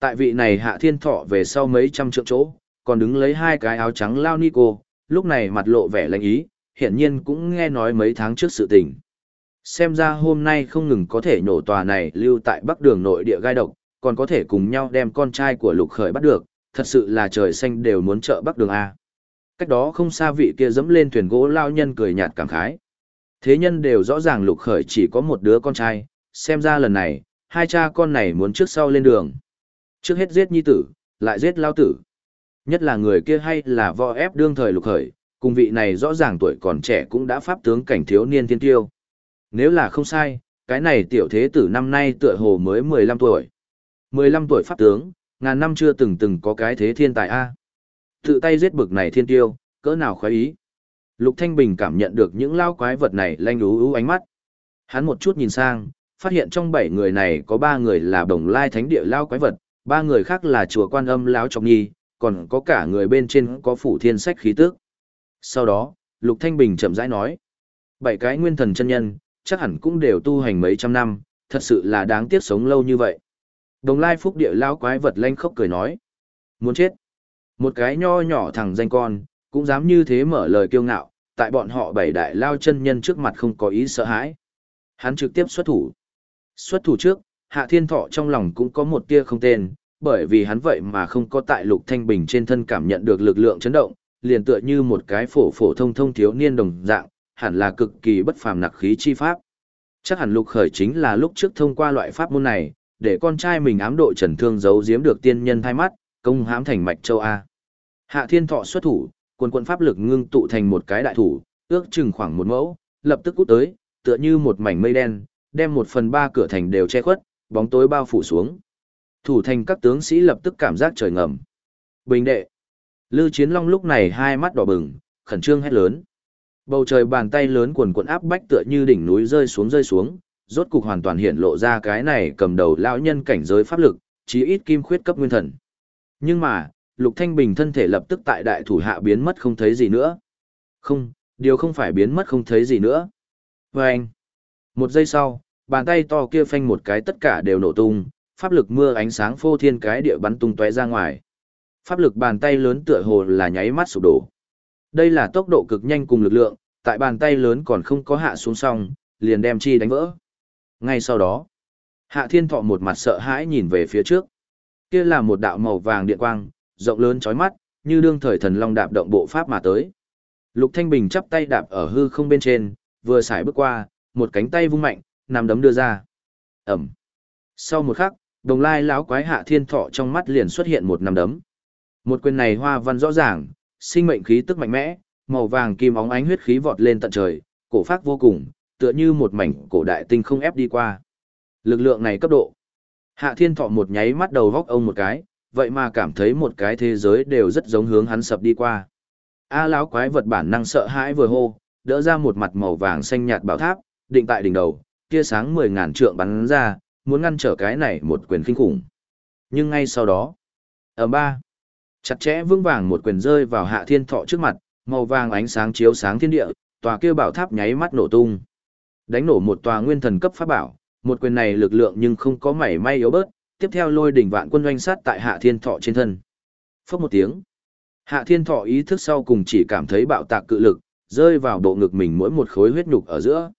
Tại vị này hạ thiên thọ về sau mấy trăm trượng chỗ, còn đứng lấy hai cái áo trắng lao ni cô, lúc này mặt lộ vẻ lạnh ý, hiển nhiên cũng nghe nói mấy tháng trước sự tình. Xem ra hôm nay không ngừng có thể nhổ tòa này lưu tại bắc đường nội địa gai độc, còn có thể cùng nhau đem con trai của lục khởi bắt được, thật sự là trời xanh đều muốn trợ bắc đường A. Cách đó không xa vị kia dẫm lên thuyền gỗ lao nhân cười nhạt cảm khái. Thế nhân đều rõ ràng lục khởi chỉ có một đứa con trai, xem ra lần này, hai cha con này muốn trước sau lên đường. Trước hết giết nhi tử, lại giết lao tử. Nhất là người kia hay là võ ép đương thời lục khởi, cùng vị này rõ ràng tuổi còn trẻ cũng đã pháp tướng cảnh thiếu niên thiên tiêu. Nếu là không sai, cái này tiểu thế tử năm nay tựa hồ mới 15 tuổi. 15 tuổi pháp tướng, ngàn năm chưa từng từng có cái thế thiên tài A. Tự tay giết bực này thiên tiêu, cỡ nào khoái ý. Lục Thanh Bình cảm nhận được những lao quái vật này lanh ú ú ánh mắt. Hắn một chút nhìn sang, phát hiện trong bảy người này có ba người là đồng lai thánh địa lao quái vật, ba người khác là chùa quan âm lão trọng nhi, còn có cả người bên trên có phủ thiên sách khí tước. Sau đó, Lục Thanh Bình chậm rãi nói, bảy cái nguyên thần chân nhân, chắc hẳn cũng đều tu hành mấy trăm năm, thật sự là đáng tiếc sống lâu như vậy. Đồng lai phúc địa lao quái vật lanh khóc cười nói, muốn chết. Một cái nho nhỏ thằng danh con, cũng dám như thế mở lời kiêu ngạo, tại bọn họ bảy đại lao chân nhân trước mặt không có ý sợ hãi. Hắn trực tiếp xuất thủ. Xuất thủ trước, Hạ Thiên Thọ trong lòng cũng có một tia không tên, bởi vì hắn vậy mà không có tại Lục Thanh Bình trên thân cảm nhận được lực lượng chấn động, liền tựa như một cái phổ phổ thông thông thiếu niên đồng dạng, hẳn là cực kỳ bất phàm nặc khí chi pháp. Chắc hẳn Lục Khởi chính là lúc trước thông qua loại pháp môn này, để con trai mình ám độ trần thương giấu giếm được tiên nhân thay mắt, công hãm thành mạch châu A. Hạ Thiên Thọ xuất thủ, quần quần pháp lực ngưng tụ thành một cái đại thủ, ước chừng khoảng một mẫu, lập tức cút tới, tựa như một mảnh mây đen, đem một phần ba cửa thành đều che khuất, bóng tối bao phủ xuống. Thủ thành các tướng sĩ lập tức cảm giác trời ngầm. Bình đệ. Lư Chiến Long lúc này hai mắt đỏ bừng, khẩn trương hét lớn. Bầu trời bàn tay lớn quần quần áp bách tựa như đỉnh núi rơi xuống rơi xuống, rốt cục hoàn toàn hiện lộ ra cái này cầm đầu lão nhân cảnh giới pháp lực, chí ít kim khuyết cấp nguyên thần. Nhưng mà, Lục Thanh Bình thân thể lập tức tại đại thủ hạ biến mất không thấy gì nữa. Không, điều không phải biến mất không thấy gì nữa. Và anh, một giây sau, bàn tay to kia phanh một cái tất cả đều nổ tung, pháp lực mưa ánh sáng phô thiên cái địa bắn tung tóe ra ngoài. Pháp lực bàn tay lớn tựa hồ là nháy mắt sụp đổ. Đây là tốc độ cực nhanh cùng lực lượng, tại bàn tay lớn còn không có hạ xuống xong, liền đem chi đánh vỡ. Ngay sau đó, Hạ Thiên Thọ một mặt sợ hãi nhìn về phía trước. Kia là một đạo màu vàng điện quang, rộng lớn chói mắt, như đương thời thần long đạp động bộ pháp mà tới. Lục Thanh Bình chắp tay đạp ở hư không bên trên, vừa xài bước qua, một cánh tay vung mạnh, nằm đấm đưa ra. Ẩm. Sau một khắc, đồng lai lão quái hạ thiên thọ trong mắt liền xuất hiện một nằm đấm. Một quyền này hoa văn rõ ràng, sinh mệnh khí tức mạnh mẽ, màu vàng kim óng ánh huyết khí vọt lên tận trời, cổ phát vô cùng, tựa như một mảnh cổ đại tinh không ép đi qua. Lực lượng này cấp độ. Hạ thiên thọ một nháy mắt đầu vóc ông một cái, vậy mà cảm thấy một cái thế giới đều rất giống hướng hắn sập đi qua. A lão quái vật bản năng sợ hãi vừa hô, đỡ ra một mặt màu vàng xanh nhạt bảo tháp, định tại đỉnh đầu, tia sáng mười ngàn trượng bắn ra, muốn ngăn trở cái này một quyền kinh khủng. Nhưng ngay sau đó, ở ba, chặt chẽ vững vàng một quyền rơi vào hạ thiên thọ trước mặt, màu vàng ánh sáng chiếu sáng thiên địa, tòa kia bảo tháp nháy mắt nổ tung. Đánh nổ một tòa nguyên thần cấp pháp bảo, một quyền này lực lượng nhưng không có mảy may yếu bớt, tiếp theo lôi đỉnh vạn quân doanh sát tại hạ thiên thọ trên thân. Phốc một tiếng. Hạ thiên thọ ý thức sau cùng chỉ cảm thấy bạo tạc cự lực, rơi vào bộ ngực mình mỗi một khối huyết nhục ở giữa.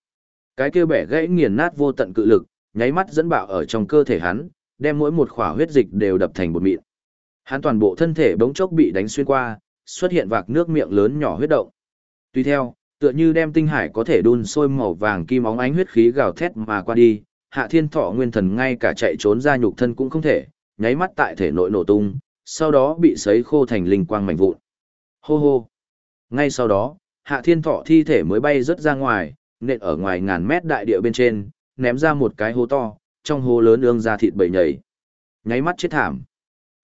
Cái kia bẻ gãy nghiền nát vô tận cự lực, nháy mắt dẫn bạo ở trong cơ thể hắn, đem mỗi một khỏa huyết dịch đều đập thành bột mịn. Hắn toàn bộ thân thể bỗng chốc bị đánh xuyên qua, xuất hiện vạc nước miệng lớn nhỏ huyết động. Tuy theo, tựa như đem tinh hải có thể đun sôi màu vàng kim óng ánh huyết khí gào thét mà qua đi, hạ thiên thọ nguyên thần ngay cả chạy trốn ra nhục thân cũng không thể, nháy mắt tại thể nội nổ tung, sau đó bị sấy khô thành linh quang mảnh vụn. Hô hô. Ngay sau đó, hạ thiên thọ thi thể mới bay rất ra ngoài, nện ở ngoài ngàn mét đại địa bên trên, ném ra một cái hố to, trong hố lớn ương ra thịt bầy nhảy. Nháy mắt chết thảm.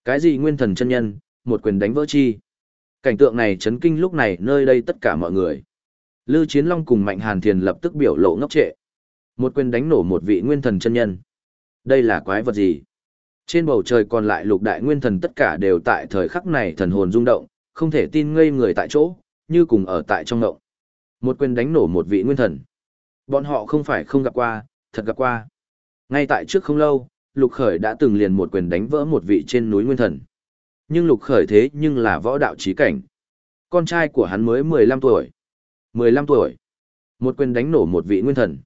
Cái gì nguyên thần chân nhân, một quyền đánh vỡ chi. Cảnh tượng này chấn kinh lúc này nơi đây tất cả mọi người. Lư Chiến Long cùng Mạnh Hàn Thiền lập tức biểu lộ ngốc trệ. Một quyền đánh nổ một vị nguyên thần chân nhân. Đây là quái vật gì? Trên bầu trời còn lại lục đại nguyên thần tất cả đều tại thời khắc này thần hồn rung động, không thể tin ngây người tại chỗ, như cùng ở tại trong ngộng. Một quyền đánh nổ một vị nguyên thần. Bọn họ không phải không gặp qua, thật gặp qua. Ngay tại trước không lâu, Lục Khởi đã từng liền một quyền đánh vỡ một vị trên núi nguyên thần. Nhưng Lục Khởi thế nhưng là võ đạo trí cảnh. Con trai của hắn mới 15 tuổi. 15 tuổi. Một quyền đánh nổ một vị nguyên thần.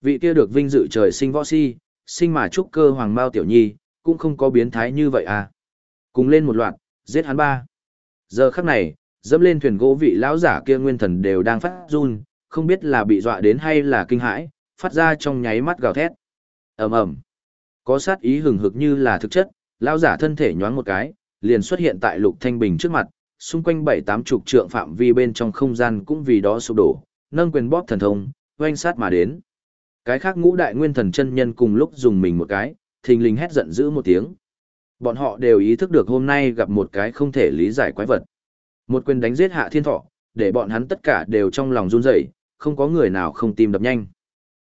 Vị kia được vinh dự trời sinh võ si, sinh mà trúc cơ hoàng mao tiểu nhi, cũng không có biến thái như vậy à. Cùng lên một loạt, giết hắn ba. Giờ khắc này, dẫm lên thuyền gỗ vị lão giả kia nguyên thần đều đang phát run, không biết là bị dọa đến hay là kinh hãi, phát ra trong nháy mắt gào thét. ầm ầm, có sát ý hừng hực như là thực chất, lão giả thân thể nhoáng một cái, liền xuất hiện tại Lục Thanh Bình trước mặt, xung quanh bảy tám chục trượng phạm vi bên trong không gian cũng vì đó sụp đổ, nâng quyền bóp thần thông, oanh sát mà đến. Cái khác ngũ đại nguyên thần chân nhân cùng lúc dùng mình một cái, thình lình hét giận dữ một tiếng. Bọn họ đều ý thức được hôm nay gặp một cái không thể lý giải quái vật. Một quyền đánh giết hạ thiên thọ, để bọn hắn tất cả đều trong lòng run rẩy, không có người nào không tim đập nhanh.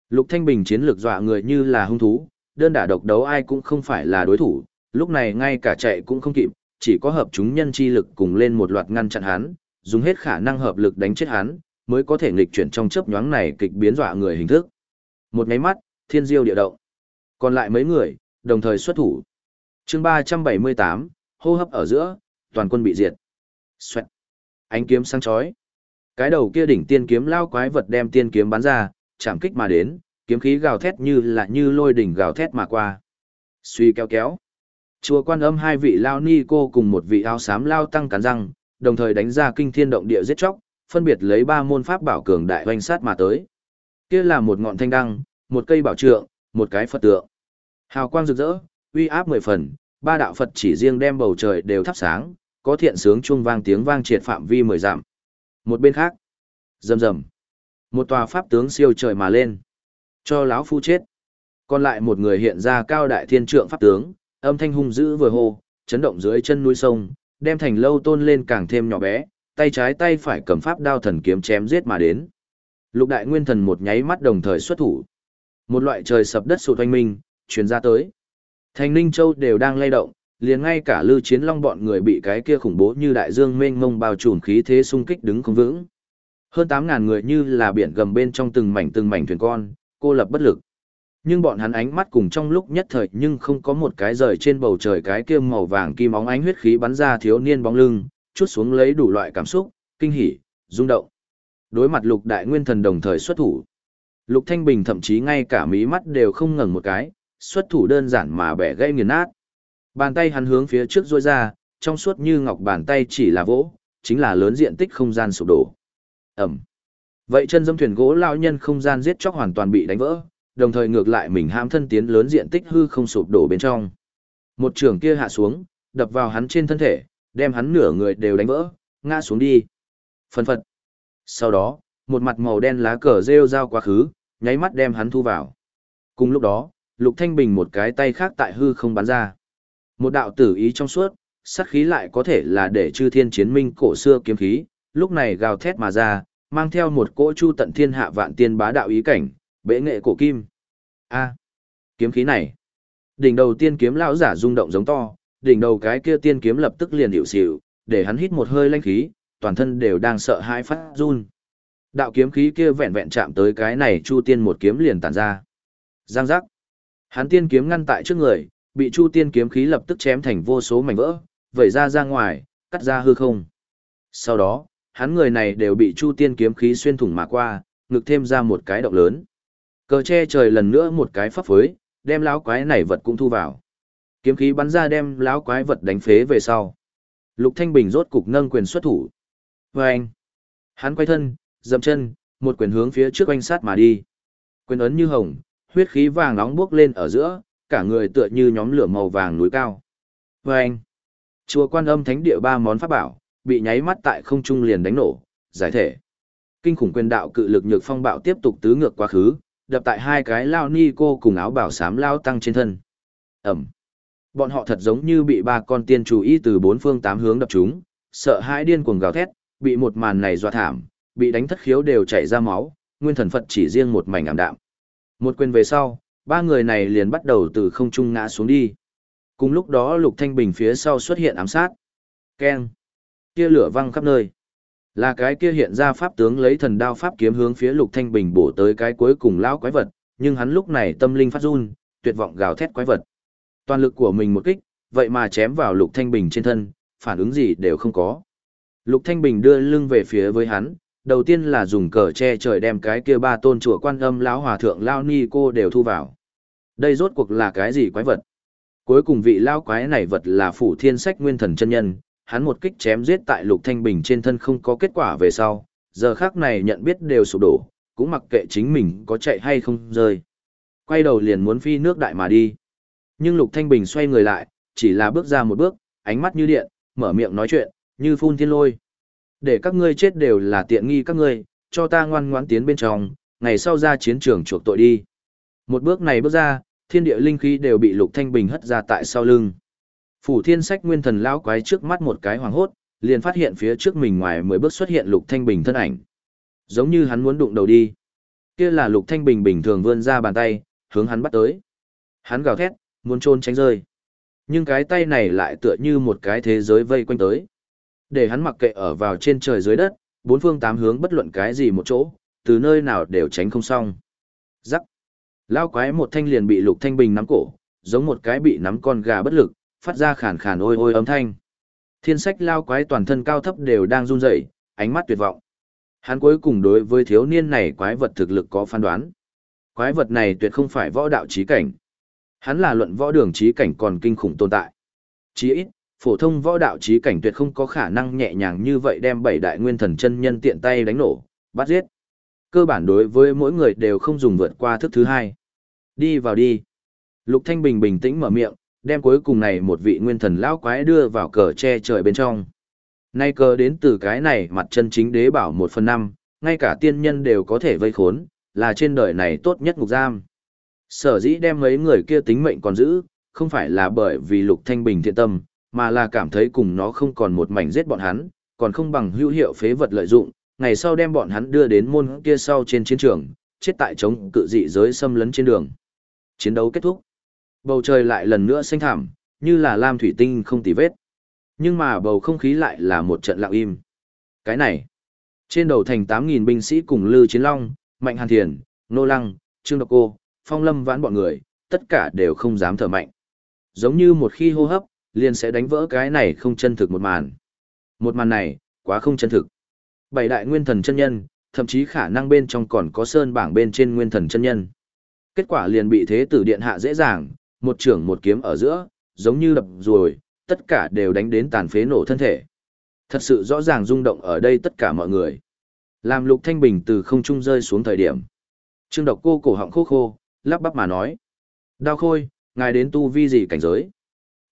Lục Thanh Bình chiến lược dọa người như là hung thú, đơn đả độc đấu ai cũng không phải là đối thủ, lúc này ngay cả chạy cũng không kịp, chỉ có hợp chúng nhân chi lực cùng lên một loạt ngăn chặn hắn, dùng hết khả năng hợp lực đánh chết hắn, mới có thể nghịch chuyển trong chớp nhoáng này kịch biến dọa người hình thức. Một cái mắt, thiên diêu địa động. Còn lại mấy người, đồng thời xuất thủ. chương 378, hô hấp ở giữa, toàn quân bị diệt. Xoẹt. Ánh kiếm sáng chói. Cái đầu kia đỉnh tiên kiếm lao quái vật đem tiên kiếm bắn ra, chạm kích mà đến, kiếm khí gào thét như là như lôi đỉnh gào thét mà qua. Suy kéo kéo. Chùa quan âm hai vị lao ni cô cùng một vị áo xám lao tăng cắn răng, đồng thời đánh ra kinh thiên động địa giết chóc, phân biệt lấy ba môn pháp bảo cường đại hoành sát mà tới. Kia là một ngọn thanh đăng, một cây bảo trượng, một cái Phật tượng. Hào quang rực rỡ, uy áp mười phần, ba đạo Phật chỉ riêng đem bầu trời đều thắp sáng, có thiện sướng chuông vang tiếng vang triệt phạm vi mười dặm. Một bên khác, rầm rầm, một tòa pháp tướng siêu trời mà lên, cho lão phu chết. Còn lại một người hiện ra cao đại thiên trượng pháp tướng, âm thanh hung dữ vừa hô, chấn động dưới chân núi sông, đem thành lâu tôn lên càng thêm nhỏ bé, tay trái tay phải cầm pháp đao thần kiếm chém giết mà đến. Lục đại nguyên thần một nháy mắt đồng thời xuất thủ. Một loại trời sập đất sụt oanh minh, truyền ra tới. Thành Ninh Châu đều đang lay động, liền ngay cả Lư Chiến Long bọn người bị cái kia khủng bố như đại dương mênh mông bao trùm khí thế xung kích đứng không vững. Hơn 8000 người như là biển gầm bên trong từng mảnh từng mảnh thuyền con, cô lập bất lực. Nhưng bọn hắn ánh mắt cùng trong lúc nhất thời nhưng không có một cái rời trên bầu trời cái kia màu vàng kim óng ánh huyết khí bắn ra thiếu niên bóng lưng, chút xuống lấy đủ loại cảm xúc, kinh hỉ, rung động. Đối mặt lục đại nguyên thần đồng thời xuất thủ. Lục Thanh Bình thậm chí ngay cả mí mắt đều không ngẩng một cái, xuất thủ đơn giản mà bẻ gãy nghiền nát. Bàn tay hắn hướng phía trước rôi ra, trong suốt như ngọc bàn tay chỉ là vỗ, chính là lớn diện tích không gian sụp đổ. Ẩm. Vậy chân dâm thuyền gỗ lao nhân không gian giết chóc hoàn toàn bị đánh vỡ, đồng thời ngược lại mình hãm thân tiến lớn diện tích hư không sụp đổ bên trong. Một trường kia hạ xuống, đập vào hắn trên thân thể, đem hắn nửa người đều đánh vỡ, ngã xuống đi. Phân phật. Sau đó, một mặt màu đen lá cờ rêu rao quá khứ, nháy mắt đem hắn thu vào. Cùng lúc đó, Lục Thanh Bình một cái tay khác tại hư không bắn ra. Một đạo tử ý trong suốt, sát khí lại có thể là để chư thiên chiến minh cổ xưa kiếm khí, lúc này gào thét mà ra, mang theo một cỗ chu tận thiên hạ vạn tiên bá đạo ý cảnh, bệ nghệ cổ kim. A, kiếm khí này. Đỉnh đầu tiên kiếm lão giả rung động giống to, đỉnh đầu cái kia tiên kiếm lập tức liền hiệu xỉu, để hắn hít một hơi lanh khí, toàn thân đều đang sợ hãi phát run. Đạo kiếm khí kia vẹn vẹn chạm tới cái này Chu Tiên một kiếm liền tản ra. Giang giác. Hắn tiên kiếm ngăn tại trước người, bị Chu Tiên kiếm khí lập tức chém thành vô số mảnh vỡ, vẩy ra ra ngoài, cắt ra hư không. Sau đó, hắn người này đều bị Chu Tiên kiếm khí xuyên thủng mà qua, ngực thêm ra một cái động lớn. Cờ che trời lần nữa một cái pháp phối, đem lão quái này vật cũng thu vào. Kiếm khí bắn ra đem lão quái vật đánh phế về sau. Lục Thanh Bình rốt cục nâng quyền xuất thủ. Và anh, hắn quay thân, dậm chân, một quyền hướng phía trước oanh sát mà đi. Quyền ấn như hồng, huyết khí vàng nóng bước lên ở giữa, cả người tựa như nhóm lửa màu vàng núi cao. Và anh, chùa quan âm thánh địa ba món pháp bảo, bị nháy mắt tại không trung liền đánh nổ, giải thể. Kinh khủng quyền đạo cự lực nhược phong bạo tiếp tục tứ ngược quá khứ, đập tại hai cái lao ni cô cùng áo bảo sám lao tăng trên thân. Ẩm. Bọn họ thật giống như bị ba con tiên chủ y từ bốn phương tám hướng đập chúng, sợ hãi điên cuồng gào thét, bị một màn này dọa thảm, bị đánh thất khiếu đều chảy ra máu, nguyên thần Phật chỉ riêng một mảnh ảm đạm. Một quyền về sau, ba người này liền bắt đầu từ không trung ngã xuống đi. Cùng lúc đó Lục Thanh Bình phía sau xuất hiện ám sát. Keng. Kia lửa văng khắp nơi. Là cái kia hiện ra pháp tướng lấy thần đao pháp kiếm hướng phía Lục Thanh Bình bổ tới cái cuối cùng lão quái vật, nhưng hắn lúc này tâm linh phát run, tuyệt vọng gào thét quái vật. Toàn lực của mình một kích, vậy mà chém vào Lục Thanh Bình trên thân, phản ứng gì đều không có. Lục Thanh Bình đưa lưng về phía với hắn, đầu tiên là dùng cờ che trời đem cái kia ba tôn chùa quan âm lão hòa thượng lao ni cô đều thu vào. Đây rốt cuộc là cái gì quái vật? Cuối cùng vị lao quái này vật là phủ thiên sách nguyên thần chân nhân, hắn một kích chém giết tại Lục Thanh Bình trên thân không có kết quả về sau, giờ khác này nhận biết đều sụp đổ, cũng mặc kệ chính mình có chạy hay không rơi. Quay đầu liền muốn phi nước đại mà đi. Nhưng Lục Thanh Bình xoay người lại, chỉ là bước ra một bước, ánh mắt như điện, mở miệng nói chuyện, như phun thiên lôi. Để các ngươi chết đều là tiện nghi các ngươi, cho ta ngoan ngoãn tiến bên trong, ngày sau ra chiến trường chuộc tội đi. Một bước này bước ra, thiên địa linh khí đều bị Lục Thanh Bình hất ra tại sau lưng. Phủ Thiên Sách Nguyên Thần lão quái trước mắt một cái hoàng hốt, liền phát hiện phía trước mình ngoài mười bước xuất hiện Lục Thanh Bình thân ảnh. Giống như hắn muốn đụng đầu đi. Kia là Lục Thanh Bình bình thường vươn ra bàn tay, hướng hắn bắt tới. Hắn gào thét, muốn trôn tránh rơi. Nhưng cái tay này lại tựa như một cái thế giới vây quanh tới. Để hắn mặc kệ ở vào trên trời dưới đất, bốn phương tám hướng bất luận cái gì một chỗ, từ nơi nào đều tránh không xong. Rắc. Lao quái một thanh liền bị Lục Thanh Bình nắm cổ, giống một cái bị nắm con gà bất lực, phát ra khàn khàn ôi ôi âm thanh. Thiên sách lao quái toàn thân cao thấp đều đang run rẩy, ánh mắt tuyệt vọng. Hắn cuối cùng đối với thiếu niên này quái vật thực lực có phán đoán. Quái vật này tuyệt không phải võ đạo trí cảnh. Hắn là luận võ đường trí cảnh còn kinh khủng tồn tại. Chí ít, phổ thông võ đạo trí cảnh tuyệt không có khả năng nhẹ nhàng như vậy đem bảy đại nguyên thần chân nhân tiện tay đánh nổ, bắt giết. Cơ bản đối với mỗi người đều không dùng vượt qua thức thứ hai. Đi vào đi. Lục Thanh Bình bình tĩnh mở miệng, đem cuối cùng này một vị nguyên thần lão quái đưa vào cờ che trời bên trong. Nay cờ đến từ cái này mặt chân chính đế bảo một phần năm, ngay cả tiên nhân đều có thể vây khốn, là trên đời này tốt nhất ngục giam. Sở dĩ đem mấy người kia tính mệnh còn giữ, không phải là bởi vì lục thanh bình thiện tâm, mà là cảm thấy cùng nó không còn một mảnh giết bọn hắn, còn không bằng hữu hiệu phế vật lợi dụng, ngày sau đem bọn hắn đưa đến môn kia sau trên chiến trường, chết tại chống cự dị giới xâm lấn trên đường. Chiến đấu kết thúc. Bầu trời lại lần nữa xanh thảm, như là lam thủy tinh không tì vết. Nhưng mà bầu không khí lại là một trận lặng im. Cái này, trên đầu thành 8.000 binh sĩ cùng Lư Chiến Long, Mạnh Hàn Thiền, Nô Lăng, Trương Độc Cô, Phong Lâm vãn bọn người, tất cả đều không dám thở mạnh. Giống như một khi hô hấp, liền sẽ đánh vỡ cái này không chân thực một màn. Một màn này, quá không chân thực. Bảy đại nguyên thần chân nhân, thậm chí khả năng bên trong còn có sơn bảng bên trên nguyên thần chân nhân. Kết quả liền bị thế tử điện hạ dễ dàng, một trưởng một kiếm ở giữa, giống như đập rồi, tất cả đều đánh đến tàn phế nổ thân thể. Thật sự rõ ràng rung động ở đây tất cả mọi người. Làm lục thanh bình từ không trung rơi xuống thời điểm. Trương độc cô cổ họng khô khô, lắp bắp mà nói. Đao khôi, ngài đến tu vi gì cảnh giới?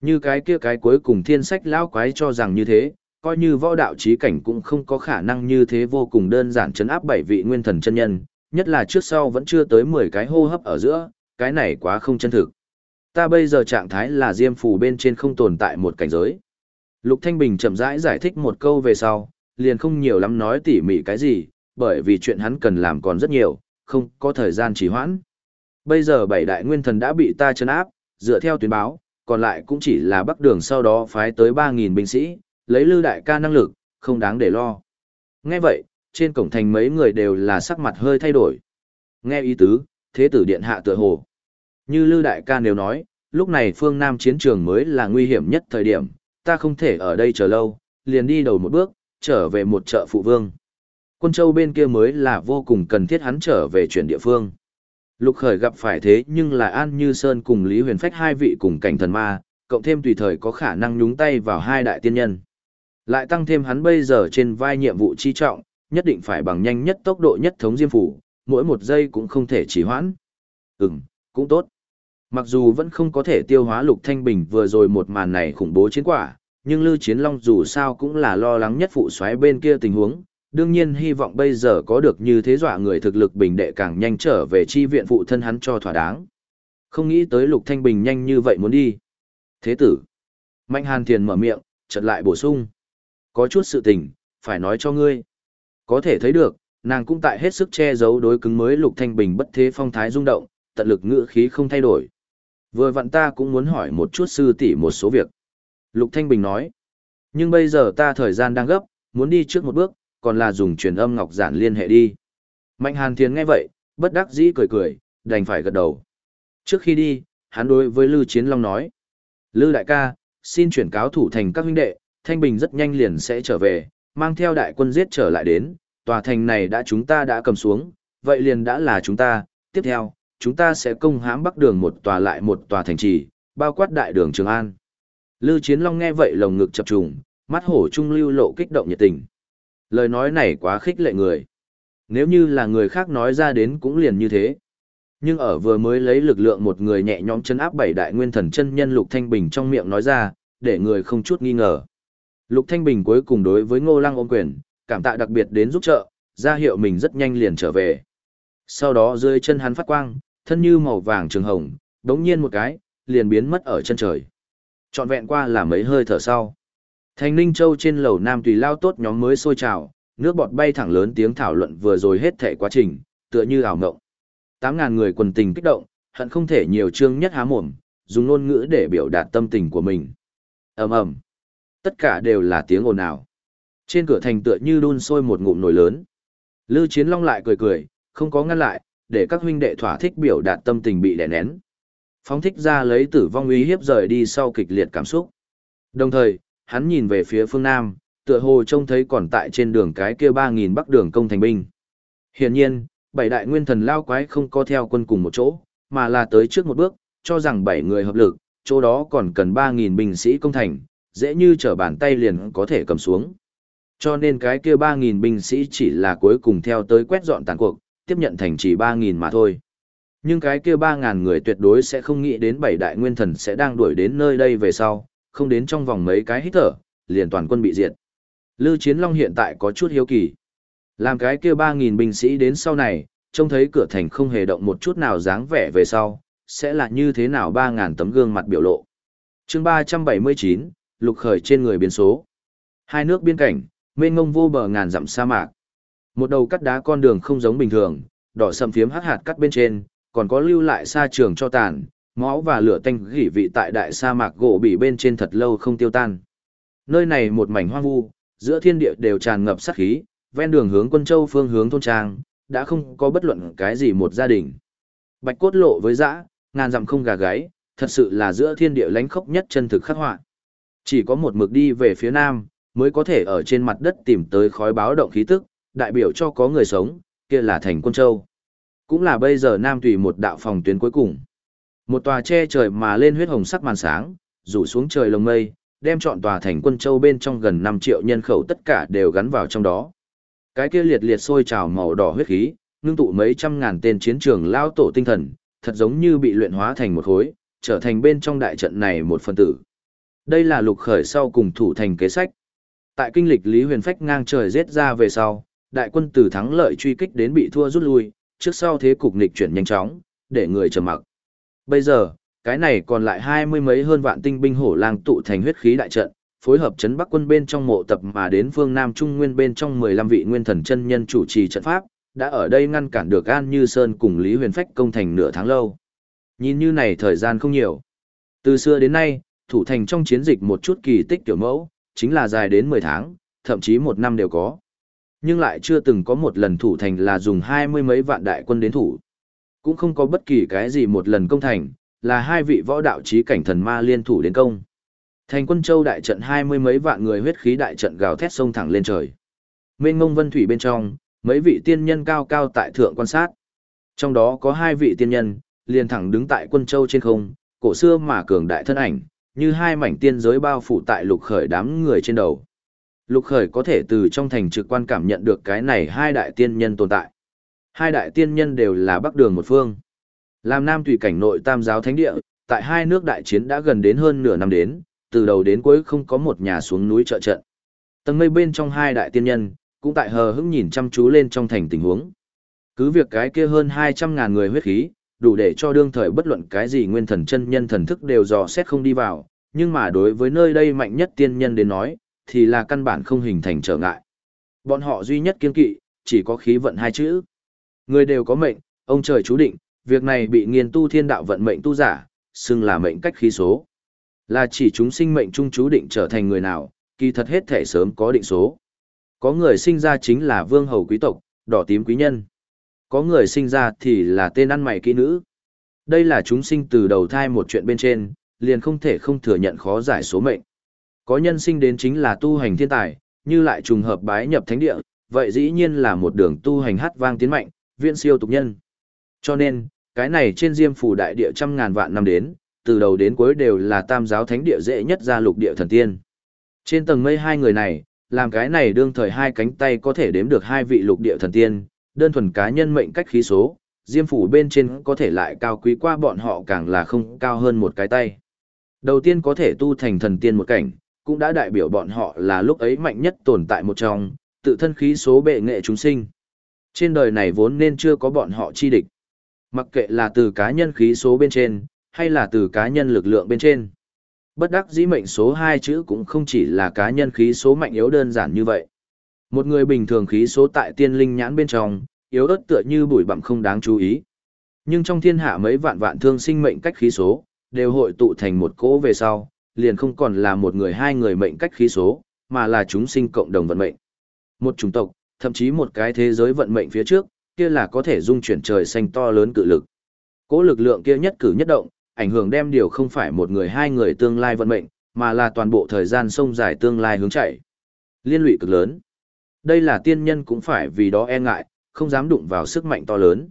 Như cái kia cái cuối cùng thiên sách lão quái cho rằng như thế, coi như võ đạo trí cảnh cũng không có khả năng như thế vô cùng đơn giản chấn áp bảy vị nguyên thần chân nhân, nhất là trước sau vẫn chưa tới 10 cái hô hấp ở giữa, cái này quá không chân thực. Ta bây giờ trạng thái là diêm phù bên trên không tồn tại một cảnh giới. Lục Thanh Bình chậm rãi giải thích một câu về sau, liền không nhiều lắm nói tỉ mỉ cái gì, bởi vì chuyện hắn cần làm còn rất nhiều, không có thời gian trì hoãn. Bây giờ bảy đại nguyên thần đã bị ta chấn áp, dựa theo tuyến báo, còn lại cũng chỉ là bắc đường sau đó phái tới 3.000 binh sĩ, lấy lư đại ca năng lực, không đáng để lo. Nghe vậy, trên cổng thành mấy người đều là sắc mặt hơi thay đổi. Nghe ý tứ, thế tử điện hạ tựa hồ. Như Lư Đại ca nếu nói, lúc này phương Nam chiến trường mới là nguy hiểm nhất thời điểm, ta không thể ở đây chờ lâu, liền đi đầu một bước, trở về một chợ phụ vương. Quân châu bên kia mới là vô cùng cần thiết hắn trở về chuyển địa phương. Lục khởi gặp phải thế nhưng là An Như Sơn cùng Lý Huyền Phách hai vị cùng cảnh thần ma, cộng thêm tùy thời có khả năng nhúng tay vào hai đại tiên nhân. Lại tăng thêm hắn bây giờ trên vai nhiệm vụ chi trọng, nhất định phải bằng nhanh nhất tốc độ nhất thống diêm phủ, mỗi một giây cũng không thể trì hoãn. Ừm, cũng tốt. Mặc dù vẫn không có thể tiêu hóa Lục Thanh Bình vừa rồi một màn này khủng bố chiến quả, nhưng Lưu Chiến Long dù sao cũng là lo lắng nhất phụ xoáy bên kia tình huống, đương nhiên hy vọng bây giờ có được như thế dọa người thực lực bình đệ càng nhanh trở về chi viện phụ thân hắn cho thỏa đáng. Không nghĩ tới Lục Thanh Bình nhanh như vậy muốn đi. Thế tử. Mạnh Hàn Thiền mở miệng, chợt lại bổ sung. Có chút sự tình, phải nói cho ngươi. Có thể thấy được, nàng cũng tại hết sức che giấu đối cứng mới Lục Thanh Bình bất thế phong thái rung động, tận lực ngữ khí không thay đổi. Vừa vặn ta cũng muốn hỏi một chút sư tỷ một số việc. Lục Thanh Bình nói. Nhưng bây giờ ta thời gian đang gấp, muốn đi trước một bước, còn là dùng truyền âm ngọc giản liên hệ đi. Mạnh Hàn Thiên nghe vậy, bất đắc dĩ cười cười, đành phải gật đầu. Trước khi đi, hắn đối với lư Chiến Long nói. Lư đại ca, xin chuyển cáo thủ thành các huynh đệ, Thanh Bình rất nhanh liền sẽ trở về, mang theo đại quân giết trở lại đến, tòa thành này đã chúng ta đã cầm xuống, vậy liền đã là chúng ta, tiếp theo, chúng ta sẽ công hãm bắc đường một tòa lại một tòa thành trì, bao quát đại đường Trường An. Lư Chiến Long nghe vậy lồng ngực chập trùng, mắt hổ trung lưu lộ kích động nhiệt tình. Lời nói này quá khích lệ người. Nếu như là người khác nói ra đến cũng liền như thế. Nhưng ở vừa mới lấy lực lượng một người nhẹ nhõm chân áp bảy đại nguyên thần chân nhân Lục Thanh Bình trong miệng nói ra, để người không chút nghi ngờ. Lục Thanh Bình cuối cùng đối với Ngô Lăng ôm quyền, cảm tạ đặc biệt đến giúp trợ, ra hiệu mình rất nhanh liền trở về. Sau đó dưới chân hắn phát quang, thân như màu vàng trường hồng, đống nhiên một cái, liền biến mất ở chân trời. Trọn vẹn qua là mấy hơi thở sau. Thành Ninh Châu trên lầu Nam Tùy Lao tốt nhóm mới sôi trào, nước bọt bay thẳng lớn tiếng thảo luận vừa rồi hết thể quá trình, tựa như ảo ngộng. Tám ngàn người quần tình kích động, hận không thể nhiều chương nhất há mồm, dùng ngôn ngữ để biểu đạt tâm tình của mình. ầm ầm, tất cả đều là tiếng ồn ào. Trên cửa thành tựa như đun sôi một ngụm nồi lớn. Lư Chiến Long lại cười cười, không có ngăn lại, để các huynh đệ thỏa thích biểu đạt tâm tình bị đè nén. Phóng thích ra lấy tử vong uy hiếp rời đi sau kịch liệt cảm xúc. Đồng thời, hắn nhìn về phía phương Nam, tựa hồ trông thấy còn tại trên đường cái kia 3.000 bắc đường công thành binh. Hiển nhiên, bảy đại nguyên thần lao quái không có theo quân cùng một chỗ, mà là tới trước một bước, cho rằng bảy người hợp lực, chỗ đó còn cần 3.000 binh sĩ công thành, dễ như trở bàn tay liền có thể cầm xuống. Cho nên cái kia 3.000 binh sĩ chỉ là cuối cùng theo tới quét dọn tàn cuộc, tiếp nhận thành chỉ 3.000 mà thôi. Nhưng cái kia 3.000 người tuyệt đối sẽ không nghĩ đến bảy đại nguyên thần sẽ đang đuổi đến nơi đây về sau, không đến trong vòng mấy cái hít thở, liền toàn quân bị diệt. Lư Chiến Long hiện tại có chút hiếu kỳ. Làm cái kia 3.000 binh sĩ đến sau này, trông thấy cửa thành không hề động một chút nào dáng vẻ về sau, sẽ là như thế nào 3.000 tấm gương mặt biểu lộ. chương 379, lục khởi trên người biến số. Hai nước biên cảnh, mênh ngông vô bờ ngàn dặm sa mạc. Một đầu cắt đá con đường không giống bình thường, đỏ sầm phiếm hắc hạt cắt bên trên, còn có lưu lại sa trường cho tàn, máu và lửa tanh gỉ vị tại đại sa mạc gỗ bị bên trên thật lâu không tiêu tan. Nơi này một mảnh hoang vu, giữa thiên địa đều tràn ngập sát khí, ven đường hướng quân châu phương hướng thôn trang, đã không có bất luận cái gì một gia đình. Bạch cốt lộ với dã, ngàn dặm không gà gáy, thật sự là giữa thiên địa lánh khốc nhất chân thực khắc họa. Chỉ có một mực đi về phía nam, mới có thể ở trên mặt đất tìm tới khói báo động khí tức, đại biểu cho có người sống, kia là thành quân châu. Cũng là bây giờ nam tùy một đạo phòng tuyến cuối cùng. Một tòa che trời mà lên huyết hồng sắc màn sáng, rủ xuống trời lồng mây, đem chọn tòa thành quân châu bên trong gần 5 triệu nhân khẩu tất cả đều gắn vào trong đó. Cái kia liệt liệt sôi trào màu đỏ huyết khí, ngưng tụ mấy trăm ngàn tên chiến trường lao tổ tinh thần, thật giống như bị luyện hóa thành một khối, trở thành bên trong đại trận này một phần tử. Đây là lục khởi sau cùng thủ thành kế sách. Tại kinh lịch Lý Huyền Phách ngang trời giết ra về sau, đại quân từ thắng lợi truy kích đến bị thua rút lui, trước sau thế cục nghịch chuyển nhanh chóng, để người trầm mặc. Bây giờ, cái này còn lại hai mươi mấy hơn vạn tinh binh hổ lang tụ thành huyết khí đại trận, phối hợp chấn bắc quân bên trong mộ tập mà đến phương Nam Trung Nguyên bên trong 15 vị nguyên thần chân nhân chủ trì trận pháp, đã ở đây ngăn cản được An Như Sơn cùng Lý Huyền Phách công thành nửa tháng lâu. Nhìn như này thời gian không nhiều. Từ xưa đến nay, thủ thành trong chiến dịch một chút kỳ tích tiểu mẫu, chính là dài đến 10 tháng, thậm chí một năm đều có. Nhưng lại chưa từng có một lần thủ thành là dùng hai mươi mấy vạn đại quân đến thủ. Cũng không có bất kỳ cái gì một lần công thành, là hai vị võ đạo trí cảnh thần ma liên thủ đến công. Thành quân châu đại trận hai mươi mấy vạn người huyết khí đại trận gào thét sông thẳng lên trời. Mênh ngông vân thủy bên trong, mấy vị tiên nhân cao cao tại thượng quan sát. Trong đó có hai vị tiên nhân, liền thẳng đứng tại quân châu trên không, cổ xưa mà cường đại thân ảnh, như hai mảnh tiên giới bao phủ tại lục khởi đám người trên đầu. Lục khởi có thể từ trong thành trực quan cảm nhận được cái này hai đại tiên nhân tồn tại. Hai đại tiên nhân đều là bắc đường một phương. Làm nam tùy cảnh nội tam giáo thánh địa, tại hai nước đại chiến đã gần đến hơn nửa năm đến, từ đầu đến cuối không có một nhà xuống núi trợ trận. Tầng mây bên trong hai đại tiên nhân, cũng tại hờ hững nhìn chăm chú lên trong thành tình huống. Cứ việc cái kia hơn 200 ngàn người huyết khí, đủ để cho đương thời bất luận cái gì nguyên thần chân nhân thần thức đều dò xét không đi vào, nhưng mà đối với nơi đây mạnh nhất tiên nhân đến nói, thì là căn bản không hình thành trở ngại. Bọn họ duy nhất kiên kỵ, chỉ có khí vận hai chữ. Người đều có mệnh, ông trời chú định, việc này bị nghiền tu thiên đạo vận mệnh tu giả, xưng là mệnh cách khí số. Là chỉ chúng sinh mệnh trung chú định trở thành người nào, kỳ thật hết thể sớm có định số. Có người sinh ra chính là vương hầu quý tộc, đỏ tím quý nhân. Có người sinh ra thì là tên ăn mày kỹ nữ. Đây là chúng sinh từ đầu thai một chuyện bên trên, liền không thể không thừa nhận khó giải số mệnh. Có nhân sinh đến chính là tu hành thiên tài, như lại trùng hợp bái nhập thánh địa, vậy dĩ nhiên là một đường tu hành hát vang tiến mạnh, viễn siêu tục nhân. Cho nên, cái này trên diêm phủ đại địa trăm ngàn vạn năm đến, từ đầu đến cuối đều là tam giáo thánh địa dễ nhất ra lục địa thần tiên. Trên tầng mây hai người này, làm cái này đương thời hai cánh tay có thể đếm được hai vị lục địa thần tiên, đơn thuần cá nhân mệnh cách khí số, diêm phủ bên trên có thể lại cao quý qua bọn họ càng là không cao hơn một cái tay. Đầu tiên có thể tu thành thần tiên một cảnh, cũng đã đại biểu bọn họ là lúc ấy mạnh nhất tồn tại một trong, tự thân khí số bệ nghệ chúng sinh. Trên đời này vốn nên chưa có bọn họ chi địch. Mặc kệ là từ cá nhân khí số bên trên, hay là từ cá nhân lực lượng bên trên. Bất đắc dĩ mệnh số hai chữ cũng không chỉ là cá nhân khí số mạnh yếu đơn giản như vậy. Một người bình thường khí số tại tiên linh nhãn bên trong, yếu ớt tựa như bụi bặm không đáng chú ý. Nhưng trong thiên hạ mấy vạn vạn thương sinh mệnh cách khí số, đều hội tụ thành một cỗ về sau, liền không còn là một người hai người mệnh cách khí số, mà là chúng sinh cộng đồng vận mệnh. Một chủng tộc, thậm chí một cái thế giới vận mệnh phía trước, kia là có thể dung chuyển trời xanh to lớn cự lực. Cỗ lực lượng kia nhất cử nhất động, ảnh hưởng đem điều không phải một người hai người tương lai vận mệnh, mà là toàn bộ thời gian sông dài tương lai hướng chạy. Liên lụy cực lớn. Đây là tiên nhân cũng phải vì đó e ngại, không dám đụng vào sức mạnh to lớn.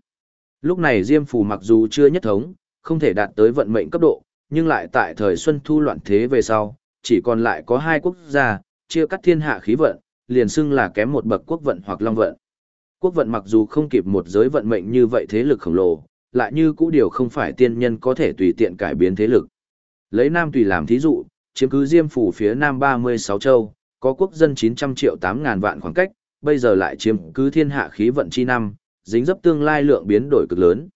Lúc này Diêm Phù mặc dù chưa nhất thống, không thể đạt tới vận mệnh cấp độ, nhưng lại tại thời Xuân Thu loạn thế về sau, chỉ còn lại có hai quốc gia, chia cắt thiên hạ khí vận, liền xưng là kém một bậc quốc vận hoặc long vận. Quốc vận mặc dù không kịp một giới vận mệnh như vậy thế lực khổng lồ, lại như cũ điều không phải tiên nhân có thể tùy tiện cải biến thế lực. Lấy Nam tùy làm thí dụ, chiếm cứ Diêm phủ phía Nam 36 châu, có quốc dân 900 triệu 8 ngàn vạn khoảng cách, bây giờ lại chiếm cứ thiên hạ khí vận chi năm, dính dấp tương lai lượng biến đổi cực lớn.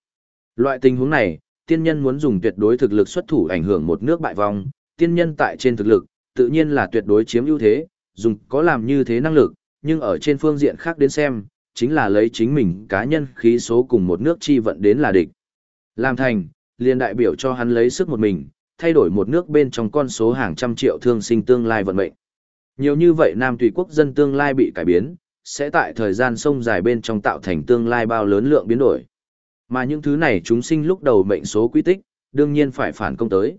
Loại tình huống này, tiên nhân muốn dùng tuyệt đối thực lực xuất thủ ảnh hưởng một nước bại vong, tiên nhân tại trên thực lực, tự nhiên là tuyệt đối chiếm ưu thế, dùng có làm như thế năng lực, nhưng ở trên phương diện khác đến xem, chính là lấy chính mình cá nhân khí số cùng một nước chi vận đến là địch. Làm thành, liền đại biểu cho hắn lấy sức một mình, thay đổi một nước bên trong con số hàng trăm triệu thương sinh tương lai vận mệnh. Nhiều như vậy Nam tùy quốc dân tương lai bị cải biến, sẽ tại thời gian sông dài bên trong tạo thành tương lai bao lớn lượng biến đổi. Mà những thứ này chúng sinh lúc đầu mệnh số quy tích, đương nhiên phải phản công tới.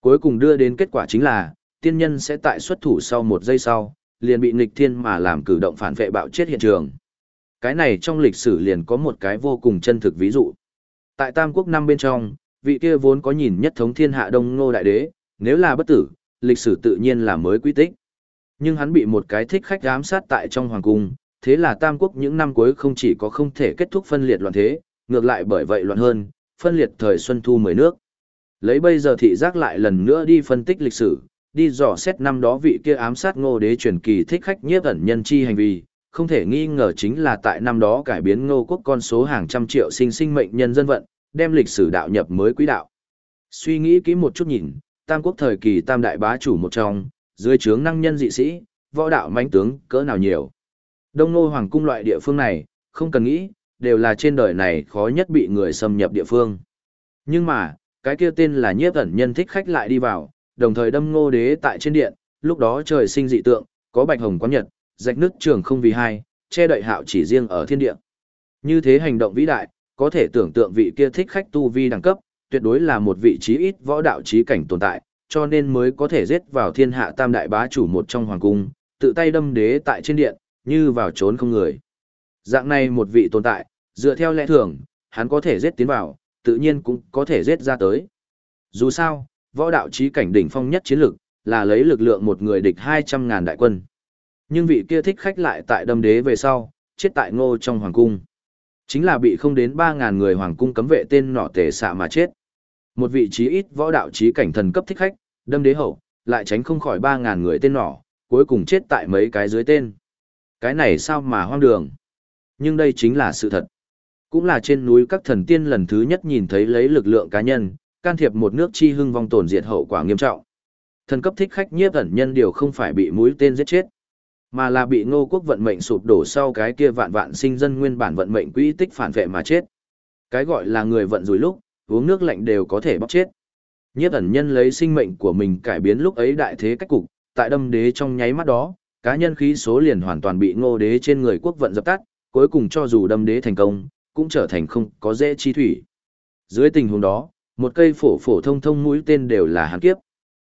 Cuối cùng đưa đến kết quả chính là, tiên nhân sẽ tại xuất thủ sau một giây sau, liền bị nghịch thiên mà làm cử động phản vệ bạo chết hiện trường. Cái này trong lịch sử liền có một cái vô cùng chân thực ví dụ. Tại Tam Quốc năm bên trong, vị kia vốn có nhìn nhất thống thiên hạ đông ngô đại đế, nếu là bất tử, lịch sử tự nhiên là mới quy tích. Nhưng hắn bị một cái thích khách giám sát tại trong hoàng cung, thế là Tam Quốc những năm cuối không chỉ có không thể kết thúc phân liệt loạn thế, ngược lại bởi vậy loạn hơn, phân liệt thời Xuân Thu mười nước. Lấy bây giờ thị giác lại lần nữa đi phân tích lịch sử, đi dò xét năm đó vị kia ám sát ngô đế truyền kỳ thích khách nhiếp ẩn nhân chi hành vi, không thể nghi ngờ chính là tại năm đó cải biến ngô quốc con số hàng trăm triệu sinh sinh mệnh nhân dân vận, đem lịch sử đạo nhập mới quý đạo. Suy nghĩ kỹ một chút nhìn, tam quốc thời kỳ tam đại bá chủ một trong, dưới trướng năng nhân dị sĩ, võ đạo mãnh tướng, cỡ nào nhiều. Đông Nô Hoàng cung loại địa phương này, không cần nghĩ, đều là trên đời này khó nhất bị người xâm nhập địa phương. Nhưng mà, cái kia tên là nhiếp ẩn nhân thích khách lại đi vào, đồng thời đâm ngô đế tại trên điện, lúc đó trời sinh dị tượng, có bạch hồng quán nhật, rạch nước trường không vì hai, che đậy hạo chỉ riêng ở thiên địa. Như thế hành động vĩ đại, có thể tưởng tượng vị kia thích khách tu vi đẳng cấp, tuyệt đối là một vị trí ít võ đạo trí cảnh tồn tại, cho nên mới có thể giết vào thiên hạ tam đại bá chủ một trong hoàng cung, tự tay đâm đế tại trên điện, như vào trốn không người. Dạng này một vị tồn tại, dựa theo lẽ thường, hắn có thể giết tiến vào, tự nhiên cũng có thể giết ra tới. Dù sao, võ đạo trí cảnh đỉnh phong nhất chiến lực, là lấy lực lượng một người địch 200.000 đại quân. Nhưng vị kia thích khách lại tại đâm đế về sau, chết tại ngô trong hoàng cung. Chính là bị không đến 3.000 người hoàng cung cấm vệ tên nọ tề xạ mà chết. Một vị trí ít võ đạo trí cảnh thần cấp thích khách, đâm đế hậu, lại tránh không khỏi 3.000 người tên nọ, cuối cùng chết tại mấy cái dưới tên. Cái này sao mà hoang đường. Nhưng đây chính là sự thật. Cũng là trên núi các thần tiên lần thứ nhất nhìn thấy lấy lực lượng cá nhân, can thiệp một nước chi hưng vong tồn diệt hậu quả nghiêm trọng. Thần cấp thích khách nhiếp ẩn nhân điều không phải bị mũi tên giết chết, mà là bị ngô quốc vận mệnh sụp đổ sau cái kia vạn vạn sinh dân nguyên bản vận mệnh quỹ tích phản vệ mà chết. Cái gọi là người vận rủi lúc, uống nước lạnh đều có thể bóc chết. Nhiếp ẩn nhân lấy sinh mệnh của mình cải biến lúc ấy đại thế cách cục, tại đâm đế trong nháy mắt đó, cá nhân khí số liền hoàn toàn bị ngô đế trên người quốc vận dập tắt, cuối cùng cho dù đâm đế thành công, cũng trở thành không có dễ chi thủy. Dưới tình huống đó, một cây phổ phổ thông thông mũi tên đều là hán kiếp.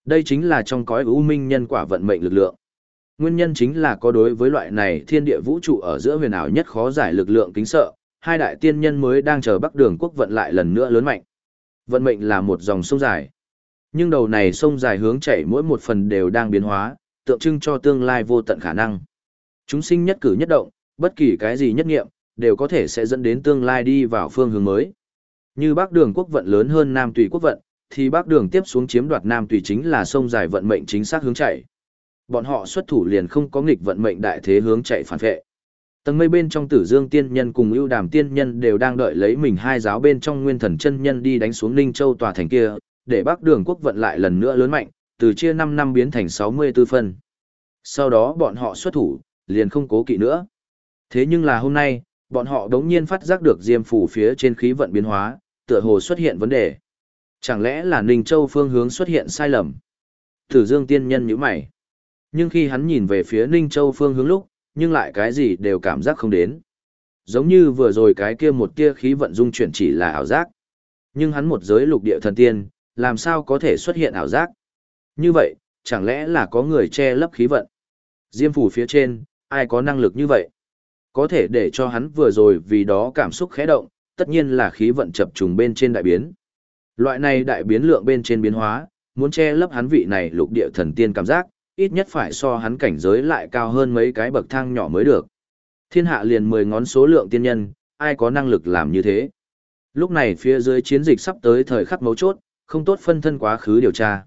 Đây chính là trong cõi u minh nhân quả vận mệnh lực lượng. Nguyên nhân chính là có đối với loại này thiên địa vũ trụ ở giữa huyền ảo nhất khó giải lực lượng kính sợ, hai đại tiên nhân mới đang chờ Bắc Đường quốc vận lại lần nữa lớn mạnh. Vận mệnh là một dòng sông dài. Nhưng đầu này sông dài hướng chảy mỗi một phần đều đang biến hóa, tượng trưng cho tương lai vô tận khả năng. Chúng sinh nhất cử nhất động, bất kỳ cái gì nhất nghiệm, đều có thể sẽ dẫn đến tương lai đi vào phương hướng mới. Như Bắc Đường quốc vận lớn hơn Nam Tùy quốc vận, thì Bắc Đường tiếp xuống chiếm đoạt Nam Tùy chính là sông dài vận mệnh chính xác hướng chạy. Bọn họ xuất thủ liền không có nghịch vận mệnh đại thế hướng chạy phản vệ. Tầng mây bên trong Tử Dương tiên nhân cùng ưu đàm tiên nhân đều đang đợi lấy mình hai giáo bên trong Nguyên Thần chân nhân đi đánh xuống Ninh Châu tòa thành kia, để Bắc Đường quốc vận lại lần nữa lớn mạnh, từ chia 5 năm biến thành 64 phân. Sau đó bọn họ xuất thủ, liền không cố kỵ nữa. Thế nhưng là hôm nay, bọn họ đống nhiên phát giác được diêm phủ phía trên khí vận biến hóa, tựa hồ xuất hiện vấn đề. Chẳng lẽ là Ninh Châu phương hướng xuất hiện sai lầm? Tử Dương tiên nhân nhíu mày. Nhưng khi hắn nhìn về phía Ninh Châu phương hướng lúc, nhưng lại cái gì đều cảm giác không đến. Giống như vừa rồi cái kia một tia khí vận dung chuyển chỉ là ảo giác. Nhưng hắn một giới lục địa thần tiên, làm sao có thể xuất hiện ảo giác? Như vậy, chẳng lẽ là có người che lấp khí vận? Diêm phủ phía trên, ai có năng lực như vậy? Có thể để cho hắn vừa rồi vì đó cảm xúc khẽ động, tất nhiên là khí vận chập trùng bên trên đại biến. Loại này đại biến lượng bên trên biến hóa, muốn che lấp hắn vị này lục địa thần tiên cảm giác, ít nhất phải so hắn cảnh giới lại cao hơn mấy cái bậc thang nhỏ mới được. Thiên hạ liền 10 ngón số lượng tiên nhân, ai có năng lực làm như thế. Lúc này phía dưới chiến dịch sắp tới thời khắc mấu chốt, không tốt phân thân quá khứ điều tra.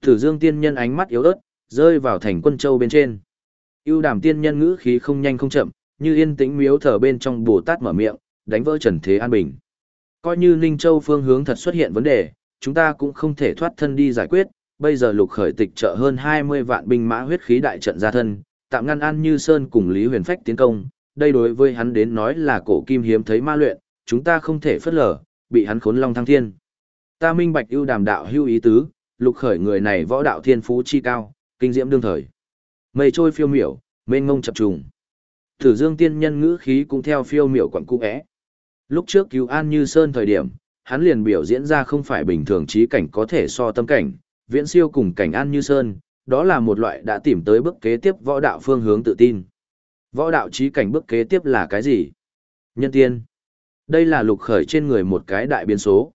Tử Dương tiên nhân ánh mắt yếu ớt, rơi vào thành quân châu bên trên. yêu đàm tiên nhân ngữ khí không nhanh không chậm, như yên tĩnh miếu thở bên trong Bồ Tát mở miệng, đánh vỡ trần thế an bình. Coi như Ninh Châu phương hướng thật xuất hiện vấn đề, chúng ta cũng không thể thoát thân đi giải quyết, bây giờ lục khởi tịch trợ hơn 20 vạn binh mã huyết khí đại trận ra thân, tạm ngăn An Như Sơn cùng Lý Huyền Phách tiến công, đây đối với hắn đến nói là cổ kim hiếm thấy ma luyện, chúng ta không thể phất lở, bị hắn khốn long thăng thiên. Ta minh bạch ưu đàm đạo hưu ý tứ, lục khởi người này võ đạo thiên phú chi cao, kinh diễm đương thời. Mây trôi phiêu miểu, mênh ngông chập trùng. Tử Dương tiên nhân ngữ khí cũng theo phiêu miểu quẩn cung é. Lúc trước cứu An Như Sơn thời điểm, hắn liền biểu diễn ra không phải bình thường trí cảnh có thể so tâm cảnh, viễn siêu cùng cảnh An Như Sơn, đó là một loại đã tìm tới bước kế tiếp võ đạo phương hướng tự tin. Võ đạo trí cảnh bước kế tiếp là cái gì? Nhân tiên. Đây là lục khởi trên người một cái đại biến số.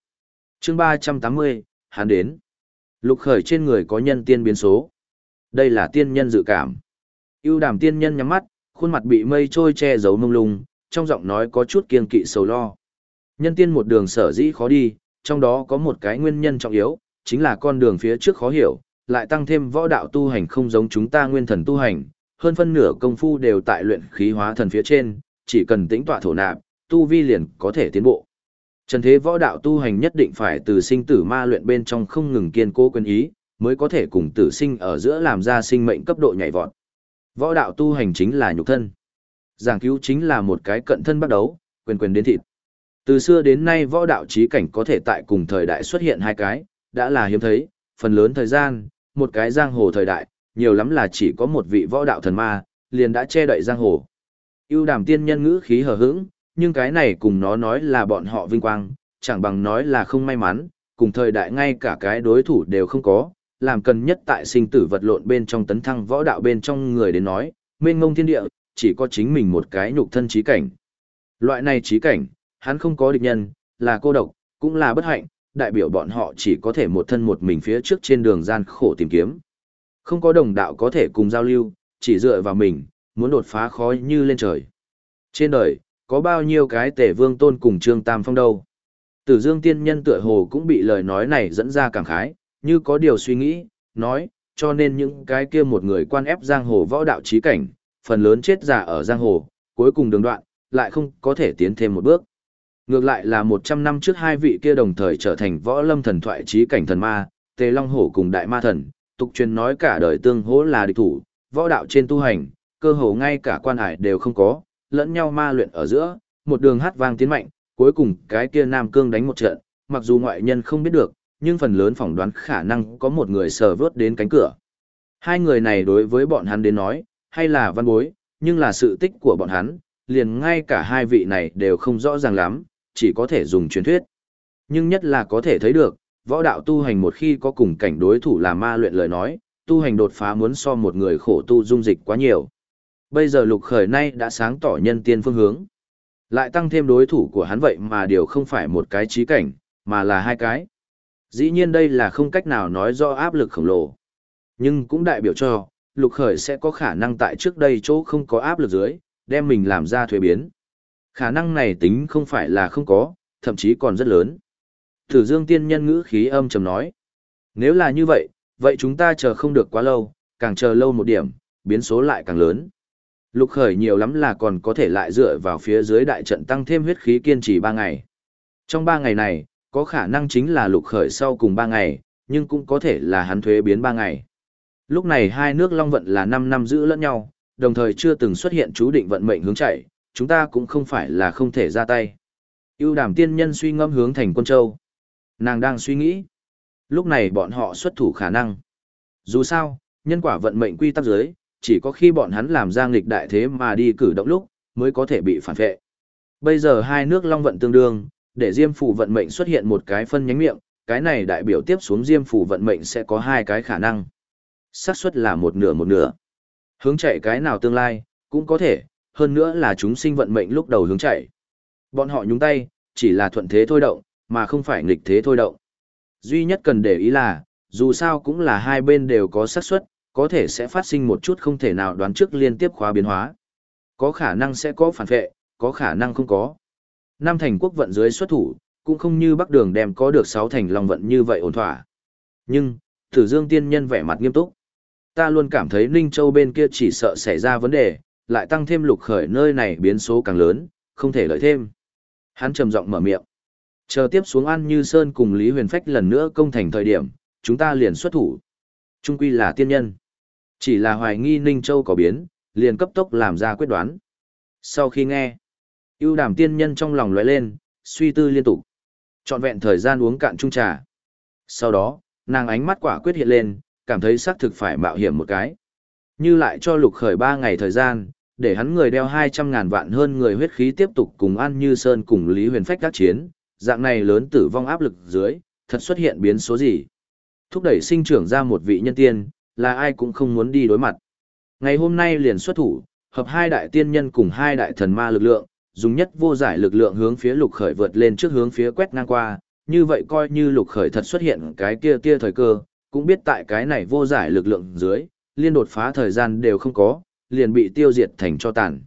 chương 380, hắn đến. Lục khởi trên người có nhân tiên biến số. Đây là tiên nhân dự cảm. Yêu đàm tiên nhân nhắm mắt, khuôn mặt bị mây trôi che giấu mông lung, trong giọng nói có chút kiên kỵ sầu lo. Nhân tiên một đường sở dĩ khó đi, trong đó có một cái nguyên nhân trọng yếu, chính là con đường phía trước khó hiểu, lại tăng thêm võ đạo tu hành không giống chúng ta nguyên thần tu hành, hơn phân nửa công phu đều tại luyện khí hóa thần phía trên, chỉ cần tĩnh tọa thổ nạp, tu vi liền có thể tiến bộ. Trần thế võ đạo tu hành nhất định phải từ sinh tử ma luyện bên trong không ngừng kiên cố quyền ý, mới có thể cùng tử sinh ở giữa làm ra sinh mệnh cấp độ nhảy vọt. Võ đạo tu hành chính là nhục thân. Giảng cứu chính là một cái cận thân bắt đấu, quyền quyền đến thịt. Từ xưa đến nay võ đạo trí cảnh có thể tại cùng thời đại xuất hiện hai cái, đã là hiếm thấy, phần lớn thời gian, một cái giang hồ thời đại, nhiều lắm là chỉ có một vị võ đạo thần ma, liền đã che đậy giang hồ. Yêu đàm tiên nhân ngữ khí hờ hững, nhưng cái này cùng nó nói là bọn họ vinh quang, chẳng bằng nói là không may mắn, cùng thời đại ngay cả cái đối thủ đều không có, làm cần nhất tại sinh tử vật lộn bên trong tấn thăng võ đạo bên trong người đến nói, mênh ngông thiên địa, chỉ có chính mình một cái nhục thân trí cảnh. Loại này trí cảnh, hắn không có địch nhân, là cô độc, cũng là bất hạnh, đại biểu bọn họ chỉ có thể một thân một mình phía trước trên đường gian khổ tìm kiếm. Không có đồng đạo có thể cùng giao lưu, chỉ dựa vào mình, muốn đột phá khó như lên trời. Trên đời, có bao nhiêu cái tể vương tôn cùng trương tam phong đâu. Tử dương tiên nhân tựa hồ cũng bị lời nói này dẫn ra cảm khái, như có điều suy nghĩ, nói, cho nên những cái kia một người quan ép giang hồ võ đạo trí cảnh, phần lớn chết giả ở giang hồ, cuối cùng đường đoạn, lại không có thể tiến thêm một bước. Ngược lại là 100 năm trước hai vị kia đồng thời trở thành võ lâm thần thoại trí cảnh thần ma, Tề Long Hổ cùng Đại Ma Thần, tục truyền nói cả đời tương hỗ là địch thủ, võ đạo trên tu hành, cơ hồ ngay cả quan hải đều không có, lẫn nhau ma luyện ở giữa, một đường hát vang tiến mạnh, cuối cùng cái kia Nam Cương đánh một trận, mặc dù ngoại nhân không biết được, nhưng phần lớn phỏng đoán khả năng có một người sờ vớt đến cánh cửa. Hai người này đối với bọn hắn đến nói, hay là văn bối, nhưng là sự tích của bọn hắn, liền ngay cả hai vị này đều không rõ ràng lắm, chỉ có thể dùng truyền thuyết. Nhưng nhất là có thể thấy được, võ đạo tu hành một khi có cùng cảnh đối thủ là ma luyện lời nói, tu hành đột phá muốn so một người khổ tu dung dịch quá nhiều. Bây giờ lục khởi nay đã sáng tỏ nhân tiên phương hướng. Lại tăng thêm đối thủ của hắn vậy mà điều không phải một cái trí cảnh, mà là hai cái. Dĩ nhiên đây là không cách nào nói do áp lực khổng lồ. Nhưng cũng đại biểu cho, lục khởi sẽ có khả năng tại trước đây chỗ không có áp lực dưới, đem mình làm ra thuế biến. Khả năng này tính không phải là không có, thậm chí còn rất lớn. Thử dương tiên nhân ngữ khí âm trầm nói. Nếu là như vậy, vậy chúng ta chờ không được quá lâu, càng chờ lâu một điểm, biến số lại càng lớn. Lục khởi nhiều lắm là còn có thể lại dựa vào phía dưới đại trận tăng thêm huyết khí kiên trì 3 ngày. Trong 3 ngày này, có khả năng chính là lục khởi sau cùng 3 ngày, nhưng cũng có thể là hắn thuế biến 3 ngày. Lúc này hai nước long vận là 5 năm giữ lẫn nhau, đồng thời chưa từng xuất hiện chú định vận mệnh hướng chạy, chúng ta cũng không phải là không thể ra tay. Yêu đàm tiên nhân suy ngâm hướng thành quân châu. Nàng đang suy nghĩ. Lúc này bọn họ xuất thủ khả năng. Dù sao, nhân quả vận mệnh quy tắc giới, chỉ có khi bọn hắn làm ra nghịch đại thế mà đi cử động lúc, mới có thể bị phản vệ. Bây giờ hai nước long vận tương đương, để Diêm phủ vận mệnh xuất hiện một cái phân nhánh miệng, cái này đại biểu tiếp xuống Diêm phủ vận mệnh sẽ có hai cái khả năng xác suất là một nửa một nửa. Hướng chạy cái nào tương lai, cũng có thể, hơn nữa là chúng sinh vận mệnh lúc đầu hướng chạy. Bọn họ nhúng tay, chỉ là thuận thế thôi động, mà không phải nghịch thế thôi động. Duy nhất cần để ý là, dù sao cũng là hai bên đều có xác suất, có thể sẽ phát sinh một chút không thể nào đoán trước liên tiếp khóa biến hóa. Có khả năng sẽ có phản vệ, có khả năng không có. Nam thành quốc vận dưới xuất thủ, cũng không như Bắc Đường đem có được sáu thành long vận như vậy ổn thỏa. Nhưng, Tử Dương tiên nhân vẻ mặt nghiêm túc. Ta luôn cảm thấy Ninh Châu bên kia chỉ sợ xảy ra vấn đề, lại tăng thêm lục khởi nơi này biến số càng lớn, không thể lợi thêm. Hắn trầm giọng mở miệng. Chờ tiếp xuống An Như Sơn cùng Lý Huyền Phách lần nữa công thành thời điểm, chúng ta liền xuất thủ. Trung quy là tiên nhân. Chỉ là hoài nghi Ninh Châu có biến, liền cấp tốc làm ra quyết đoán. Sau khi nghe, ưu đàm tiên nhân trong lòng lóe lên, suy tư liên tục. Chọn vẹn thời gian uống cạn chung trà. Sau đó, nàng ánh mắt quả quyết hiện lên, cảm thấy xác thực phải mạo hiểm một cái. Như lại cho lục khởi ba ngày thời gian, để hắn người đeo hai trăm ngàn vạn hơn người huyết khí tiếp tục cùng An Như Sơn cùng Lý Huyền Phách tác chiến, dạng này lớn tử vong áp lực dưới, thật xuất hiện biến số gì. Thúc đẩy sinh trưởng ra một vị nhân tiên, là ai cũng không muốn đi đối mặt. Ngày hôm nay liền xuất thủ, hợp hai đại tiên nhân cùng hai đại thần ma lực lượng, dùng nhất vô giải lực lượng hướng phía lục khởi vượt lên trước hướng phía quét ngang qua, như vậy coi như lục khởi thật xuất hiện cái kia tia thời cơ, cũng biết tại cái này vô giải lực lượng dưới, liên đột phá thời gian đều không có, liền bị tiêu diệt thành cho tàn.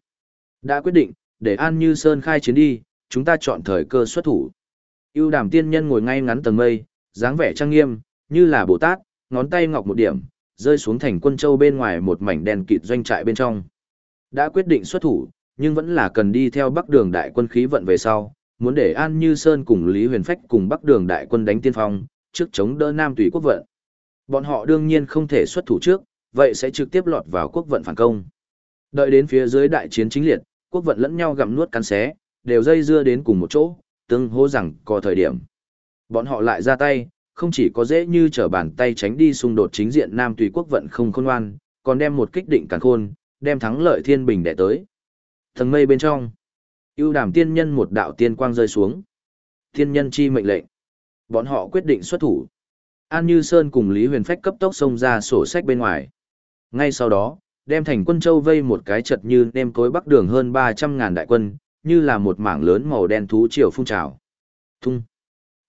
Đã quyết định, để An Như Sơn khai chiến đi, chúng ta chọn thời cơ xuất thủ. yêu đàm tiên nhân ngồi ngay ngắn tầng mây, dáng vẻ trang nghiêm, như là Bồ Tát, ngón tay ngọc một điểm, rơi xuống thành quân châu bên ngoài một mảnh đèn kịt doanh trại bên trong. Đã quyết định xuất thủ, nhưng vẫn là cần đi theo bắc đường đại quân khí vận về sau, muốn để An Như Sơn cùng Lý Huyền Phách cùng bắc đường đại quân đánh tiên phong, trước chống đỡ Nam Tùy quốc vận. Bọn họ đương nhiên không thể xuất thủ trước, vậy sẽ trực tiếp lọt vào quốc vận phản công. Đợi đến phía dưới đại chiến chính liệt, quốc vận lẫn nhau gặm nuốt cắn xé, đều dây dưa đến cùng một chỗ, tương hô rằng có thời điểm. Bọn họ lại ra tay, không chỉ có dễ như trở bàn tay tránh đi xung đột chính diện Nam Tùy quốc vận không khôn ngoan, còn đem một kích định càn khôn, đem thắng lợi thiên bình đẻ tới. Thần mây bên trong, ưu đàm tiên nhân một đạo tiên quang rơi xuống. Tiên nhân chi mệnh lệnh. Bọn họ quyết định xuất thủ. An Như Sơn cùng Lý Huyền Phách cấp tốc xông ra sổ sách bên ngoài. Ngay sau đó, đem thành quân châu vây một cái chật như nêm cối bắc đường hơn 300 ngàn đại quân, như là một mảng lớn màu đen thú triều phun trào. Thung.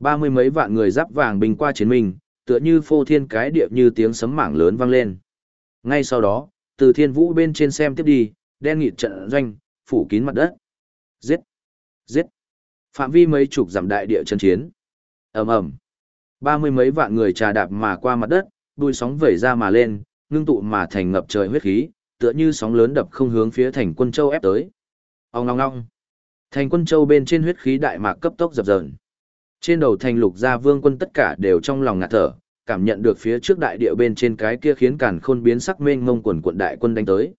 Ba mươi mấy vạn người giáp vàng bình qua chiến mình, tựa như phô thiên cái địa như tiếng sấm mảng lớn vang lên. Ngay sau đó, từ thiên vũ bên trên xem tiếp đi, đen nghịt trận doanh, phủ kín mặt đất. Giết! Giết! Phạm vi mấy chục giảm đại địa chân chiến. ầm ầm Ba mươi mấy vạn người trà đạp mà qua mặt đất, đuôi sóng vẩy ra mà lên, ngưng tụ mà thành ngập trời huyết khí, tựa như sóng lớn đập không hướng phía thành quân châu ép tới. Ông ngong ngong. Thành quân châu bên trên huyết khí đại mạc cấp tốc dập dờn. Trên đầu thành lục gia vương quân tất cả đều trong lòng ngạt thở, cảm nhận được phía trước đại địa bên trên cái kia khiến càn khôn biến sắc mênh mông quần quận đại quân đánh tới.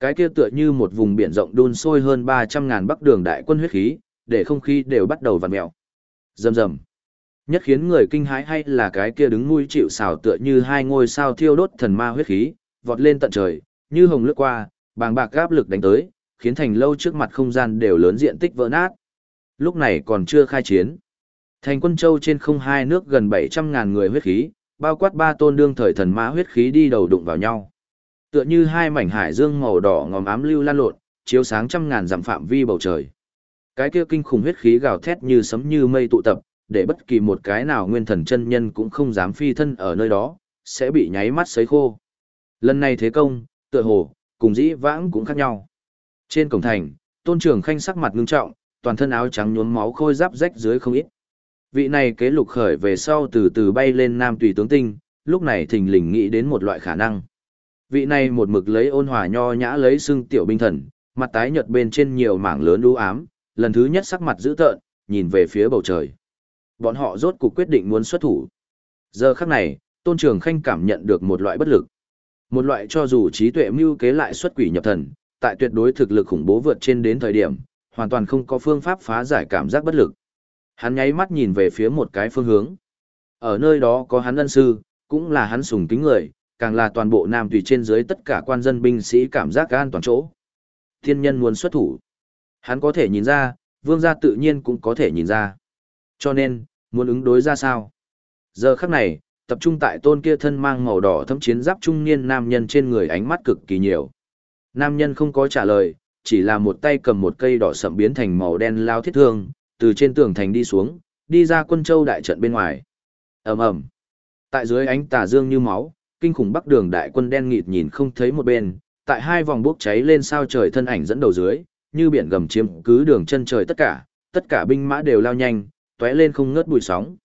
Cái kia tựa như một vùng biển rộng đun sôi hơn 300 ngàn bắc đường đại quân huyết khí, để không khí đều bắt đầu vặn mèo. Rầm rầm. Nhất khiến người kinh hãi hay là cái kia đứng nuôi chịu xào tựa như hai ngôi sao thiêu đốt thần ma huyết khí, vọt lên tận trời, như hồng lướt qua, bàng bạc áp lực đánh tới, khiến thành lâu trước mặt không gian đều lớn diện tích vỡ nát. Lúc này còn chưa khai chiến. Thành quân châu trên không hai nước gần 700.000 người huyết khí, bao quát ba tôn đương thời thần ma huyết khí đi đầu đụng vào nhau. Tựa như hai mảnh hải dương màu đỏ ngòm ám lưu lan lộn, chiếu sáng trăm ngàn dặm phạm vi bầu trời. Cái kia kinh khủng huyết khí gào thét như sấm như mây tụ tập, để bất kỳ một cái nào nguyên thần chân nhân cũng không dám phi thân ở nơi đó, sẽ bị nháy mắt sấy khô. Lần này thế công, tựa hồ, cùng dĩ vãng cũng khác nhau. Trên cổng thành, tôn trường khanh sắc mặt ngưng trọng, toàn thân áo trắng nhuốm máu khôi giáp rách dưới không ít. Vị này kế lục khởi về sau từ từ bay lên nam tùy tướng tinh, lúc này thình lình nghĩ đến một loại khả năng. Vị này một mực lấy ôn hòa nho nhã lấy xưng tiểu binh thần, mặt tái nhợt bên trên nhiều mảng lớn u ám, lần thứ nhất sắc mặt dữ tợn, nhìn về phía bầu trời. Bọn họ rốt cuộc quyết định muốn xuất thủ. Giờ khắc này, Tôn Trường Khanh cảm nhận được một loại bất lực. Một loại cho dù trí tuệ mưu kế lại xuất quỷ nhập thần, tại tuyệt đối thực lực khủng bố vượt trên đến thời điểm, hoàn toàn không có phương pháp phá giải cảm giác bất lực. Hắn nháy mắt nhìn về phía một cái phương hướng. Ở nơi đó có hắn ân sư, cũng là hắn sùng kính người, càng là toàn bộ Nam tùy trên dưới tất cả quan dân binh sĩ cảm giác an toàn chỗ. Thiên nhân muốn xuất thủ. Hắn có thể nhìn ra, vương gia tự nhiên cũng có thể nhìn ra. Cho nên, muốn ứng đối ra sao? Giờ khắc này, tập trung tại tôn kia thân mang màu đỏ thâm chiến giáp trung niên nam nhân trên người ánh mắt cực kỳ nhiều. Nam nhân không có trả lời, chỉ là một tay cầm một cây đỏ sậm biến thành màu đen lao thiết thương, từ trên tường thành đi xuống, đi ra quân châu đại trận bên ngoài. ầm ầm Tại dưới ánh tà dương như máu, kinh khủng bắc đường đại quân đen nghịt nhìn không thấy một bên, tại hai vòng bốc cháy lên sao trời thân ảnh dẫn đầu dưới, như biển gầm chiếm cứ đường chân trời tất cả, tất cả binh mã đều lao nhanh, tóe lên không ngớt bụi sóng.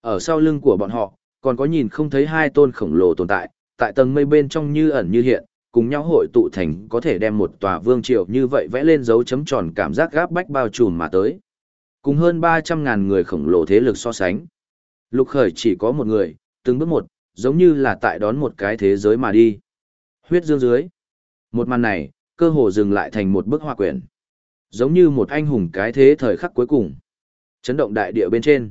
Ở sau lưng của bọn họ, còn có nhìn không thấy hai tôn khổng lồ tồn tại, tại tầng mây bên trong như ẩn như hiện, cùng nhau hội tụ thành có thể đem một tòa vương triều như vậy vẽ lên dấu chấm tròn cảm giác gáp bách bao trùm mà tới. Cùng hơn 300.000 người khổng lồ thế lực so sánh. Lục khởi chỉ có một người, từng bước một, giống như là tại đón một cái thế giới mà đi. Huyết dương dưới. Một màn này, cơ hồ dừng lại thành một bức hoa quyển. Giống như một anh hùng cái thế thời khắc cuối cùng. Chấn động đại địa bên trên.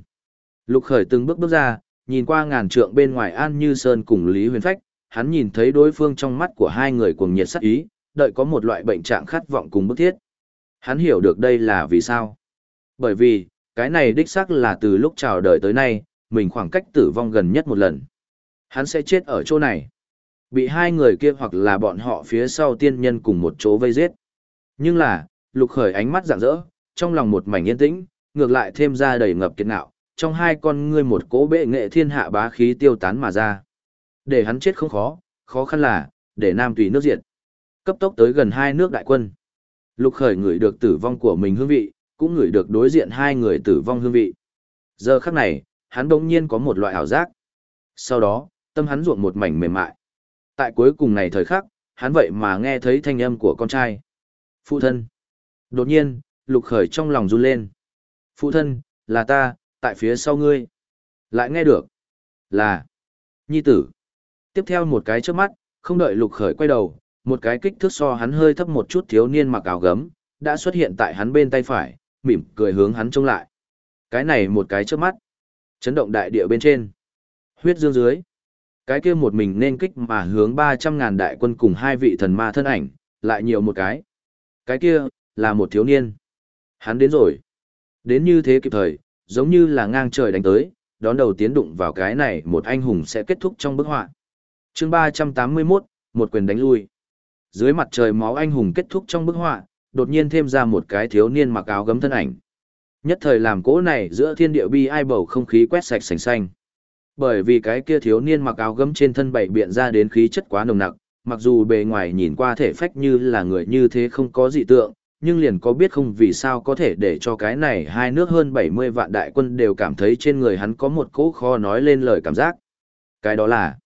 Lục khởi từng bước bước ra, nhìn qua ngàn trượng bên ngoài An Như Sơn cùng Lý Huyền Phách, hắn nhìn thấy đối phương trong mắt của hai người cuồng nhiệt sắc ý, đợi có một loại bệnh trạng khát vọng cùng bức thiết. Hắn hiểu được đây là vì sao. Bởi vì, cái này đích xác là từ lúc chào đời tới nay, mình khoảng cách tử vong gần nhất một lần. Hắn sẽ chết ở chỗ này. Bị hai người kia hoặc là bọn họ phía sau tiên nhân cùng một chỗ vây giết. Nhưng là, lục khởi ánh mắt rạng rỡ, trong lòng một mảnh yên tĩnh, ngược lại thêm ra đầy ngập kiệt ngạo, trong hai con ngươi một cỗ bệ nghệ thiên hạ bá khí tiêu tán mà ra. Để hắn chết không khó, khó khăn là, để Nam tùy nước diệt. Cấp tốc tới gần hai nước đại quân. Lục khởi ngửi được tử vong của mình hương vị, cũng ngửi được đối diện hai người tử vong hương vị. Giờ khắc này, hắn bỗng nhiên có một loại ảo giác. Sau đó, tâm hắn ruộng một mảnh mềm mại. Tại cuối cùng này thời khắc, hắn vậy mà nghe thấy thanh âm của con trai. Phụ thân. Đột nhiên, lục khởi trong lòng run lên. Phụ thân, là ta, tại phía sau ngươi. Lại nghe được. Là. Nhi tử. Tiếp theo một cái trước mắt, không đợi lục khởi quay đầu, một cái kích thước so hắn hơi thấp một chút thiếu niên mặc áo gấm, đã xuất hiện tại hắn bên tay phải, mỉm cười hướng hắn trông lại. Cái này một cái trước mắt. Chấn động đại địa bên trên. Huyết dương dưới. Cái kia một mình nên kích mà hướng 300 ngàn đại quân cùng hai vị thần ma thân ảnh, lại nhiều một cái. Cái kia, là một thiếu niên. Hắn đến rồi. Đến như thế kịp thời, giống như là ngang trời đánh tới, đón đầu tiến đụng vào cái này một anh hùng sẽ kết thúc trong bức họa. chương 381, một quyền đánh lui. Dưới mặt trời máu anh hùng kết thúc trong bức họa, đột nhiên thêm ra một cái thiếu niên mặc áo gấm thân ảnh. Nhất thời làm cỗ này giữa thiên địa bi ai bầu không khí quét sạch sành xanh. Bởi vì cái kia thiếu niên mặc áo gấm trên thân bảy biện ra đến khí chất quá nồng nặc, mặc dù bề ngoài nhìn qua thể phách như là người như thế không có dị tượng, nhưng liền có biết không vì sao có thể để cho cái này hai nước hơn 70 vạn đại quân đều cảm thấy trên người hắn có một cỗ kho nói lên lời cảm giác. Cái đó là,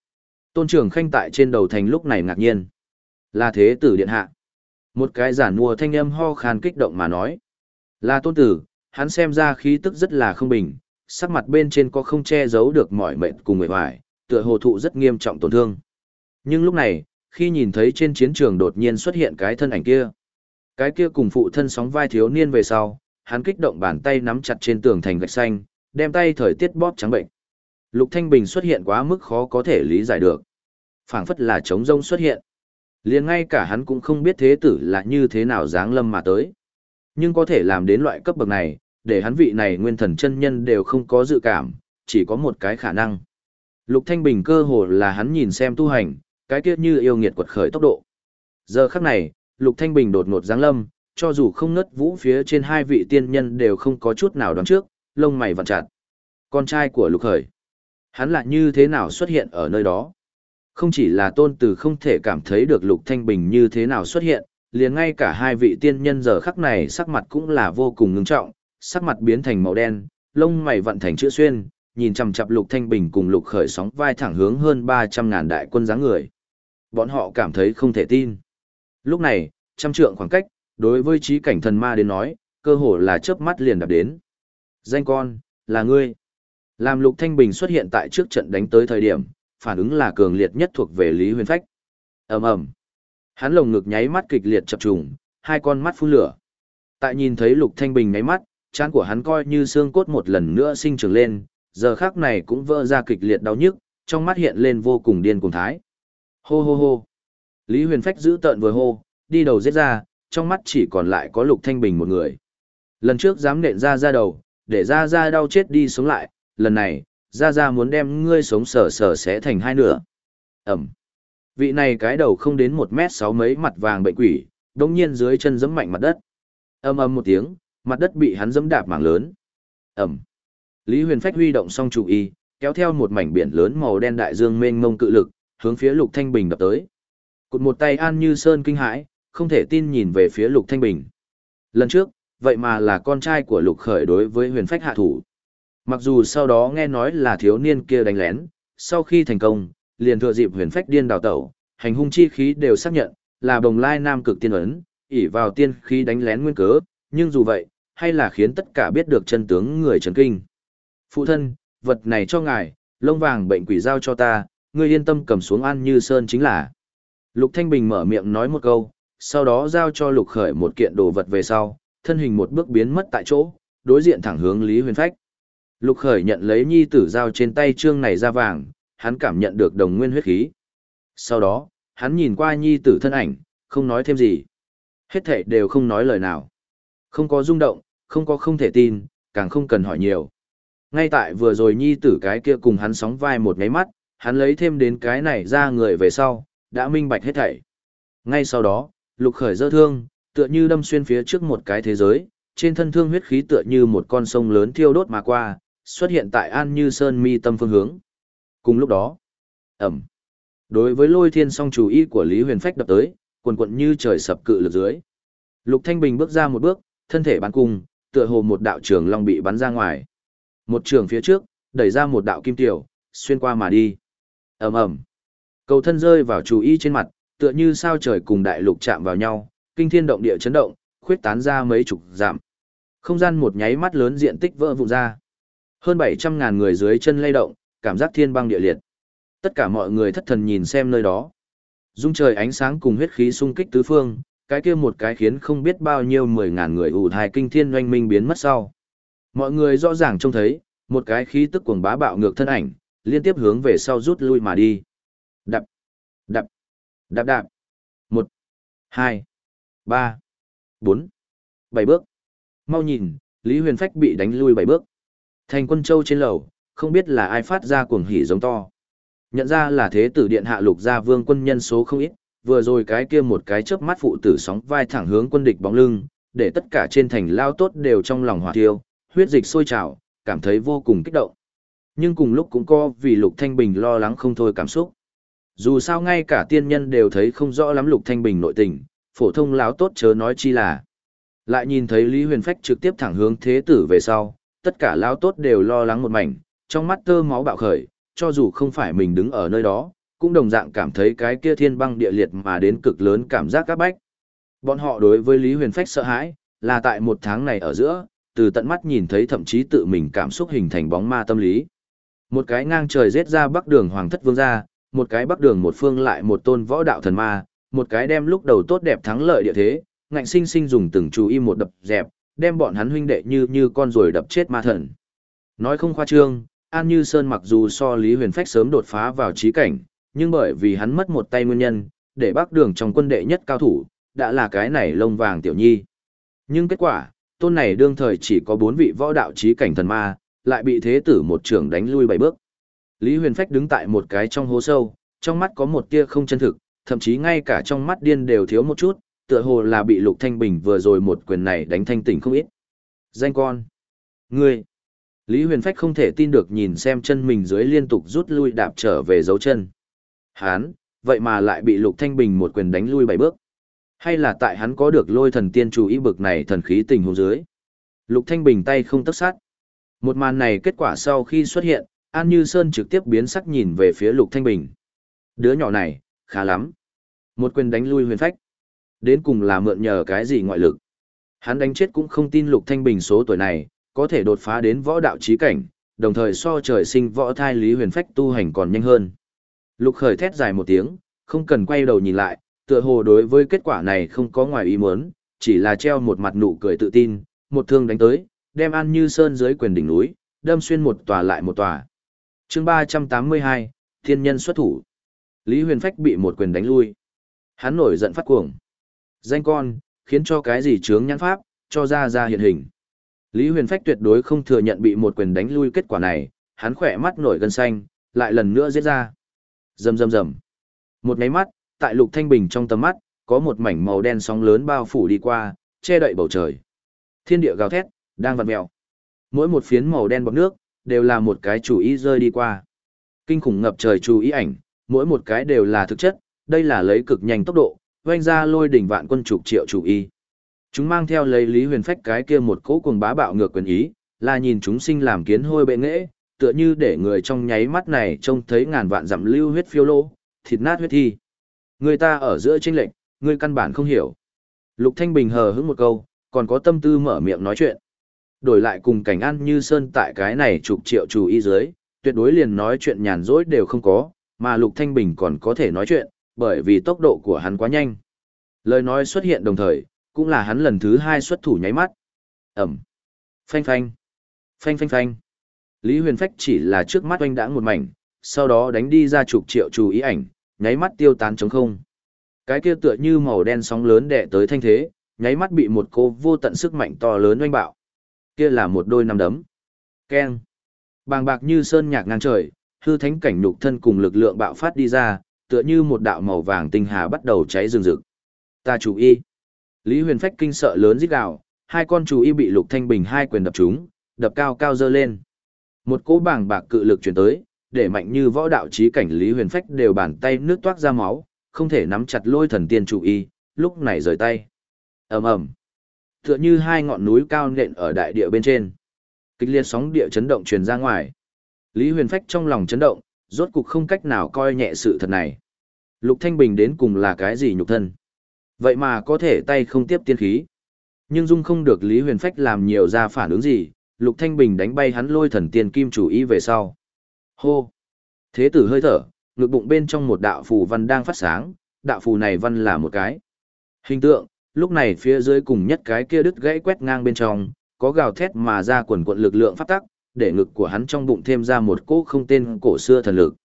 tôn trưởng khanh tại trên đầu thành lúc này ngạc nhiên. Là thế tử điện hạ. Một cái giả mùa thanh âm ho khan kích động mà nói. Là tôn tử, hắn xem ra khí tức rất là không bình, sắc mặt bên trên có không che giấu được mỏi mệt cùng người hoài, tựa hồ thụ rất nghiêm trọng tổn thương. Nhưng lúc này, khi nhìn thấy trên chiến trường đột nhiên xuất hiện cái thân ảnh kia, cái kia cùng phụ thân sóng vai thiếu niên về sau, hắn kích động bàn tay nắm chặt trên tường thành gạch xanh, đem tay thời tiết bóp trắng bệnh. Lục Thanh Bình xuất hiện quá mức khó có thể lý giải được. phảng phất là trống rông xuất hiện. liền ngay cả hắn cũng không biết thế tử là như thế nào dáng lâm mà tới. Nhưng có thể làm đến loại cấp bậc này, để hắn vị này nguyên thần chân nhân đều không có dự cảm, chỉ có một cái khả năng. Lục Thanh Bình cơ hồ là hắn nhìn xem tu hành, cái kia như yêu nghiệt quật khởi tốc độ. Giờ khắc này, Lục Thanh Bình đột ngột giáng lâm, cho dù không ngất vũ phía trên hai vị tiên nhân đều không có chút nào đoán trước, lông mày vặn chặt. Con trai của Lục Khởi, hắn lại như thế nào xuất hiện ở nơi đó? Không chỉ là tôn tử không thể cảm thấy được Lục Thanh Bình như thế nào xuất hiện, liền ngay cả hai vị tiên nhân giờ khắc này sắc mặt cũng là vô cùng ngưng trọng, sắc mặt biến thành màu đen, lông mày vặn thành chữ xuyên, nhìn chằm chằm Lục Thanh Bình cùng Lục Khởi sóng vai thẳng hướng hơn 300 ngàn đại quân dáng người. Bọn họ cảm thấy không thể tin. Lúc này, trăm trượng khoảng cách, đối với trí cảnh thần ma đến nói, cơ hồ là chớp mắt liền đạp đến. Danh con, là ngươi. Làm Lục Thanh Bình xuất hiện tại trước trận đánh tới thời điểm, phản ứng là cường liệt nhất thuộc về Lý Huyền Phách. ầm ầm, Hắn lồng ngực nháy mắt kịch liệt chập trùng, hai con mắt phun lửa. Tại nhìn thấy Lục Thanh Bình nháy mắt, chán của hắn coi như xương cốt một lần nữa sinh trưởng lên, giờ khắc này cũng vỡ ra kịch liệt đau nhức, trong mắt hiện lên vô cùng điên cuồng thái. Hô hô hô. Lý Huyền Phách giữ tợn vừa hô, đi đầu giết ra, trong mắt chỉ còn lại có Lục Thanh Bình một người. Lần trước dám nện ra ra đầu, để ra ra đau chết đi sống lại, lần này, ra ra muốn đem ngươi sống sờ sờ sẽ thành hai nửa. Ẩm. Vị này cái đầu không đến một mét sáu mấy mặt vàng bệnh quỷ, đồng nhiên dưới chân giẫm mạnh mặt đất. ầm ầm một tiếng, mặt đất bị hắn giẫm đạp mảng lớn. Ẩm. Lý Huyền Phách huy động song chủ y, kéo theo một mảnh biển lớn màu đen đại dương mênh mông cự lực, hướng phía Lục Thanh Bình đập tới. Cụt một tay An Như Sơn kinh hãi, không thể tin nhìn về phía Lục Thanh Bình. Lần trước, vậy mà là con trai của Lục Khởi đối với Huyền Phách hạ thủ. Mặc dù sau đó nghe nói là thiếu niên kia đánh lén, sau khi thành công, liền thừa dịp Huyền Phách điên đào tẩu, hành hung chi khí đều xác nhận là Bồng Lai Nam cực tiên ấn, ỷ vào tiên khí đánh lén nguyên cớ, nhưng dù vậy, hay là khiến tất cả biết được chân tướng người chấn kinh. Phụ thân, vật này cho ngài, lông vàng bệnh quỷ giao cho ta, ngươi yên tâm cầm xuống An Như Sơn chính là. Lục Thanh Bình mở miệng nói một câu, sau đó giao cho Lục Khởi một kiện đồ vật về sau, thân hình một bước biến mất tại chỗ, đối diện thẳng hướng Lý Huyền Phách. Lục Khởi nhận lấy nhi tử giao trên tay trương này ra vàng, hắn cảm nhận được đồng nguyên huyết khí. Sau đó, hắn nhìn qua nhi tử thân ảnh, không nói thêm gì. Hết thảy đều không nói lời nào. Không có rung động, không có không thể tin, càng không cần hỏi nhiều. Ngay tại vừa rồi nhi tử cái kia cùng hắn sóng vai một ngáy mắt, hắn lấy thêm đến cái này ra người về sau, đã minh bạch hết thảy. Ngay sau đó, lục khởi dơ thương, tựa như đâm xuyên phía trước một cái thế giới, trên thân thương huyết khí tựa như một con sông lớn thiêu đốt mà qua, xuất hiện tại An Như Sơn mi tâm phương hướng. Cùng lúc đó, ẩm. Đối với lôi thiên song chủ ý của Lý Huyền Phách đập tới, quần quận như trời sập cự lực dưới. Lục Thanh Bình bước ra một bước, thân thể bắn cung, tựa hồ một đạo trường long bị bắn ra ngoài. Một trường phía trước, đẩy ra một đạo kim tiểu, xuyên qua mà đi. ầm ầm, cầu thân rơi vào chủ ý trên mặt, tựa như sao trời cùng đại lục chạm vào nhau, kinh thiên động địa chấn động, khuyết tán ra mấy chục giảm. Không gian một nháy mắt lớn diện tích vỡ vụn ra. Hơn 700 ngàn người dưới chân lay động, cảm giác thiên băng địa liệt. Tất cả mọi người thất thần nhìn xem nơi đó. Dung trời ánh sáng cùng huyết khí xung kích tứ phương, cái kia một cái khiến không biết bao nhiêu mười ngàn người ủ thai kinh thiên oanh minh biến mất sau. Mọi người rõ ràng trông thấy, một cái khí tức cuồng bá bạo ngược thân ảnh, liên tiếp hướng về sau rút lui mà đi. Đập, đập, đạp đạp. Một, hai, ba, bốn, bảy bước. Mau nhìn, Lý Huyền Phách bị đánh lui bảy bước. Thành quân châu trên lầu, không biết là ai phát ra cuồng hỉ giống to. Nhận ra là thế tử điện hạ lục gia vương quân nhân số không ít, vừa rồi cái kia một cái chớp mắt phụ tử sóng vai thẳng hướng quân địch bóng lưng, để tất cả trên thành lao tốt đều trong lòng hỏa thiêu, huyết dịch sôi trào, cảm thấy vô cùng kích động. Nhưng cùng lúc cũng có vì Lục Thanh Bình lo lắng không thôi cảm xúc. Dù sao ngay cả tiên nhân đều thấy không rõ lắm Lục Thanh Bình nội tình, phổ thông láo tốt chớ nói chi là. Lại nhìn thấy Lý Huyền Phách trực tiếp thẳng hướng thế tử về sau, tất cả láo tốt đều lo lắng một mảnh, trong mắt tơ máu bạo khởi, cho dù không phải mình đứng ở nơi đó, cũng đồng dạng cảm thấy cái kia thiên băng địa liệt mà đến cực lớn cảm giác các bách. Bọn họ đối với Lý Huyền Phách sợ hãi, là tại một tháng này ở giữa, từ tận mắt nhìn thấy thậm chí tự mình cảm xúc hình thành bóng ma tâm lý. Một cái ngang trời giết ra bắc đường hoàng thất vương gia, một cái bắc đường một phương lại một tôn võ đạo thần ma, một cái đem lúc đầu tốt đẹp thắng lợi địa thế, ngạnh sinh sinh dùng từng chú im một đập dẹp, đem bọn hắn huynh đệ như như con rồi đập chết ma thần. Nói không khoa trương, An Như Sơn mặc dù so Lý Huyền Phách sớm đột phá vào trí cảnh, nhưng bởi vì hắn mất một tay nguyên nhân, để bắc đường trong quân đệ nhất cao thủ, đã là cái này lông vàng tiểu nhi. Nhưng kết quả, tôn này đương thời chỉ có bốn vị võ đạo trí cảnh thần ma, lại bị thế tử một trưởng đánh lui bảy bước. Lý Huyền Phách đứng tại một cái trong hố sâu, trong mắt có một tia không chân thực, thậm chí ngay cả trong mắt điên đều thiếu một chút, tựa hồ là bị Lục Thanh Bình vừa rồi một quyền này đánh thanh tỉnh không ít. Danh con. Ngươi. Lý Huyền Phách không thể tin được nhìn xem chân mình dưới liên tục rút lui đạp trở về dấu chân. Hán, vậy mà lại bị Lục Thanh Bình một quyền đánh lui bảy bước. Hay là tại hắn có được lôi thần tiên chủ ý bực này thần khí tình huống dưới. Lục Thanh Bình tay không tấp sát. Một màn này kết quả sau khi xuất hiện, An Như Sơn trực tiếp biến sắc nhìn về phía Lục Thanh Bình. Đứa nhỏ này, khá lắm. Một quyền đánh lui huyền phách. Đến cùng là mượn nhờ cái gì ngoại lực. Hắn đánh chết cũng không tin Lục Thanh Bình số tuổi này, có thể đột phá đến võ đạo trí cảnh, đồng thời so trời sinh võ thai lý huyền phách tu hành còn nhanh hơn. Lục khởi thét dài một tiếng, không cần quay đầu nhìn lại, tựa hồ đối với kết quả này không có ngoài ý muốn, chỉ là treo một mặt nụ cười tự tin, một thương đánh tới, đem An Như Sơn dưới quyền đỉnh núi, đâm xuyên một tòa lại một tòa chương 382, Thiên nhân xuất thủ. Lý Huyền Phách bị một quyền đánh lui. Hắn nổi giận phát cuồng. Danh con, khiến cho cái gì chướng nhãn pháp, cho ra ra hiện hình. Lý Huyền Phách tuyệt đối không thừa nhận bị một quyền đánh lui kết quả này, hắn khỏe mắt nổi gân xanh, lại lần nữa giết ra. Rầm rầm rầm. Một cái mắt, tại Lục Thanh Bình trong tầm mắt, có một mảnh màu đen sóng lớn bao phủ đi qua, che đậy bầu trời. Thiên địa gào thét, đang vặn mèo. Mỗi một phiến màu đen bọt nước, đều là một cái chủ ý rơi đi qua. Kinh khủng ngập trời chủ ý ảnh, mỗi một cái đều là thực chất, đây là lấy cực nhanh tốc độ, vanh ra lôi đỉnh vạn quân chục triệu chủ ý. Chúng mang theo lấy Lý Huyền Phách cái kia một cỗ cuồng bá bạo ngược quyền ý, là nhìn chúng sinh làm kiến hôi bệ nghệ, tựa như để người trong nháy mắt này trông thấy ngàn vạn dặm lưu huyết phiêu lô, thịt nát huyết thi. Người ta ở giữa chênh lệnh, người căn bản không hiểu. Lục Thanh Bình hờ hững một câu, còn có tâm tư mở miệng nói chuyện. Đổi lại cùng cảnh ăn như sơn tại cái này chục triệu chủ y dưới, tuyệt đối liền nói chuyện nhàn rỗi đều không có, mà Lục Thanh Bình còn có thể nói chuyện, bởi vì tốc độ của hắn quá nhanh. Lời nói xuất hiện đồng thời, cũng là hắn lần thứ hai xuất thủ nháy mắt. Ẩm. Phanh phanh. Phanh phanh phanh. Lý Huyền Phách chỉ là trước mắt oanh đãng một mảnh, sau đó đánh đi ra chục triệu chú ý ảnh, nháy mắt tiêu tán trống không. Cái kia tựa như màu đen sóng lớn đè tới thanh thế, nháy mắt bị một cô vô tận sức mạnh to lớn oanh bạo. Kia là một đôi nằm đấm. Keng. Bàng bạc như sơn nhạc ngang trời, hư thánh cảnh nhục thân cùng lực lượng bạo phát đi ra, tựa như một đạo màu vàng tinh hà bắt đầu cháy rừng rực. Ta chủ y. Lý Huyền Phách kinh sợ lớn rít gào, hai con chủ y bị Lục Thanh Bình hai quyền đập trúng, đập cao cao dơ lên. Một cỗ bàng bạc cự lực truyền tới, để mạnh như võ đạo trí cảnh Lý Huyền Phách đều bàn tay nước toát ra máu, không thể nắm chặt lôi thần tiên chủ y, lúc này rời tay. ầm ầm, tựa như hai ngọn núi cao nện ở đại địa bên trên. Kịch liệt sóng địa chấn động truyền ra ngoài. Lý Huyền Phách trong lòng chấn động, rốt cục không cách nào coi nhẹ sự thật này. Lục Thanh Bình đến cùng là cái gì nhục thân? Vậy mà có thể tay không tiếp tiên khí. Nhưng dung không được Lý Huyền Phách làm nhiều ra phản ứng gì, Lục Thanh Bình đánh bay hắn lôi thần tiên kim chủ ý về sau. Hô! Thế tử hơi thở, ngực bụng bên trong một đạo phù văn đang phát sáng, đạo phù này văn là một cái. Hình tượng, lúc này phía dưới cùng nhất cái kia đứt gãy quét ngang bên trong, có gào thét mà ra quần quận lực lượng phát tắc, để ngực của hắn trong bụng thêm ra một cỗ không tên cổ xưa thần lực.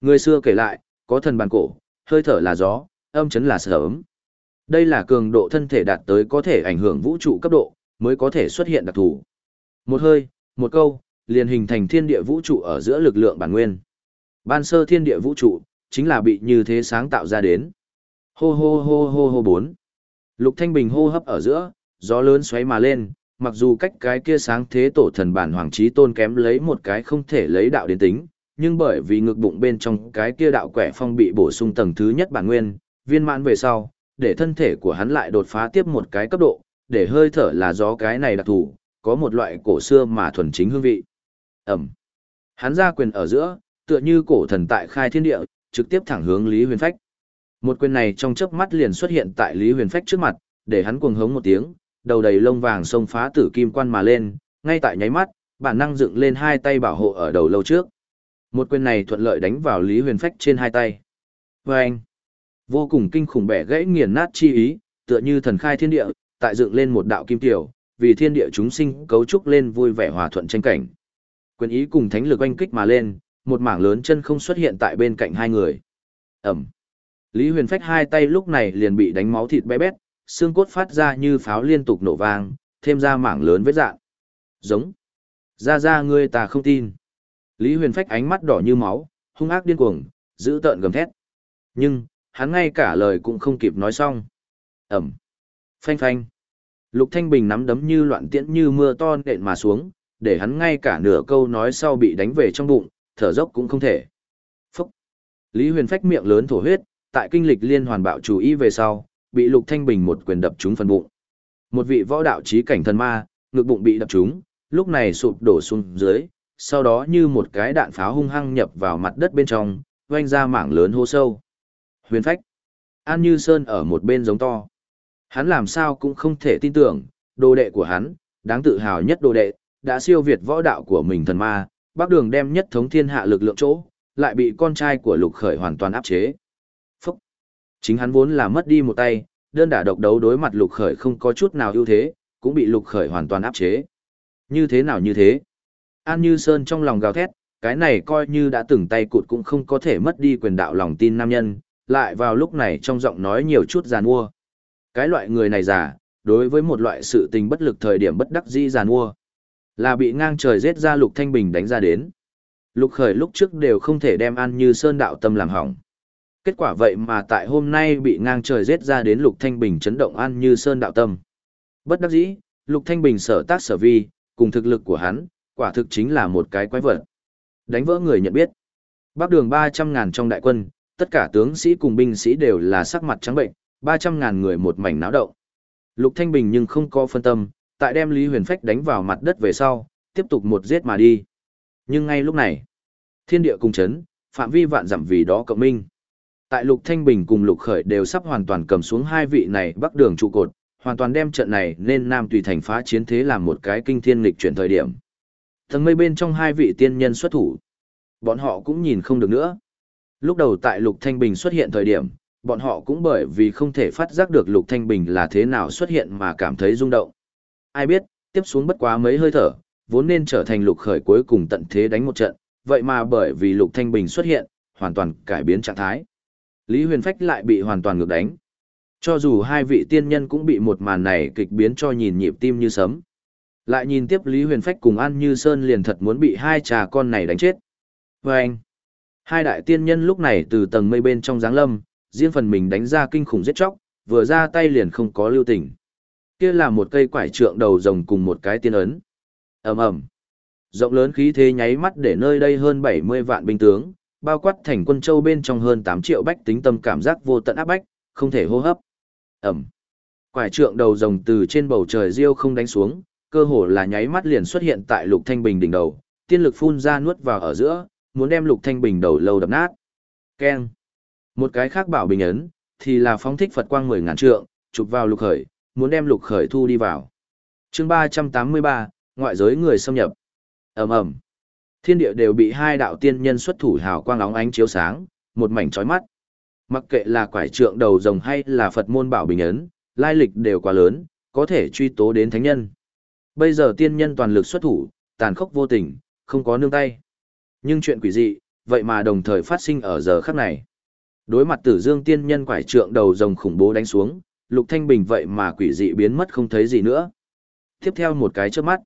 Người xưa kể lại, có thần bàn cổ, hơi thở là gió, âm chấn là sớm. Đây là cường độ thân thể đạt tới có thể ảnh hưởng vũ trụ cấp độ, mới có thể xuất hiện đặc thù. Một hơi, một câu, liền hình thành thiên địa vũ trụ ở giữa lực lượng bản nguyên. Ban sơ thiên địa vũ trụ, chính là bị như thế sáng tạo ra đến. Hô hô hô hô hô bốn. Lục Thanh Bình hô hấp ở giữa, gió lớn xoáy mà lên, mặc dù cách cái kia sáng thế tổ thần bản hoàng trí tôn kém lấy một cái không thể lấy đạo đến tính, nhưng bởi vì ngực bụng bên trong cái kia đạo quẻ phong bị bổ sung tầng thứ nhất bản nguyên, viên mãn về sau, để thân thể của hắn lại đột phá tiếp một cái cấp độ, để hơi thở là gió cái này đặc thù, có một loại cổ xưa mà thuần chính hương vị. Ẩm. Hắn ra quyền ở giữa, tựa như cổ thần tại khai thiên địa, trực tiếp thẳng hướng Lý Huyền Phách. Một quyền này trong chớp mắt liền xuất hiện tại Lý Huyền Phách trước mặt, để hắn cuồng hống một tiếng, đầu đầy lông vàng xông phá tử kim quan mà lên, ngay tại nháy mắt, bản năng dựng lên hai tay bảo hộ ở đầu lâu trước. Một quyền này thuận lợi đánh vào Lý Huyền Phách trên hai tay. Và anh, vô cùng kinh khủng bẻ gãy nghiền nát chi ý, tựa như thần khai thiên địa, tại dựng lên một đạo kim tiểu, vì thiên địa chúng sinh cấu trúc lên vui vẻ hòa thuận tranh cảnh. Quyền ý cùng thánh lực oanh kích mà lên, một mảng lớn chân không xuất hiện tại bên cạnh hai người. Ẩm. Lý Huyền Phách hai tay lúc này liền bị đánh máu thịt bé bét, xương cốt phát ra như pháo liên tục nổ vang, thêm ra mảng lớn vết dạng. Giống. Ra ra ngươi ta không tin. Lý Huyền Phách ánh mắt đỏ như máu, hung ác điên cuồng, giữ tợn gầm thét. Nhưng, hắn ngay cả lời cũng không kịp nói xong. Ẩm. Phanh phanh. Lục Thanh Bình nắm đấm như loạn tiễn như mưa to nện mà xuống, để hắn ngay cả nửa câu nói sau bị đánh về trong bụng, thở dốc cũng không thể. Phúc. Lý Huyền Phách miệng lớn thổ huyết, tại kinh lịch liên hoàn bạo chủ ý về sau, bị Lục Thanh Bình một quyền đập trúng phần bụng. Một vị võ đạo trí cảnh thần ma, ngực bụng bị đập trúng, lúc này sụp đổ xuống dưới, sau đó như một cái đạn pháo hung hăng nhập vào mặt đất bên trong, vang ra mảng lớn hô sâu. Huyền phách. An Như Sơn ở một bên giống to. Hắn làm sao cũng không thể tin tưởng, đồ đệ của hắn, đáng tự hào nhất đồ đệ, đã siêu việt võ đạo của mình thần ma, bác đường đem nhất thống thiên hạ lực lượng chỗ, lại bị con trai của lục khởi hoàn toàn áp chế. Chính hắn vốn là mất đi một tay, đơn đả độc đấu đối mặt lục khởi không có chút nào ưu thế, cũng bị lục khởi hoàn toàn áp chế. Như thế nào như thế? An Như Sơn trong lòng gào thét, cái này coi như đã từng tay cụt cũng không có thể mất đi quyền đạo lòng tin nam nhân, lại vào lúc này trong giọng nói nhiều chút giàn mua. Cái loại người này giả, đối với một loại sự tình bất lực thời điểm bất đắc dĩ giàn mua, là bị ngang trời giết ra Lục Thanh Bình đánh ra đến. Lục khởi lúc trước đều không thể đem An Như Sơn đạo tâm làm hỏng. Kết quả vậy mà tại hôm nay bị ngang trời giết ra đến Lục Thanh Bình chấn động An Như Sơn đạo tâm. Bất đắc dĩ, Lục Thanh Bình sở tác sở vi, cùng thực lực của hắn, quả thực chính là một cái quái vật. Đánh vỡ người nhận biết. Bắc đường 300 ngàn trong đại quân, tất cả tướng sĩ cùng binh sĩ đều là sắc mặt trắng bệnh, 300 ngàn người một mảnh náo động. Lục Thanh Bình nhưng không có phân tâm, tại đem Lý Huyền Phách đánh vào mặt đất về sau, tiếp tục một giết mà đi. Nhưng ngay lúc này, thiên địa cùng chấn, phạm vi vạn dặm vì đó cộng minh. Tại Lục Thanh Bình cùng Lục Khởi đều sắp hoàn toàn cầm xuống hai vị này bắc đường trụ cột, hoàn toàn đem trận này nên Nam Tùy Thành phá chiến thế làm một cái kinh thiên lịch chuyển thời điểm. Thần mây bên trong hai vị tiên nhân xuất thủ. Bọn họ cũng nhìn không được nữa. Lúc đầu tại Lục Thanh Bình xuất hiện thời điểm, bọn họ cũng bởi vì không thể phát giác được Lục Thanh Bình là thế nào xuất hiện mà cảm thấy rung động. Ai biết, tiếp xuống bất quá mấy hơi thở, vốn nên trở thành Lục Khởi cuối cùng tận thế đánh một trận, vậy mà bởi vì Lục Thanh Bình xuất hiện, hoàn toàn cải biến trạng thái. Lý Huyền Phách lại bị hoàn toàn ngược đánh. Cho dù hai vị tiên nhân cũng bị một màn này kịch biến cho nhìn nhịp tim như sấm. Lại nhìn tiếp Lý Huyền Phách cùng An Như Sơn liền thật muốn bị hai trà con này đánh chết. Và anh, hai đại tiên nhân lúc này từ tầng mây bên trong giáng lâm, riêng phần mình đánh ra kinh khủng giết chóc, vừa ra tay liền không có lưu tình. Kia là một cây quải trượng đầu rồng cùng một cái tiên ấn. ầm ầm, Rộng lớn khí thế nháy mắt để nơi đây hơn 70 vạn binh tướng, bao quát thành quân châu bên trong hơn 8 triệu bách tính tâm cảm giác vô tận áp bách, không thể hô hấp. Ẩm. Quải trượng đầu rồng từ trên bầu trời riêu không đánh xuống, cơ hồ là nháy mắt liền xuất hiện tại Lục Thanh Bình đỉnh đầu, tiên lực phun ra nuốt vào ở giữa, muốn đem Lục Thanh Bình đầu lâu đập nát. Keng. Một cái khác bảo bình ấn, thì là phóng thích Phật quang mười ngàn trượng, chụp vào Lục Khởi, muốn đem Lục Khởi thu đi vào. Chương 383, ngoại giới người xâm nhập. Ầm ầm. Thiên địa đều bị hai đạo tiên nhân xuất thủ hào quang óng ánh chiếu sáng, một mảnh chói mắt. Mặc kệ là quải trượng đầu rồng hay là Phật môn bảo bình ấn, lai lịch đều quá lớn, có thể truy tố đến thánh nhân. Bây giờ tiên nhân toàn lực xuất thủ, tàn khốc vô tình, không có nương tay. Nhưng chuyện quỷ dị, vậy mà đồng thời phát sinh ở giờ khắc này. Đối mặt tử dương tiên nhân quải trượng đầu rồng khủng bố đánh xuống, lục thanh bình vậy mà quỷ dị biến mất không thấy gì nữa. Tiếp theo một cái chớp mắt.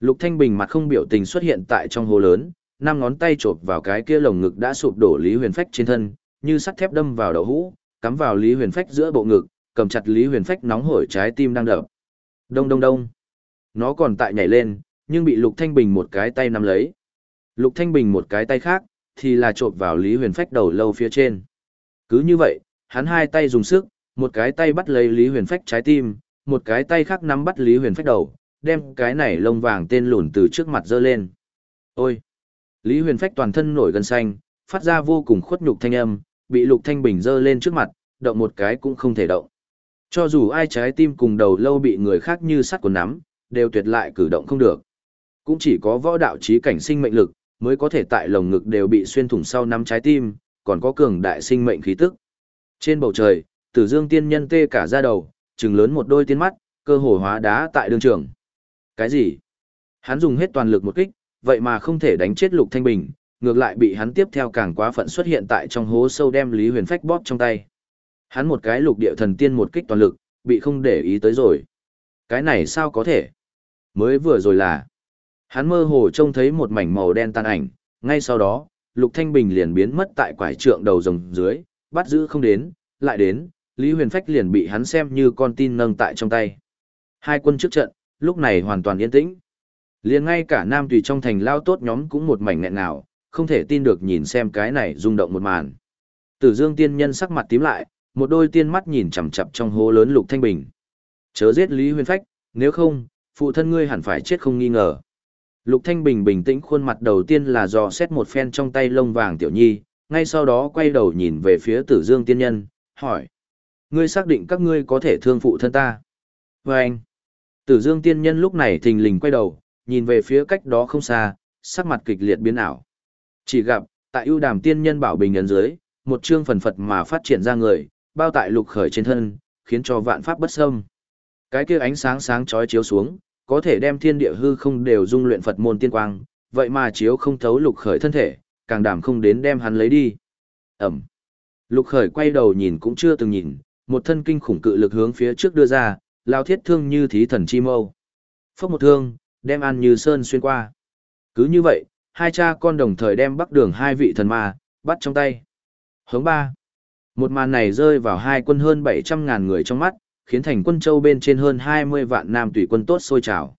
Lục thanh bình mặt không biểu tình xuất hiện tại trong hồ lớn, năm ngón tay chộp vào cái kia lồng ngực đã sụp đổ Lý Huyền Phách trên thân, như sắt thép đâm vào đầu hũ, cắm vào Lý Huyền Phách giữa bộ ngực, cầm chặt Lý Huyền Phách nóng hổi trái tim đang đập. Đông đông đông. Nó còn tại nhảy lên, nhưng bị Lục Thanh Bình một cái tay nắm lấy. Lục Thanh Bình một cái tay khác, thì là chộp vào Lý Huyền Phách đầu lâu phía trên. Cứ như vậy, hắn hai tay dùng sức, một cái tay bắt lấy Lý Huyền Phách trái tim, một cái tay khác nắm bắt Lý Huyền Phách đầu, đem cái này lông vàng tên lùn từ trước mặt giơ lên. Ôi! Lý Huyền Phách toàn thân nổi gân xanh, phát ra vô cùng khuất nhục thanh âm, bị Lục Thanh Bình giơ lên trước mặt, động một cái cũng không thể động. Cho dù ai trái tim cùng đầu lâu bị người khác như sắt của nắm, đều tuyệt lại cử động không được. Cũng chỉ có võ đạo trí cảnh sinh mệnh lực, mới có thể tại lồng ngực đều bị xuyên thủng sau nắm trái tim, còn có cường đại sinh mệnh khí tức. Trên bầu trời, Tử Dương tiên nhân tê cả da đầu, trừng lớn một đôi tiên mắt, cơ hồ hóa đá tại đường trường. Cái gì? Hắn dùng hết toàn lực một kích, vậy mà không thể đánh chết Lục Thanh Bình, ngược lại bị hắn tiếp theo càng quá phận xuất hiện tại trong hố sâu đem Lý Huyền Phách bóp trong tay. Hắn một cái lục địa thần tiên một kích toàn lực, bị không để ý tới rồi. Cái này sao có thể? Mới vừa rồi là, hắn mơ hồ trông thấy một mảnh màu đen tan ảnh, ngay sau đó, Lục Thanh Bình liền biến mất tại quải trượng đầu rồng dưới, bắt giữ không đến, lại đến, Lý Huyền Phách liền bị hắn xem như con tin nâng tại trong tay. Hai quân trước trận, lúc này hoàn toàn yên tĩnh. Liền ngay cả Nam Tùy trong thành lao tốt nhóm cũng một mảnh nghẹn nào, không thể tin được nhìn xem cái này rung động một màn. Tử Dương tiên nhân sắc mặt tím lại, một đôi tiên mắt nhìn chằm chằm trong hố lớn Lục Thanh Bình. Chớ giết Lý Huyền Phách, nếu không, phụ thân ngươi hẳn phải chết không nghi ngờ. Lục Thanh Bình bình tĩnh khuôn mặt đầu tiên là dò xét một phen trong tay lông vàng tiểu nhi, ngay sau đó quay đầu nhìn về phía Tử Dương tiên nhân, hỏi: "Ngươi xác định các ngươi có thể thương phụ thân ta?" Và anh, Tử Dương tiên nhân lúc này thình lình quay đầu, nhìn về phía cách đó không xa, sắc mặt kịch liệt biến ảo. Chỉ gặp, tại ưu đàm tiên nhân bảo bình ấn dưới, một chương phần phật mà phát triển ra người, bao tại lục khởi trên thân, khiến cho vạn pháp bất xâm. Cái kia ánh sáng sáng chói chiếu xuống, có thể đem thiên địa hư không đều dung luyện Phật môn tiên quang, vậy mà chiếu không thấu lục khởi thân thể, càng đảm không đến đem hắn lấy đi. Ẩm. Lục khởi quay đầu nhìn cũng chưa từng nhìn, một thân kinh khủng cự lực hướng phía trước đưa ra, lao thiết thương như thí thần chi mâu. Phốc một thương, đem An Như Sơn xuyên qua. Cứ như vậy, hai cha con đồng thời đem bắc đường hai vị thần ma, bắt trong tay. Hướng ba. Một màn này rơi vào hai quân hơn 700.000 người trong mắt, khiến thành quân châu bên trên hơn 20 vạn nam tùy quân tốt sôi trào.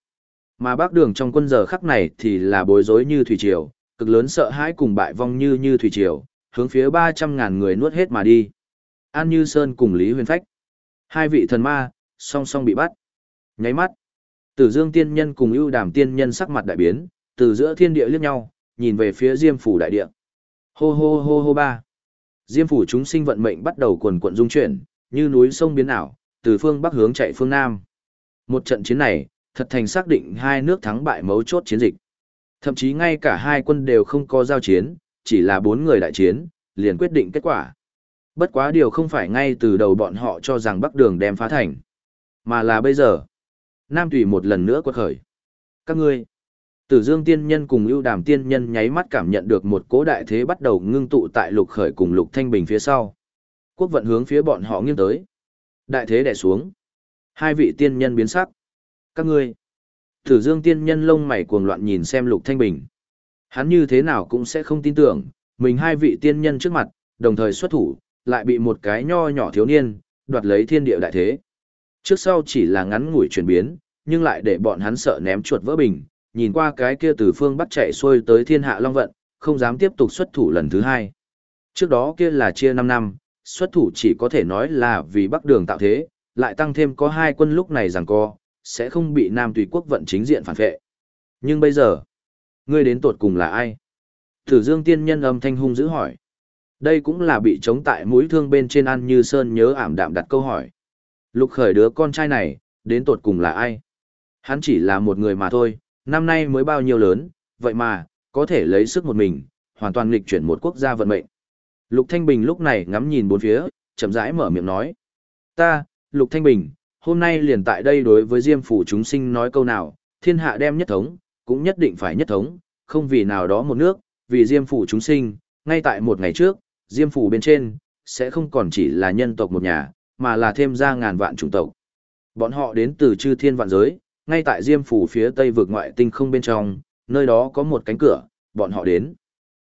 Mà bắc đường trong quân giờ khắc này thì là bối rối như thủy triều, cực lớn sợ hãi cùng bại vong như như thủy triều, hướng phía 300.000 người nuốt hết mà đi. An Như Sơn cùng Lý Huyền Phách. Hai vị thần ma, song song bị bắt. Nháy mắt. Tử Dương tiên nhân cùng ưu đàm tiên nhân sắc mặt đại biến, từ giữa thiên địa liếc nhau, nhìn về phía Diêm phủ đại địa. Hô hô hô hô ba. Diêm phủ chúng sinh vận mệnh bắt đầu quần quận dung chuyển, như núi sông biến ảo, từ phương bắc hướng chạy phương nam. Một trận chiến này, thật thành xác định hai nước thắng bại mấu chốt chiến dịch. Thậm chí ngay cả hai quân đều không có giao chiến, chỉ là bốn người đại chiến, liền quyết định kết quả. Bất quá điều không phải ngay từ đầu bọn họ cho rằng Bắc Đường đem phá thành, mà là bây giờ. Nam Tùy một lần nữa quật khởi. Các ngươi, Tử Dương Tiên Nhân cùng ưu đàm Tiên Nhân nháy mắt cảm nhận được một cố đại thế bắt đầu ngưng tụ tại lục khởi cùng lục thanh bình phía sau. Quốc vận hướng phía bọn họ nghiêng tới. Đại thế đè xuống. Hai vị tiên nhân biến sắc. Các ngươi. Tử Dương Tiên Nhân lông mày cuồng loạn nhìn xem lục thanh bình. Hắn như thế nào cũng sẽ không tin tưởng, mình hai vị tiên nhân trước mặt, đồng thời xuất thủ, lại bị một cái nho nhỏ thiếu niên, đoạt lấy thiên địa đại thế. Trước sau chỉ là ngắn ngủi chuyển biến, nhưng lại để bọn hắn sợ ném chuột vỡ bình, nhìn qua cái kia từ phương bắt chạy xuôi tới thiên hạ long vận, không dám tiếp tục xuất thủ lần thứ hai. Trước đó kia là chia 5 năm, xuất thủ chỉ có thể nói là vì bắc đường tạo thế, lại tăng thêm có hai quân lúc này rằng co, sẽ không bị Nam tùy quốc vận chính diện phản vệ. Nhưng bây giờ, ngươi đến tột cùng là ai? Thử Dương tiên nhân âm thanh hung dữ hỏi. Đây cũng là bị chống tại mũi thương bên trên ăn như sơn nhớ ảm đạm đặt câu hỏi. Lục khởi đứa con trai này, đến tột cùng là ai? Hắn chỉ là một người mà thôi, năm nay mới bao nhiêu lớn, vậy mà, có thể lấy sức một mình, hoàn toàn nghịch chuyển một quốc gia vận mệnh. Lục Thanh Bình lúc này ngắm nhìn bốn phía, chậm rãi mở miệng nói. Ta, Lục Thanh Bình, hôm nay liền tại đây đối với Diêm Phủ chúng sinh nói câu nào, thiên hạ đem nhất thống, cũng nhất định phải nhất thống, không vì nào đó một nước, vì Diêm Phủ chúng sinh, ngay tại một ngày trước, Diêm Phủ bên trên, sẽ không còn chỉ là nhân tộc một nhà, mà là thêm ra ngàn vạn chủng tộc. Bọn họ đến từ chư thiên vạn giới, ngay tại Diêm Phủ phía tây vực ngoại tinh không bên trong, nơi đó có một cánh cửa, bọn họ đến.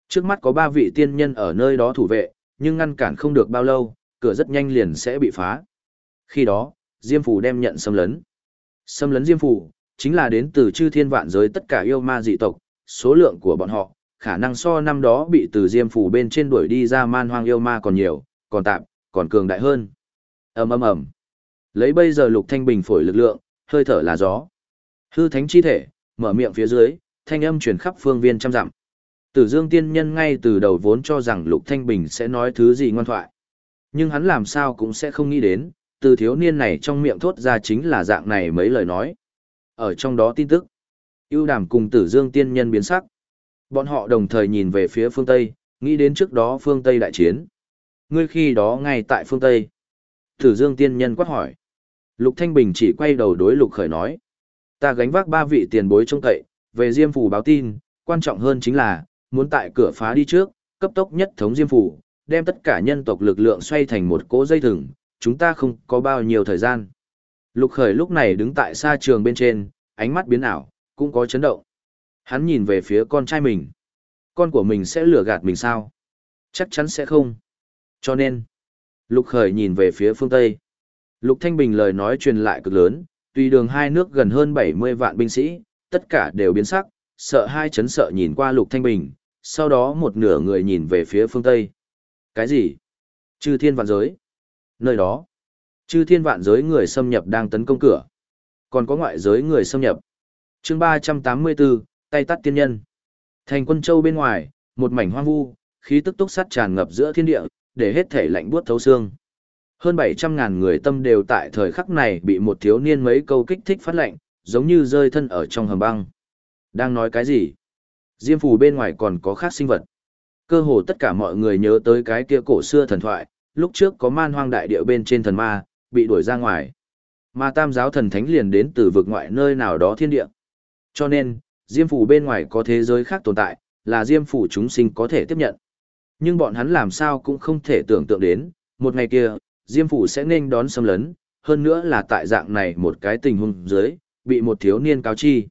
Trước mắt có ba vị tiên nhân ở nơi đó thủ vệ, nhưng ngăn cản không được bao lâu, cửa rất nhanh liền sẽ bị phá. Khi đó, Diêm Phủ đem nhận xâm lấn. Xâm lấn Diêm Phủ, chính là đến từ chư thiên vạn giới tất cả yêu ma dị tộc, số lượng của bọn họ, khả năng so năm đó bị từ Diêm Phủ bên trên đuổi đi ra man hoang yêu ma còn nhiều, còn tạm, còn cường đại hơn ầm ầm ầm Lấy bây giờ lục thanh bình phổi lực lượng, hơi thở là gió. Hư thánh chi thể, mở miệng phía dưới, thanh âm truyền khắp phương viên trăm dặm. Tử Dương tiên nhân ngay từ đầu vốn cho rằng Lục Thanh Bình sẽ nói thứ gì ngoan thoại. Nhưng hắn làm sao cũng sẽ không nghĩ đến, từ thiếu niên này trong miệng thốt ra chính là dạng này mấy lời nói. Ở trong đó tin tức, ưu đàm cùng Tử Dương tiên nhân biến sắc. Bọn họ đồng thời nhìn về phía phương Tây, nghĩ đến trước đó phương Tây đại chiến. Ngươi khi đó ngay tại phương Tây. Tử Dương tiên nhân quát hỏi. Lục Thanh Bình chỉ quay đầu đối Lục Khởi nói. Ta gánh vác ba vị tiền bối trông cậy, về Diêm Phủ báo tin, quan trọng hơn chính là, muốn tại cửa phá đi trước, cấp tốc nhất thống Diêm Phủ, đem tất cả nhân tộc lực lượng xoay thành một cỗ dây thừng, chúng ta không có bao nhiêu thời gian. Lục khởi lúc này đứng tại xa trường bên trên, ánh mắt biến ảo, cũng có chấn động. Hắn nhìn về phía con trai mình. Con của mình sẽ lừa gạt mình sao? Chắc chắn sẽ không. Cho nên, lục khởi nhìn về phía phương Tây. Lục Thanh Bình lời nói truyền lại cực lớn, tùy đường hai nước gần hơn 70 vạn binh sĩ, tất cả đều biến sắc, sợ hai chấn sợ nhìn qua Lục Thanh Bình, sau đó một nửa người nhìn về phía phương Tây. Cái gì? Chư thiên vạn giới. Nơi đó, chư thiên vạn giới người xâm nhập đang tấn công cửa. Còn có ngoại giới người xâm nhập. chương 384, tay tắt tiên nhân. Thành quân châu bên ngoài, một mảnh hoang vu, khí tức túc sát tràn ngập giữa thiên địa, để hết thể lạnh buốt thấu xương. Hơn 700.000 người tâm đều tại thời khắc này bị một thiếu niên mấy câu kích thích phát lạnh, giống như rơi thân ở trong hầm băng. Đang nói cái gì? Diêm phù bên ngoài còn có khác sinh vật. Cơ hồ tất cả mọi người nhớ tới cái kia cổ xưa thần thoại, lúc trước có man hoang đại địa bên trên thần ma, bị đuổi ra ngoài. Mà tam giáo thần thánh liền đến từ vực ngoại nơi nào đó thiên địa. Cho nên, Diêm phủ bên ngoài có thế giới khác tồn tại, là Diêm phủ chúng sinh có thể tiếp nhận. Nhưng bọn hắn làm sao cũng không thể tưởng tượng đến, một ngày kia, Diêm phủ sẽ nên đón xâm lấn, hơn nữa là tại dạng này một cái tình huống dưới, bị một thiếu niên cáo chi.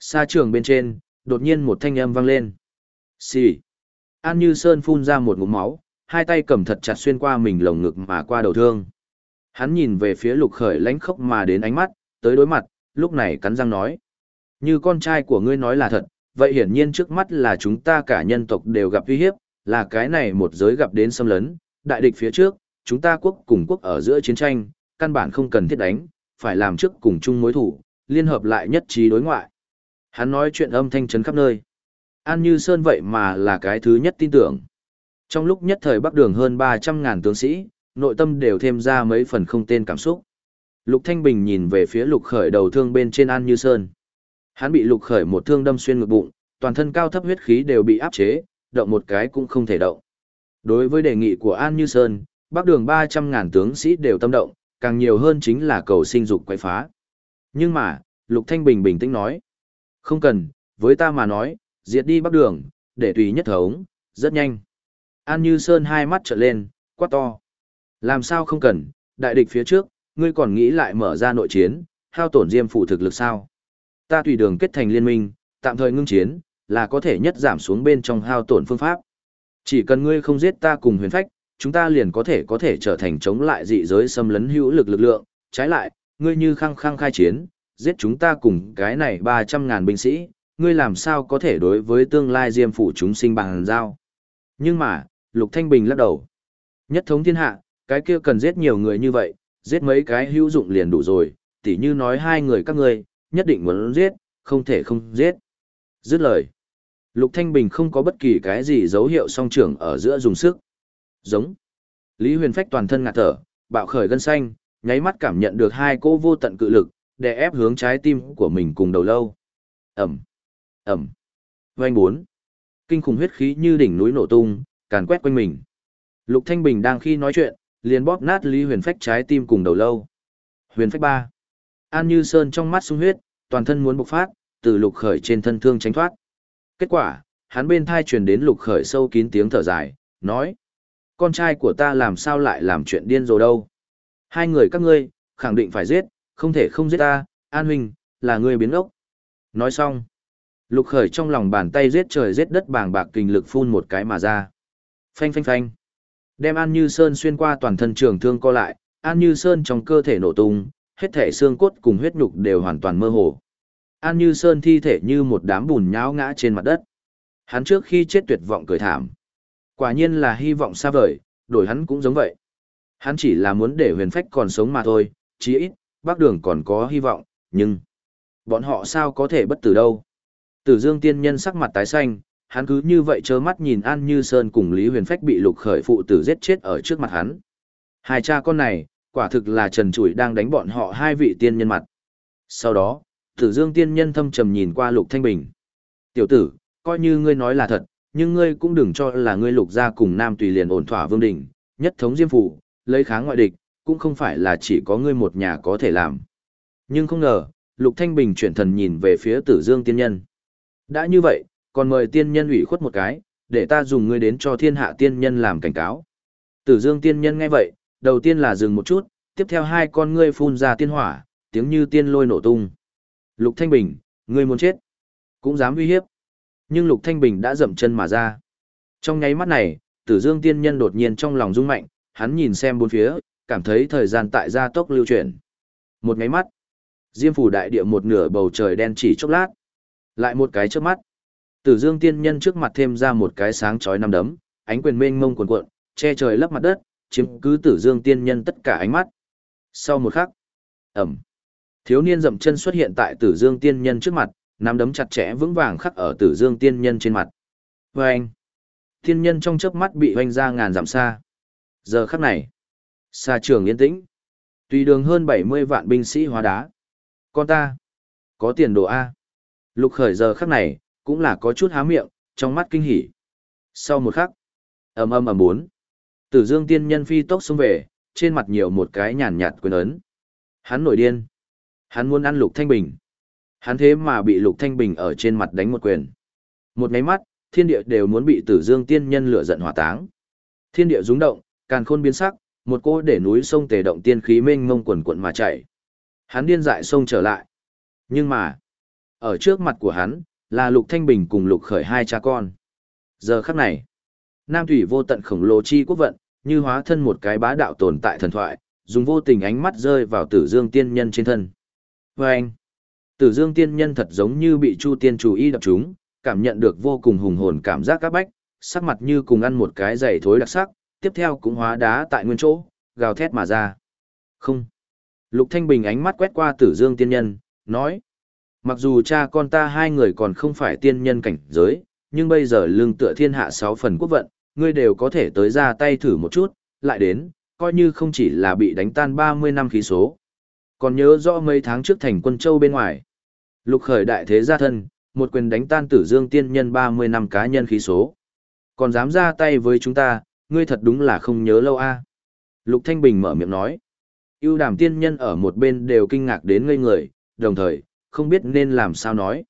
Xa trường bên trên, đột nhiên một thanh âm vang lên. Xì. An Như Sơn phun ra một ngụm máu, hai tay cầm thật chặt xuyên qua mình lồng ngực mà qua đầu thương. Hắn nhìn về phía lục khởi lánh khốc mà đến ánh mắt, tới đối mặt, lúc này cắn răng nói. Như con trai của ngươi nói là thật, vậy hiển nhiên trước mắt là chúng ta cả nhân tộc đều gặp uy hiếp, là cái này một giới gặp đến xâm lấn, đại địch phía trước, chúng ta quốc cùng quốc ở giữa chiến tranh, căn bản không cần thiết đánh, phải làm trước cùng chung mối thủ, liên hợp lại nhất trí đối ngoại. Hắn nói chuyện âm thanh chấn khắp nơi. An Như Sơn vậy mà là cái thứ nhất tin tưởng. Trong lúc nhất thời Bắc Đường hơn 300.000 tướng sĩ, nội tâm đều thêm ra mấy phần không tên cảm xúc. Lục Thanh Bình nhìn về phía Lục Khởi đầu thương bên trên An Như Sơn. Hắn bị Lục Khởi một thương đâm xuyên ngực bụng, toàn thân cao thấp huyết khí đều bị áp chế, động một cái cũng không thể động. Đối với đề nghị của An Như Sơn, Bắc Đường 300.000 tướng sĩ đều tâm động, càng nhiều hơn chính là cầu sinh dục quay phá. Nhưng mà, Lục Thanh Bình bình tĩnh nói. Không cần, với ta mà nói, diệt đi Bắc Đường, để tùy nhất thống, rất nhanh. An Như Sơn hai mắt trợn lên, quát to. Làm sao không cần, đại địch phía trước, ngươi còn nghĩ lại mở ra nội chiến, hao tổn diêm phụ thực lực sao? Ta tùy đường kết thành liên minh, tạm thời ngưng chiến, là có thể nhất giảm xuống bên trong hao tổn phương pháp. Chỉ cần ngươi không giết ta cùng huyền phách, chúng ta liền có thể có thể trở thành chống lại dị giới xâm lấn hữu lực lực lượng, trái lại, ngươi như khăng khăng khai chiến, giết chúng ta cùng cái này 300 ngàn binh sĩ, ngươi làm sao có thể đối với tương lai diêm phủ chúng sinh bằng giao. Nhưng mà, Lục Thanh Bình lắc đầu. Nhất thống thiên hạ, cái kia cần giết nhiều người như vậy, giết mấy cái hữu dụng liền đủ rồi, tỉ như nói hai người các ngươi, nhất định muốn giết, không thể không giết. Dứt lời. Lục Thanh Bình không có bất kỳ cái gì dấu hiệu song trưởng ở giữa dùng sức. Giống. Lý Huyền Phách toàn thân ngạt thở, bạo khởi gân xanh, nháy mắt cảm nhận được hai cô vô tận cự lực, đè ép hướng trái tim của mình cùng đầu lâu. Ẩm. Ẩm. Vành bốn. Kinh khủng huyết khí như đỉnh núi nổ tung, càn quét quanh mình. Lục Thanh Bình đang khi nói chuyện, liền bóp nát Lý Huyền Phách trái tim cùng đầu lâu. Huyền Phách ba. An Như Sơn trong mắt sung huyết, toàn thân muốn bộc phát, từ Lục Khởi trên thân thương tránh thoát. Kết quả, hắn bên thai truyền đến Lục Khởi sâu kín tiếng thở dài, nói: "Con trai của ta làm sao lại làm chuyện điên rồ đâu? Hai người các ngươi, khẳng định phải giết, không thể không giết ta, An huynh, là ngươi biến ốc." Nói xong, Lục Khởi trong lòng bàn tay giết trời giết đất bàng bạc kinh lực phun một cái mà ra. Phanh phanh phanh. Đem An Như Sơn xuyên qua toàn thân trường thương co lại, An Như Sơn trong cơ thể nổ tung, hết thể xương cốt cùng huyết nhục đều hoàn toàn mơ hồ. An Như Sơn thi thể như một đám bùn nhão ngã trên mặt đất. Hắn trước khi chết tuyệt vọng cười thảm. Quả nhiên là hy vọng xa vời, đổi hắn cũng giống vậy. Hắn chỉ là muốn để huyền phách còn sống mà thôi, chí ít, bác đường còn có hy vọng, nhưng... Bọn họ sao có thể bất tử đâu. Tử Dương tiên nhân sắc mặt tái xanh, hắn cứ như vậy trơ mắt nhìn An Như Sơn cùng Lý Huyền Phách bị lục khởi phụ tử giết chết ở trước mặt hắn. Hai cha con này, quả thực là trần trụi đang đánh bọn họ hai vị tiên nhân mặt. Sau đó, Tử Dương tiên nhân thâm trầm nhìn qua Lục Thanh Bình. Tiểu tử, coi như ngươi nói là thật, nhưng ngươi cũng đừng cho là ngươi lục gia cùng Nam Tùy liền ổn thỏa vương đỉnh, nhất thống diêm phủ, lấy kháng ngoại địch, cũng không phải là chỉ có ngươi một nhà có thể làm. Nhưng không ngờ, Lục Thanh Bình chuyển thần nhìn về phía Tử Dương tiên nhân. Đã như vậy, còn mời tiên nhân ủy khuất một cái, để ta dùng ngươi đến cho thiên hạ tiên nhân làm cảnh cáo. Tử Dương tiên nhân nghe vậy, đầu tiên là dừng một chút, tiếp theo hai con ngươi phun ra tiên hỏa, tiếng như tiên lôi nổ tung. Lục Thanh Bình, ngươi muốn chết, cũng dám uy hiếp. Nhưng Lục Thanh Bình đã dậm chân mà ra. Trong nháy mắt này, Tử Dương Tiên Nhân đột nhiên trong lòng rung mạnh, hắn nhìn xem bốn phía, cảm thấy thời gian tại gia tốc lưu chuyển. Một nháy mắt, Diêm phủ đại địa một nửa bầu trời đen chỉ chốc lát. Lại một cái chớp mắt. Tử Dương Tiên Nhân trước mặt thêm ra một cái sáng chói năm đấm, ánh quyền mênh mông cuồn cuộn, che trời lấp mặt đất, chiếm cứ Tử Dương Tiên Nhân tất cả ánh mắt. Sau một khắc, ầm. Thiếu niên dậm chân xuất hiện tại Tử Dương Tiên Nhân trước mặt, nắm đấm chặt chẽ vững vàng khắc ở Tử Dương Tiên Nhân trên mặt. Oeng. Tiên nhân trong chớp mắt bị hoành ra ngàn dặm xa. Giờ khắc này, xa trường yên tĩnh. Tùy đường hơn 70 vạn binh sĩ hóa đá. Con ta, có tiền đồ A. Lục khởi giờ khắc này, cũng là có chút há miệng, trong mắt kinh hỉ. Sau một khắc, ầm ầm ầm bốn. Tử Dương tiên nhân phi tốc xông về, trên mặt nhiều một cái nhàn nhạt quyền ấn. Hắn nổi điên. Hắn muốn ăn Lục Thanh Bình. Hắn thế mà bị Lục Thanh Bình ở trên mặt đánh một quyền. Một máy mắt, thiên địa đều muốn bị Tử Dương tiên nhân lửa giận hỏa táng. Thiên địa rung động, càn khôn biến sắc, một cô để núi sông tề động tiên khí mênh mông quần quận mà chảy. Hắn điên dại sông trở lại. Nhưng mà, ở trước mặt của hắn, là Lục Thanh Bình cùng Lục Khởi hai cha con. Giờ khắc này, Nam Thủy vô tận khổng lồ chi quốc vận, như hóa thân một cái bá đạo tồn tại thần thoại, dùng vô tình ánh mắt rơi vào Tử Dương tiên nhân trên thân. Và anh, Tử Dương tiên nhân thật giống như bị Chu tiên chủ y đập chúng, cảm nhận được vô cùng hùng hồn cảm giác các bách, sắc mặt như cùng ăn một cái dày thối đặc sắc, tiếp theo cũng hóa đá tại nguyên chỗ, gào thét mà ra. Không. Lục Thanh Bình ánh mắt quét qua tử dương tiên nhân, nói. Mặc dù cha con ta hai người còn không phải tiên nhân cảnh giới, nhưng bây giờ lương tựa thiên hạ sáu phần quốc vận, ngươi đều có thể tới ra tay thử một chút, lại đến, coi như không chỉ là bị đánh tan 30 năm khí số. Còn nhớ rõ mấy tháng trước thành quân châu bên ngoài. Lục khởi đại thế gia thân, một quyền đánh tan tử dương tiên nhân 30 năm cá nhân khí số. Còn dám ra tay với chúng ta, ngươi thật đúng là không nhớ lâu a. Lục Thanh Bình mở miệng nói. Yêu đàm tiên nhân ở một bên đều kinh ngạc đến ngây người, đồng thời, không biết nên làm sao nói.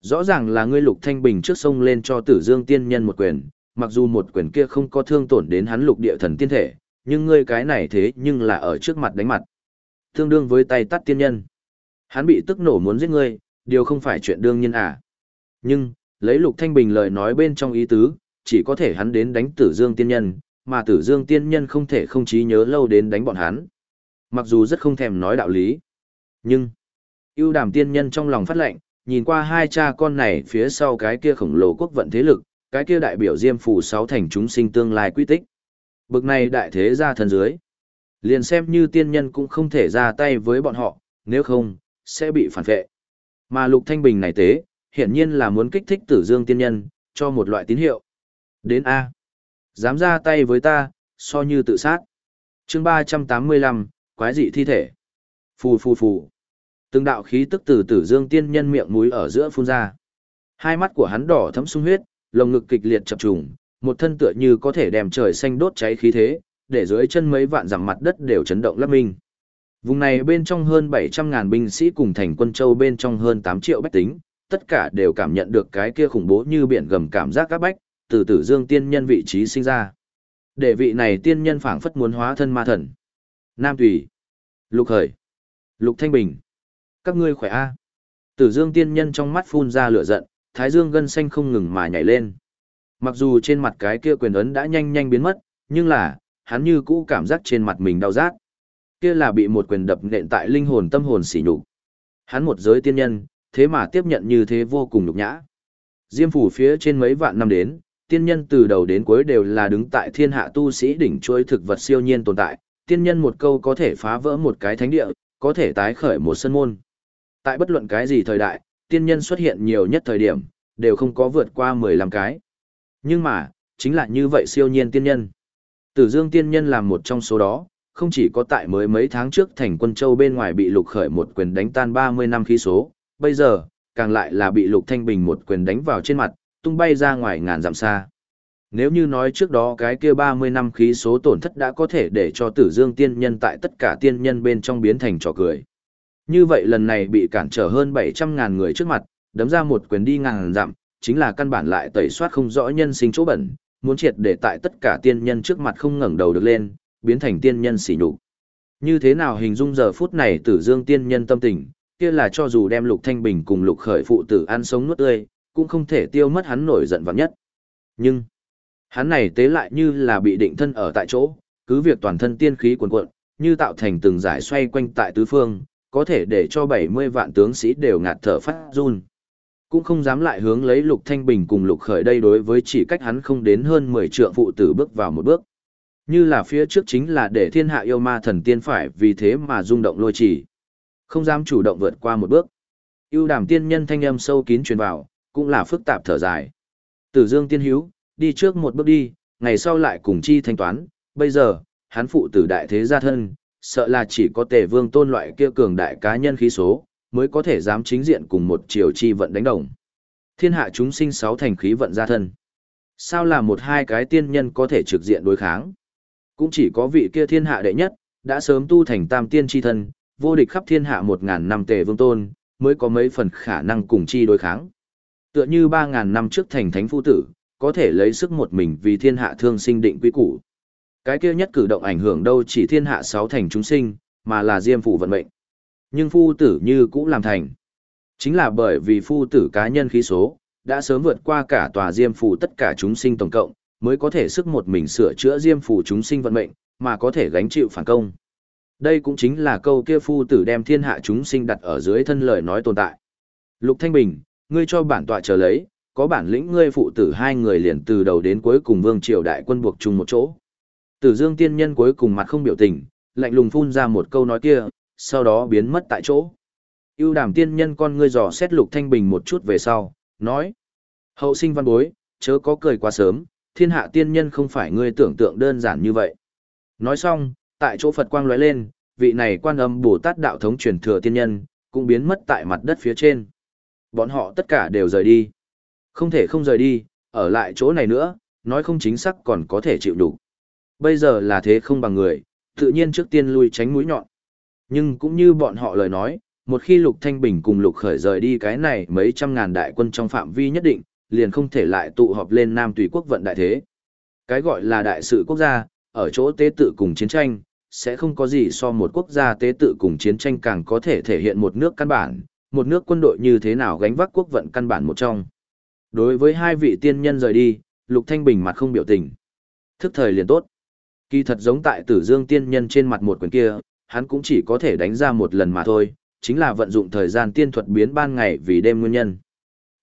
Rõ ràng là ngươi Lục Thanh Bình trước sông lên cho tử dương tiên nhân một quyền, mặc dù một quyền kia không có thương tổn đến hắn lục địa thần tiên thể, nhưng ngươi cái này thế nhưng là ở trước mặt đánh mặt. Tương đương với tay tắt tiên nhân. Hắn bị tức nổ muốn giết ngươi, điều không phải chuyện đương nhiên à. Nhưng, lấy Lục Thanh Bình lời nói bên trong ý tứ, chỉ có thể hắn đến đánh tử dương tiên nhân, mà tử dương tiên nhân không thể không trí nhớ lâu đến đánh bọn hắn. Mặc dù rất không thèm nói đạo lý. Nhưng, ưu đàm tiên nhân trong lòng phát lệnh, nhìn qua hai cha con này phía sau cái kia khổng lồ quốc vận thế lực, cái kia đại biểu diêm phù sáu thành chúng sinh tương lai quy tích. Bực này đại thế gia thần dưới. Liền xem như tiên nhân cũng không thể ra tay với bọn họ, nếu không, sẽ bị phản vệ. Mà lục thanh bình này tế, hiển nhiên là muốn kích thích tử dương tiên nhân, cho một loại tín hiệu. Đến A. Dám ra tay với ta, so như tự sát. chương ba trăm tám mươi lăm quái dị thi thể. Phù phù phù. Từng đạo khí tức từ tử dương tiên nhân miệng mũi ở giữa phun ra. Hai mắt của hắn đỏ thấm sung huyết, lồng ngực kịch liệt chập trùng, một thân tựa như có thể đem trời xanh đốt cháy khí thế, để dưới chân mấy vạn dặm mặt đất đều chấn động lấp minh. Vùng này bên trong hơn bảy trăm ngàn binh sĩ cùng thành quân châu bên trong hơn tám triệu bách tính, tất cả đều cảm nhận được cái kia khủng bố như biển gầm cảm giác các bách, từ tử dương tiên nhân vị trí sinh ra. Để vị này tiên nhân phảng phất muốn hóa thân ma thần. Nam Tùy, Lục Hởi, Lục Thanh Bình. Các ngươi khỏe a Tử dương tiên nhân trong mắt phun ra lửa giận, thái dương gân xanh không ngừng mà nhảy lên. Mặc dù trên mặt cái kia quyền ấn đã nhanh nhanh biến mất, nhưng là, hắn như cũ cảm giác trên mặt mình đau rát. Kia là bị một quyền đập nện tại linh hồn tâm hồn sỉ nhục. Hắn một giới tiên nhân, thế mà tiếp nhận như thế vô cùng nhục nhã. Diêm phủ phía trên mấy vạn năm đến, tiên nhân từ đầu đến cuối đều là đứng tại thiên hạ tu sĩ đỉnh chuỗi thực vật siêu nhiên tồn tại, tiên nhân một câu có thể phá vỡ một cái thánh địa, có thể tái khởi một sân môn. Tại bất luận cái gì thời đại, tiên nhân xuất hiện nhiều nhất thời điểm, đều không có vượt qua 15 cái. Nhưng mà, chính là như vậy siêu nhiên tiên nhân. Tử Dương tiên nhân làm một trong số đó, không chỉ có tại mới mấy tháng trước thành quân châu bên ngoài bị lục khởi một quyền đánh tan 30 năm khí số, bây giờ, càng lại là bị lục thanh bình một quyền đánh vào trên mặt, tung bay ra ngoài ngàn dặm xa. Nếu như nói trước đó cái kia 30 năm khí số tổn thất đã có thể để cho tử dương tiên nhân tại tất cả tiên nhân bên trong biến thành trò cười. Như vậy lần này bị cản trở hơn 700 ngàn người trước mặt, đấm ra một quyền đi ngàn dặm, chính là căn bản lại tẩy soát không rõ nhân sinh chỗ bẩn, muốn triệt để tại tất cả tiên nhân trước mặt không ngẩng đầu được lên, biến thành tiên nhân xỉ nhục. Như thế nào hình dung giờ phút này tử dương tiên nhân tâm tình, kia là cho dù đem lục thanh bình cùng lục khởi phụ tử ăn sống nuốt tươi, cũng không thể tiêu mất hắn nổi giận vạn nhất. Nhưng, hắn này tế lại như là bị định thân ở tại chỗ, cứ việc toàn thân tiên khí cuồn cuộn, như tạo thành từng giải xoay quanh tại tứ phương, có thể để cho 70 vạn tướng sĩ đều ngạt thở phát run. Cũng không dám lại hướng lấy Lục Thanh Bình cùng Lục Khởi đây đối với chỉ cách hắn không đến hơn 10 trượng phụ tử bước vào một bước. Như là phía trước chính là để thiên hạ yêu ma thần tiên phải vì thế mà rung động lôi chỉ. Không dám chủ động vượt qua một bước. Yêu đàm tiên nhân thanh âm sâu kín truyền vào, cũng là phức tạp thở dài. Tử Dương tiên hiếu, đi trước một bước đi, ngày sau lại cùng chi thanh toán, bây giờ, hắn phụ tử đại thế gia thân, sợ là chỉ có tề vương tôn loại kia cường đại cá nhân khí số, mới có thể dám chính diện cùng một triều chi vận đánh đồng. Thiên hạ chúng sinh sáu thành khí vận gia thân. Sao là một hai cái tiên nhân có thể trực diện đối kháng? Cũng chỉ có vị kia thiên hạ đệ nhất, đã sớm tu thành tam tiên chi thân, vô địch khắp thiên hạ một ngàn năm tề vương tôn, mới có mấy phần khả năng cùng chi đối kháng. Tựa như ba ngàn năm trước thành thánh phu tử, có thể lấy sức một mình vì thiên hạ thương sinh định quy củ. Cái kia nhất cử động ảnh hưởng đâu chỉ thiên hạ sáu thành chúng sinh, mà là diêm phủ vận mệnh. Nhưng phu tử như cũng làm thành. Chính là bởi vì phu tử cá nhân khí số, đã sớm vượt qua cả tòa diêm phủ tất cả chúng sinh tổng cộng, mới có thể sức một mình sửa chữa diêm phủ chúng sinh vận mệnh, mà có thể gánh chịu phản công. Đây cũng chính là câu kia phu tử đem thiên hạ chúng sinh đặt ở dưới thân lời nói tồn tại. Lục Thanh Bình, ngươi cho bản tọa chờ lấy, có bản lĩnh ngươi phụ tử hai người liền từ đầu đến cuối cùng vương triều đại quân buộc chung một chỗ. Tử Dương tiên nhân cuối cùng mặt không biểu tình, lạnh lùng phun ra một câu nói kia, sau đó biến mất tại chỗ. Ưu đàm tiên nhân con ngươi dò xét lục thanh bình một chút về sau, nói. Hậu sinh văn bối, chớ có cười quá sớm, thiên hạ tiên nhân không phải ngươi tưởng tượng đơn giản như vậy. Nói xong, tại chỗ Phật quang lóe lên, vị này quan âm Bồ Tát đạo thống truyền thừa tiên nhân, cũng biến mất tại mặt đất phía trên. Bọn họ tất cả đều rời đi. Không thể không rời đi, ở lại chỗ này nữa, nói không chính xác còn có thể chịu đủ. Bây giờ là thế không bằng người, tự nhiên trước tiên lui tránh mũi nhọn. Nhưng cũng như bọn họ lời nói, một khi Lục Thanh Bình cùng Lục Khởi rời đi cái này mấy trăm ngàn đại quân trong phạm vi nhất định, liền không thể lại tụ họp lên Nam Tùy quốc vận đại thế. Cái gọi là đại sự quốc gia, ở chỗ tế tự cùng chiến tranh, sẽ không có gì so một quốc gia tế tự cùng chiến tranh càng có thể thể hiện một nước căn bản, một nước quân đội như thế nào gánh vác quốc vận căn bản một trong. Đối với hai vị tiên nhân rời đi, Lục Thanh Bình mặt không biểu tình. Thức thời liền tốt. Kỳ thật giống tại tử dương tiên nhân trên mặt một quyển kia, hắn cũng chỉ có thể đánh ra một lần mà thôi, chính là vận dụng thời gian tiên thuật biến ban ngày vì đêm nguyên nhân.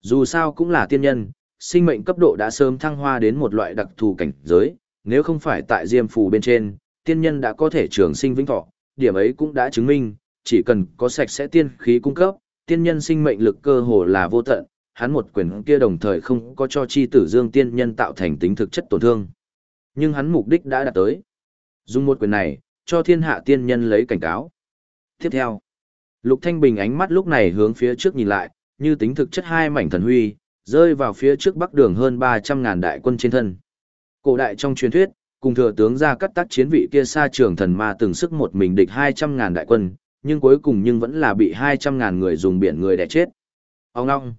Dù sao cũng là tiên nhân, sinh mệnh cấp độ đã sớm thăng hoa đến một loại đặc thù cảnh giới, nếu không phải tại diêm phù bên trên, tiên nhân đã có thể trường sinh vĩnh thọ, điểm ấy cũng đã chứng minh, chỉ cần có sạch sẽ tiên khí cung cấp, tiên nhân sinh mệnh lực cơ hồ là vô tận, hắn một quyền kia đồng thời không có cho chi tử dương tiên nhân tạo thành tính thực chất tổn thương. Nhưng hắn mục đích đã đạt tới. Dùng một quyền này, cho thiên hạ tiên nhân lấy cảnh cáo. Tiếp theo, Lục Thanh Bình ánh mắt lúc này hướng phía trước nhìn lại, như tính thực chất hai mảnh thần huy, rơi vào phía trước bắc đường hơn 300 ngàn đại quân trên thân. Cổ đại trong truyền thuyết, cùng thừa tướng ra cắt tác chiến vị kia xa trường thần ma từng sức một mình địch 200 ngàn đại quân, nhưng cuối cùng nhưng vẫn là bị 200 ngàn người dùng biển người đẻ chết. Ông ngong.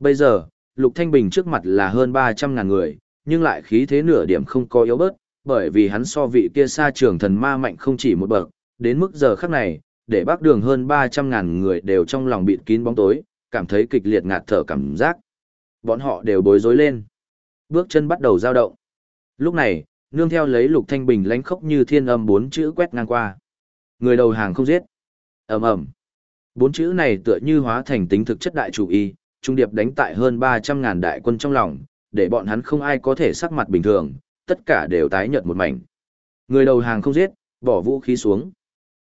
Bây giờ, Lục Thanh Bình trước mặt là hơn 300 ngàn người, nhưng lại khí thế nửa điểm không có yếu bớt, bởi vì hắn so vị kia xa trường thần ma mạnh không chỉ một bậc, đến mức giờ khắc này, để bác đường hơn 300 ngàn người đều trong lòng bịt kín bóng tối, cảm thấy kịch liệt ngạt thở cảm giác. Bọn họ đều bối rối lên. Bước chân bắt đầu dao động. Lúc này, nương theo lấy lục thanh bình lánh khốc như thiên âm bốn chữ quét ngang qua. Người đầu hàng không giết. ầm ầm Bốn chữ này tựa như hóa thành tính thực chất đại chủ y, trung điệp đánh tại hơn 300 ngàn đại quân trong lòng, để bọn hắn không ai có thể sắc mặt bình thường, tất cả đều tái nhợt một mảnh. Người đầu hàng không giết, bỏ vũ khí xuống.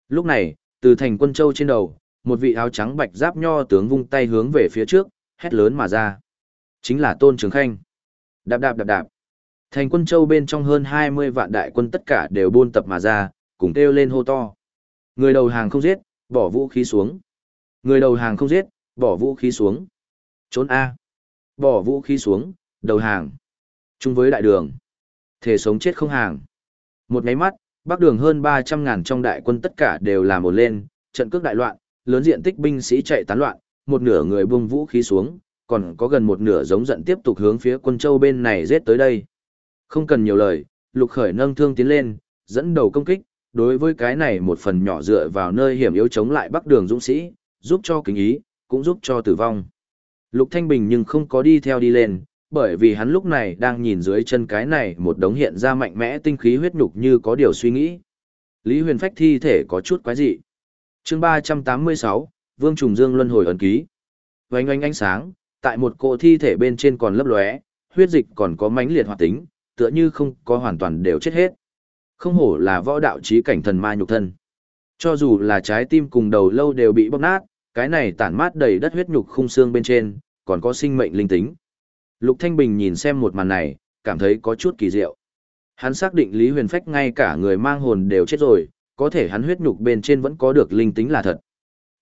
Lúc này, từ thành quân châu trên đầu, một vị áo trắng bạch giáp nho tướng vung tay hướng về phía trước, hét lớn mà ra. Chính là Tôn Trường Khanh. Đạp đạp đạp đạp. Thành quân châu bên trong hơn 20 vạn đại quân tất cả đều buôn tập mà ra, cùng kêu lên hô to. Người đầu hàng không giết, bỏ vũ khí xuống. Người đầu hàng không giết, bỏ vũ khí xuống. Trốn A. Bỏ vũ khí xuống, đầu hàng. Chung với đại đường. Thể sống chết không hàng. Một ngáy mắt, bắc đường hơn 300 ngàn trong đại quân tất cả đều làm một lên, trận cước đại loạn, lớn diện tích binh sĩ chạy tán loạn, một nửa người buông vũ khí xuống, còn có gần một nửa giống giận tiếp tục hướng phía quân châu bên này giết tới đây. Không cần nhiều lời, lục khởi nâng thương tiến lên, dẫn đầu công kích, đối với cái này một phần nhỏ dựa vào nơi hiểm yếu chống lại bắc đường dũng sĩ, giúp cho kính ý, cũng giúp cho tử vong. Lục Thanh Bình nhưng không có đi theo đi lên, bởi vì hắn lúc này đang nhìn dưới chân cái này một đống hiện ra mạnh mẽ tinh khí huyết nhục như có điều suy nghĩ. Lý Huyền Phách thi thể có chút quái dị. Chương 386, Vương Trùng Dương luân hồi ấn ký. Vành ánh ánh sáng, tại một cỗ thi thể bên trên còn lấp lóe, huyết dịch còn có mãnh liệt hoạt tính, tựa như không có hoàn toàn đều chết hết. Không hổ là võ đạo trí cảnh thần ma nhục thân. Cho dù là trái tim cùng đầu lâu đều bị bóc nát, cái này tản mát đầy đất huyết nhục khung xương bên trên, còn có sinh mệnh linh tính. Lục Thanh Bình nhìn xem một màn này, cảm thấy có chút kỳ diệu. Hắn xác định Lý Huyền Phách ngay cả người mang hồn đều chết rồi, có thể hắn huyết nhục bên trên vẫn có được linh tính là thật.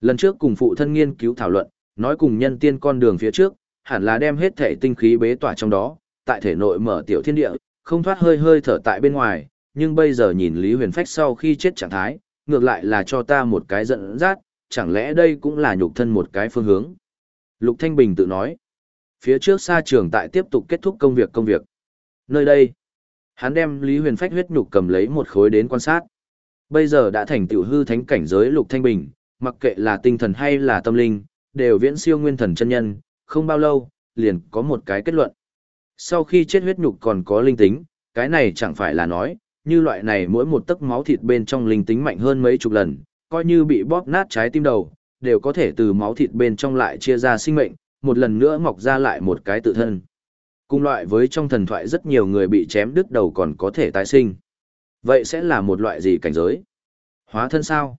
Lần trước cùng phụ thân nghiên cứu thảo luận, nói cùng nhân tiên con đường phía trước, hẳn là đem hết thể tinh khí bế tỏa trong đó, tại thể nội mở tiểu thiên địa, không thoát hơi hơi thở tại bên ngoài, nhưng bây giờ nhìn Lý Huyền Phách sau khi chết trạng thái, ngược lại là cho ta một cái giận dắt, chẳng lẽ đây cũng là nhục thân một cái phương hướng. Lục Thanh Bình tự nói, phía trước xa trường tại tiếp tục kết thúc công việc công việc. Nơi đây, hắn đem Lý Huyền Phách huyết nhục cầm lấy một khối đến quan sát. Bây giờ đã thành tiểu hư thánh cảnh giới Lục Thanh Bình, mặc kệ là tinh thần hay là tâm linh, đều viễn siêu nguyên thần chân nhân, không bao lâu, liền có một cái kết luận. Sau khi chết huyết nhục còn có linh tính, cái này chẳng phải là nói, như loại này mỗi một tấc máu thịt bên trong linh tính mạnh hơn mấy chục lần, coi như bị bóp nát trái tim đầu, đều có thể từ máu thịt bên trong lại chia ra sinh mệnh, một lần nữa mọc ra lại một cái tự thân. Cùng loại với trong thần thoại rất nhiều người bị chém đứt đầu còn có thể tái sinh. Vậy sẽ là một loại gì cảnh giới? Hóa thân sao?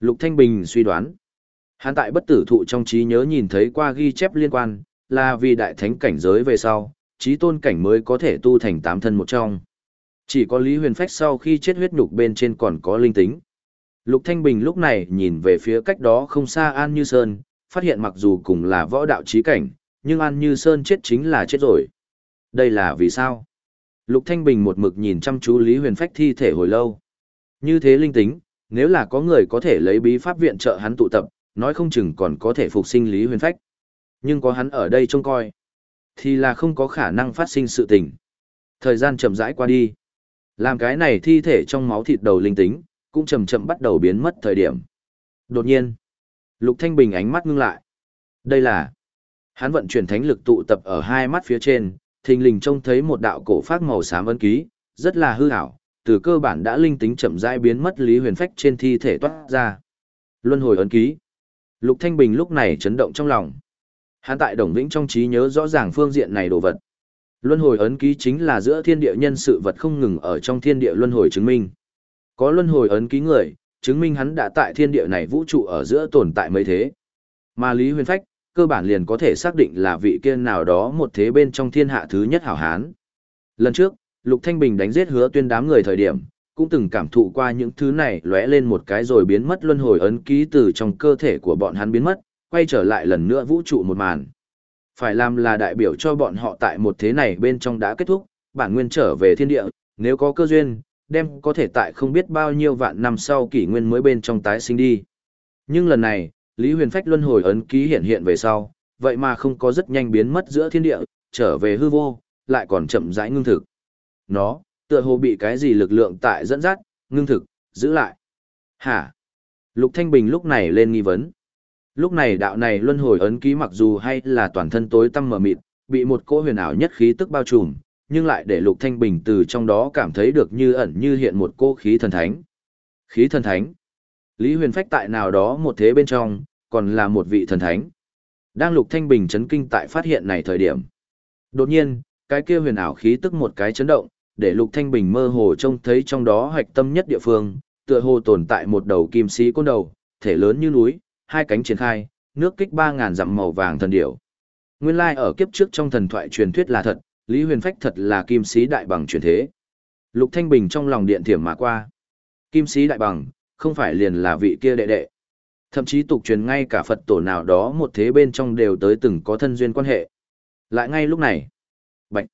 Lục Thanh Bình suy đoán. Hắn tại bất tử thụ trong trí nhớ nhìn thấy qua ghi chép liên quan, là vì đại thánh cảnh giới về sau, trí tôn cảnh mới có thể tu thành tám thân một trong. Chỉ có Lý Huyền Phách sau khi chết huyết nhục bên trên còn có linh tính. Lục Thanh Bình lúc này nhìn về phía cách đó không xa An Như Sơn, phát hiện mặc dù cùng là võ đạo trí cảnh, nhưng An Như Sơn chết chính là chết rồi. Đây là vì sao? Lục Thanh Bình một mực nhìn chăm chú Lý Huyền Phách thi thể hồi lâu. Như thế linh tính, nếu là có người có thể lấy bí pháp viện trợ hắn tụ tập, nói không chừng còn có thể phục sinh Lý Huyền Phách. Nhưng có hắn ở đây trông coi, thì là không có khả năng phát sinh sự tình. Thời gian chậm rãi qua đi. Làm cái này thi thể trong máu thịt đầu linh tính, cũng chậm chậm bắt đầu biến mất thời điểm. Đột nhiên, Lục Thanh Bình ánh mắt ngưng lại. Đây là Hắn vận chuyển thánh lực tụ tập ở hai mắt phía trên, thình lình trông thấy một đạo cổ phát màu xám ấn ký, rất là hư ảo, từ cơ bản đã linh tính chậm rãi biến mất lý huyền phách trên thi thể toát ra. Luân hồi ấn ký. Lục Thanh Bình lúc này chấn động trong lòng. Hắn tại Đồng Vĩnh trong trí nhớ rõ ràng phương diện này đồ vật. Luân hồi ấn ký chính là giữa thiên địa nhân sự vật không ngừng ở trong thiên địa luân hồi chứng minh. Có luân hồi ấn ký người, chứng minh hắn đã tại thiên địa này vũ trụ ở giữa tồn tại mấy thế. Mà Lý Huyền Phách, cơ bản liền có thể xác định là vị kia nào đó một thế bên trong thiên hạ thứ nhất hảo hán. Lần trước, Lục Thanh Bình đánh giết hứa tuyên đám người thời điểm, cũng từng cảm thụ qua những thứ này lóe lên một cái rồi biến mất luân hồi ấn ký từ trong cơ thể của bọn hắn biến mất, quay trở lại lần nữa vũ trụ một màn. Phải làm là đại biểu cho bọn họ tại một thế này bên trong đã kết thúc, bản nguyên trở về thiên địa, nếu có cơ duyên, đem có thể tại không biết bao nhiêu vạn năm sau kỷ nguyên mới bên trong tái sinh đi. Nhưng lần này, Lý Huyền Phách luân hồi ấn ký hiện hiện về sau, vậy mà không có rất nhanh biến mất giữa thiên địa, trở về hư vô, lại còn chậm rãi ngưng thực. Nó, tựa hồ bị cái gì lực lượng tại dẫn dắt, ngưng thực, giữ lại. Hả? Lục Thanh Bình lúc này lên nghi vấn. Lúc này đạo này luân hồi ấn ký mặc dù hay là toàn thân tối tăm mờ mịt, bị một cỗ huyền ảo nhất khí tức bao trùm, nhưng lại để Lục Thanh Bình từ trong đó cảm thấy được như ẩn như hiện một cỗ khí thần thánh. Khí thần thánh. Lý Huyền Phách tại nào đó một thế bên trong, còn là một vị thần thánh. Đang Lục Thanh Bình chấn kinh tại phát hiện này thời điểm. Đột nhiên, cái kia huyền ảo khí tức một cái chấn động, để Lục Thanh Bình mơ hồ trông thấy trong đó hoạch tâm nhất địa phương, tựa hồ tồn tại một đầu kim sĩ côn đầu, thể lớn như núi, hai cánh triển khai, nước kích ba ngàn dặm màu vàng thần điểu. Nguyên lai ở kiếp trước trong thần thoại truyền thuyết là thật, Lý Huyền Phách thật là kim sĩ đại bằng truyền thế. Lục Thanh Bình trong lòng điện thiểm mà qua. Kim sĩ đại bằng, không phải liền là vị kia đệ đệ. Thậm chí tục truyền ngay cả Phật tổ nào đó một thế bên trong đều tới từng có thân duyên quan hệ. Lại ngay lúc này, bạch,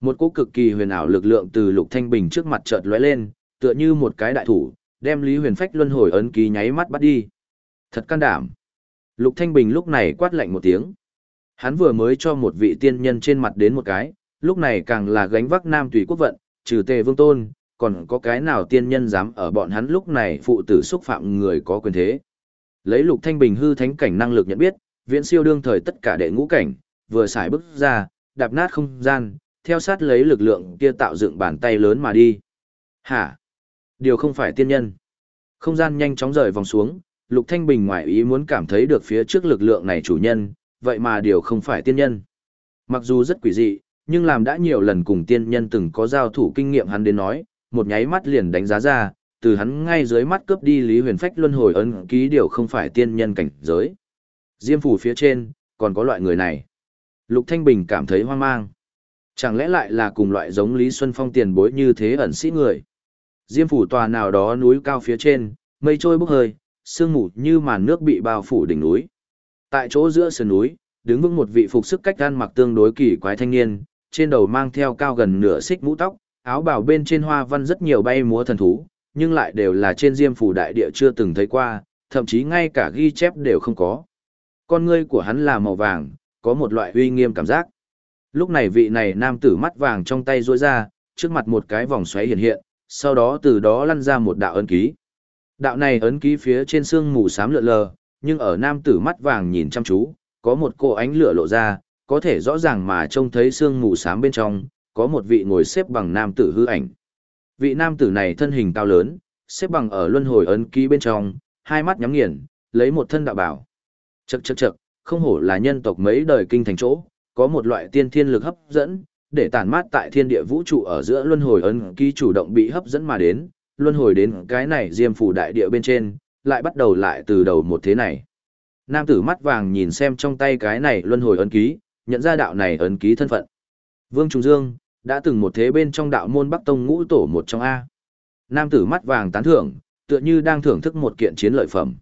một cỗ cực kỳ huyền ảo lực lượng từ Lục Thanh Bình trước mặt chợt lóe lên, tựa như một cái đại thủ, đem Lý Huyền Phách luân hồi ấn ký nháy mắt bắt đi. Thật can đảm. Lục Thanh Bình lúc này quát lạnh một tiếng. Hắn vừa mới cho một vị tiên nhân trên mặt đến một cái, lúc này càng là gánh vác nam tùy quốc vận, trừ tề vương tôn, còn có cái nào tiên nhân dám ở bọn hắn lúc này phụ tử xúc phạm người có quyền thế. Lấy Lục Thanh Bình hư thánh cảnh năng lực nhận biết, viễn siêu đương thời tất cả đệ ngũ cảnh, vừa xài bước ra, đạp nát không gian, theo sát lấy lực lượng kia tạo dựng bàn tay lớn mà đi. Hả? Điều không phải tiên nhân. Không gian nhanh chóng rời vòng xuống, Lục Thanh Bình ngoại ý muốn cảm thấy được phía trước lực lượng này chủ nhân, vậy mà điều không phải tiên nhân. Mặc dù rất quỷ dị, nhưng làm đã nhiều lần cùng tiên nhân từng có giao thủ kinh nghiệm hắn đến nói, một nháy mắt liền đánh giá ra, từ hắn ngay dưới mắt cướp đi Lý Huyền Phách luân hồi ấn ký điều không phải tiên nhân cảnh giới. Diêm phủ phía trên, còn có loại người này. Lục Thanh Bình cảm thấy hoang mang. Chẳng lẽ lại là cùng loại giống Lý Xuân Phong tiền bối như thế ẩn sĩ người. Diêm phủ tòa nào đó núi cao phía trên, mây trôi bốc hơi, sương mù như màn nước bị bao phủ đỉnh núi. Tại chỗ giữa sườn núi, đứng vững một vị phục sức cách ăn mặc tương đối kỳ quái thanh niên, trên đầu mang theo cao gần nửa xích mũ tóc, áo bào bên trên hoa văn rất nhiều bay múa thần thú, nhưng lại đều là trên diêm phủ đại địa chưa từng thấy qua, thậm chí ngay cả ghi chép đều không có. Con ngươi của hắn là màu vàng, có một loại uy nghiêm cảm giác. Lúc này vị này nam tử mắt vàng trong tay duỗi ra, trước mặt một cái vòng xoáy hiện hiện, sau đó từ đó lăn ra một đạo ấn ký. Đạo này ấn ký phía trên xương mù xám lượn lờ, nhưng ở nam tử mắt vàng nhìn chăm chú, có một cô ánh lửa lộ ra, có thể rõ ràng mà trông thấy xương mù xám bên trong, có một vị ngồi xếp bằng nam tử hư ảnh. Vị nam tử này thân hình cao lớn, xếp bằng ở luân hồi ấn ký bên trong, hai mắt nhắm nghiền, lấy một thân đạo bảo. Chậc chậc chậc, không hổ là nhân tộc mấy đời kinh thành chỗ, có một loại tiên thiên lực hấp dẫn, để tản mát tại thiên địa vũ trụ ở giữa luân hồi ấn ký chủ động bị hấp dẫn mà đến, luân hồi đến cái này diêm phủ đại địa bên trên, lại bắt đầu lại từ đầu một thế này. Nam tử mắt vàng nhìn xem trong tay cái này luân hồi ấn ký, nhận ra đạo này ấn ký thân phận. Vương Trung Dương, đã từng một thế bên trong đạo môn Bắc Tông ngũ tổ một trong A. Nam tử mắt vàng tán thưởng, tựa như đang thưởng thức một kiện chiến lợi phẩm.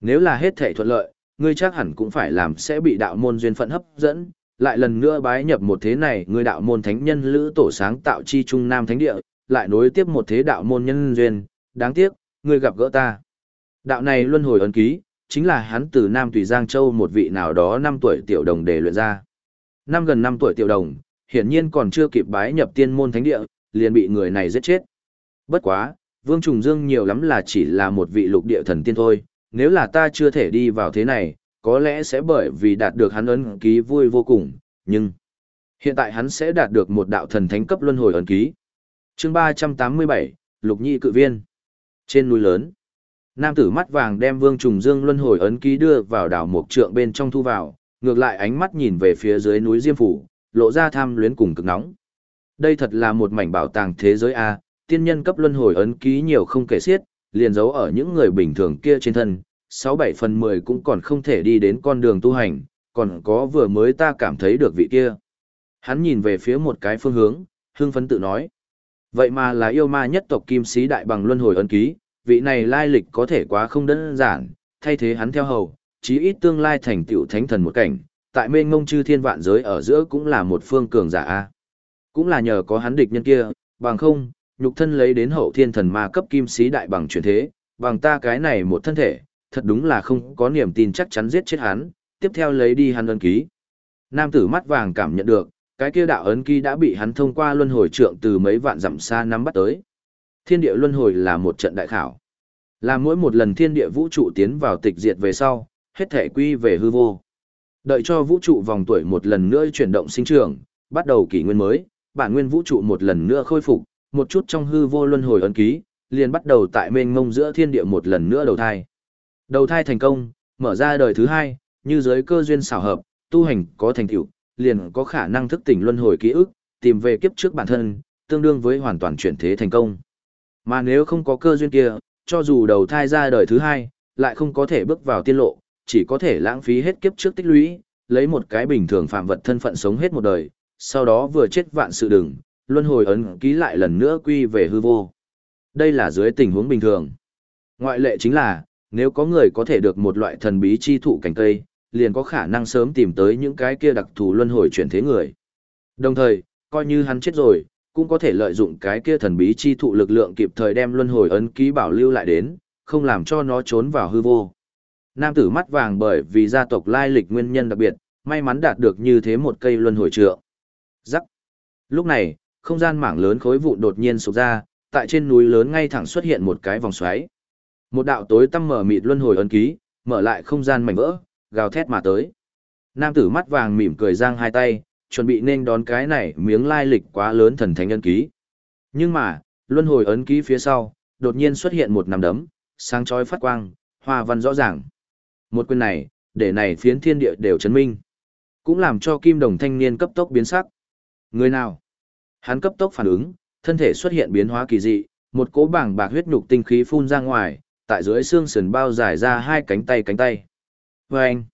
Nếu là hết thể thuận lợi, ngươi chắc hẳn cũng phải làm sẽ bị đạo môn duyên phận hấp dẫn, lại lần nữa bái nhập một thế này ngươi đạo môn thánh nhân lữ tổ sáng tạo chi trung nam thánh địa, lại nối tiếp một thế đạo môn nhân duyên, đáng tiếc, ngươi gặp gỡ ta. Đạo này luân hồi ấn ký, chính là hắn từ Nam Tùy Giang Châu một vị nào đó năm tuổi tiểu đồng để luyện ra. Năm gần năm tuổi tiểu đồng, hiển nhiên còn chưa kịp bái nhập tiên môn thánh địa, liền bị người này giết chết. Bất quá, Vương Trùng Dương nhiều lắm là chỉ là một vị lục địa thần tiên thôi, nếu là ta chưa thể đi vào thế này, có lẽ sẽ bởi vì đạt được hắn ấn ký vui vô cùng, nhưng hiện tại hắn sẽ đạt được một đạo thần thánh cấp luân hồi ấn ký. Chương 387, Lục Nhị cự viên. Trên núi lớn, nam tử mắt vàng đem Vương Trùng Dương luân hồi ấn ký đưa vào đảo mục trượng bên trong thu vào, ngược lại ánh mắt nhìn về phía dưới núi Diêm phủ, lộ ra tham luyến cùng cực nóng. Đây thật là một mảnh bảo tàng thế giới a, tiên nhân cấp luân hồi ấn ký nhiều không kể xiết, liền giấu ở những người bình thường kia trên thân, 6-7 phần 10 cũng còn không thể đi đến con đường tu hành, còn có vừa mới ta cảm thấy được vị kia. Hắn nhìn về phía một cái phương hướng, hưng phấn tự nói. Vậy mà là yêu ma nhất tộc kim sĩ đại bằng luân hồi ấn ký, vị này lai lịch có thể quá không đơn giản, thay thế hắn theo hầu, chí ít tương lai thành tựu thánh thần một cảnh, tại mênh ngông chư thiên vạn giới ở giữa cũng là một phương cường giả a. Cũng là nhờ có hắn địch nhân kia, bằng không, nhục thân lấy đến hậu thiên thần ma cấp kim sĩ đại bằng chuyển thế, bằng ta cái này một thân thể, thật đúng là không có niềm tin chắc chắn giết chết hắn, tiếp theo lấy đi hắn ấn ký. Nam tử mắt vàng cảm nhận được, cái kia đạo ấn ký đã bị hắn thông qua luân hồi trượng từ mấy vạn dặm xa nắm bắt tới. Thiên địa luân hồi là một trận đại khảo. Là mỗi một lần thiên địa vũ trụ tiến vào tịch diệt về sau, hết thể quy về hư vô. Đợi cho vũ trụ vòng tuổi một lần nữa chuyển động sinh trưởng, bắt đầu kỷ nguyên mới, bản nguyên vũ trụ một lần nữa khôi phục, một chút trong hư vô luân hồi ấn ký, liền bắt đầu tại mênh mông giữa thiên địa một lần nữa đầu thai. Đầu thai thành công, mở ra đời thứ hai, như giới cơ duyên xảo hợp, tu hành có thành tựu, liền có khả năng thức tỉnh luân hồi ký ức, tìm về kiếp trước bản thân, tương đương với hoàn toàn chuyển thế thành công. Mà nếu không có cơ duyên kia, cho dù đầu thai ra đời thứ hai, lại không có thể bước vào tiên lộ, chỉ có thể lãng phí hết kiếp trước tích lũy, lấy một cái bình thường phạm vật thân phận sống hết một đời, sau đó vừa chết vạn sự đừng, luân hồi ấn ký lại lần nữa quy về hư vô. Đây là dưới tình huống bình thường. Ngoại lệ chính là, nếu có người có thể được một loại thần bí chi thụ cảnh cây, liền có khả năng sớm tìm tới những cái kia đặc thù luân hồi chuyển thế người. Đồng thời, coi như hắn chết rồi, cũng có thể lợi dụng cái kia thần bí chi thụ lực lượng kịp thời đem luân hồi ấn ký bảo lưu lại đến, không làm cho nó trốn vào hư vô. Nam tử mắt vàng bởi vì gia tộc lai lịch nguyên nhân đặc biệt, may mắn đạt được như thế một cây luân hồi trượng. Rắc. Lúc này, không gian mảng lớn khối vụn đột nhiên sụp ra, tại trên núi lớn ngay thẳng xuất hiện một cái vòng xoáy. Một đạo tối tăm mở mịt luân hồi ấn ký, mở lại không gian mảnh vỡ, gào thét mà tới. Nam tử mắt vàng mỉm cười giang hai tay, chuẩn bị nên đón cái này miếng lai lịch quá lớn thần thánh ấn ký. Nhưng mà, luân hồi ấn ký phía sau, đột nhiên xuất hiện một nắm đấm, sáng chói phát quang, hoa văn rõ ràng. Một quyền này, để này phiến thiên địa đều chấn minh. Cũng làm cho kim đồng thanh niên cấp tốc biến sắc. Người nào? Hắn cấp tốc phản ứng, thân thể xuất hiện biến hóa kỳ dị, một cỗ bảng bạc huyết nhục tinh khí phun ra ngoài, tại dưới xương sườn bao dài ra hai cánh tay cánh tay. Và anh,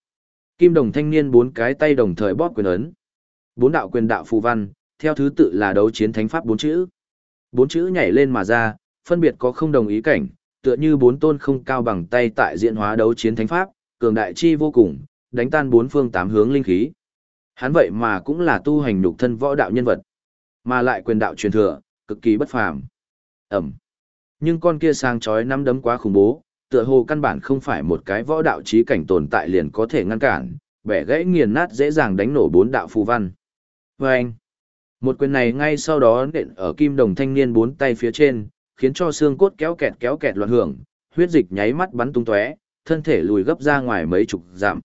kim đồng thanh niên bốn cái tay đồng thời bóp quyền ấn. Bốn đạo quyền đạo phù văn, theo thứ tự là đấu chiến thánh pháp bốn chữ. Bốn chữ nhảy lên mà ra, phân biệt có không đồng ý cảnh, tựa như bốn tôn không cao bằng tay tại diễn hóa đấu chiến thánh pháp, cường đại chi vô cùng, đánh tan bốn phương tám hướng linh khí. Hắn vậy mà cũng là tu hành nhục thân võ đạo nhân vật, mà lại quyền đạo truyền thừa, cực kỳ bất phàm. Ẩm. Nhưng con kia sang chói nắm đấm quá khủng bố, tựa hồ căn bản không phải một cái võ đạo trí cảnh tồn tại liền có thể ngăn cản, bẻ gãy nghiền nát dễ dàng đánh nổ bốn đạo phù văn. Và anh, một quyền này ngay sau đó nện ở kim đồng thanh niên bốn tay phía trên, khiến cho xương cốt kéo kẹt kéo kẹt loạn hưởng, huyết dịch nháy mắt bắn tung tóe, thân thể lùi gấp ra ngoài mấy chục dặm.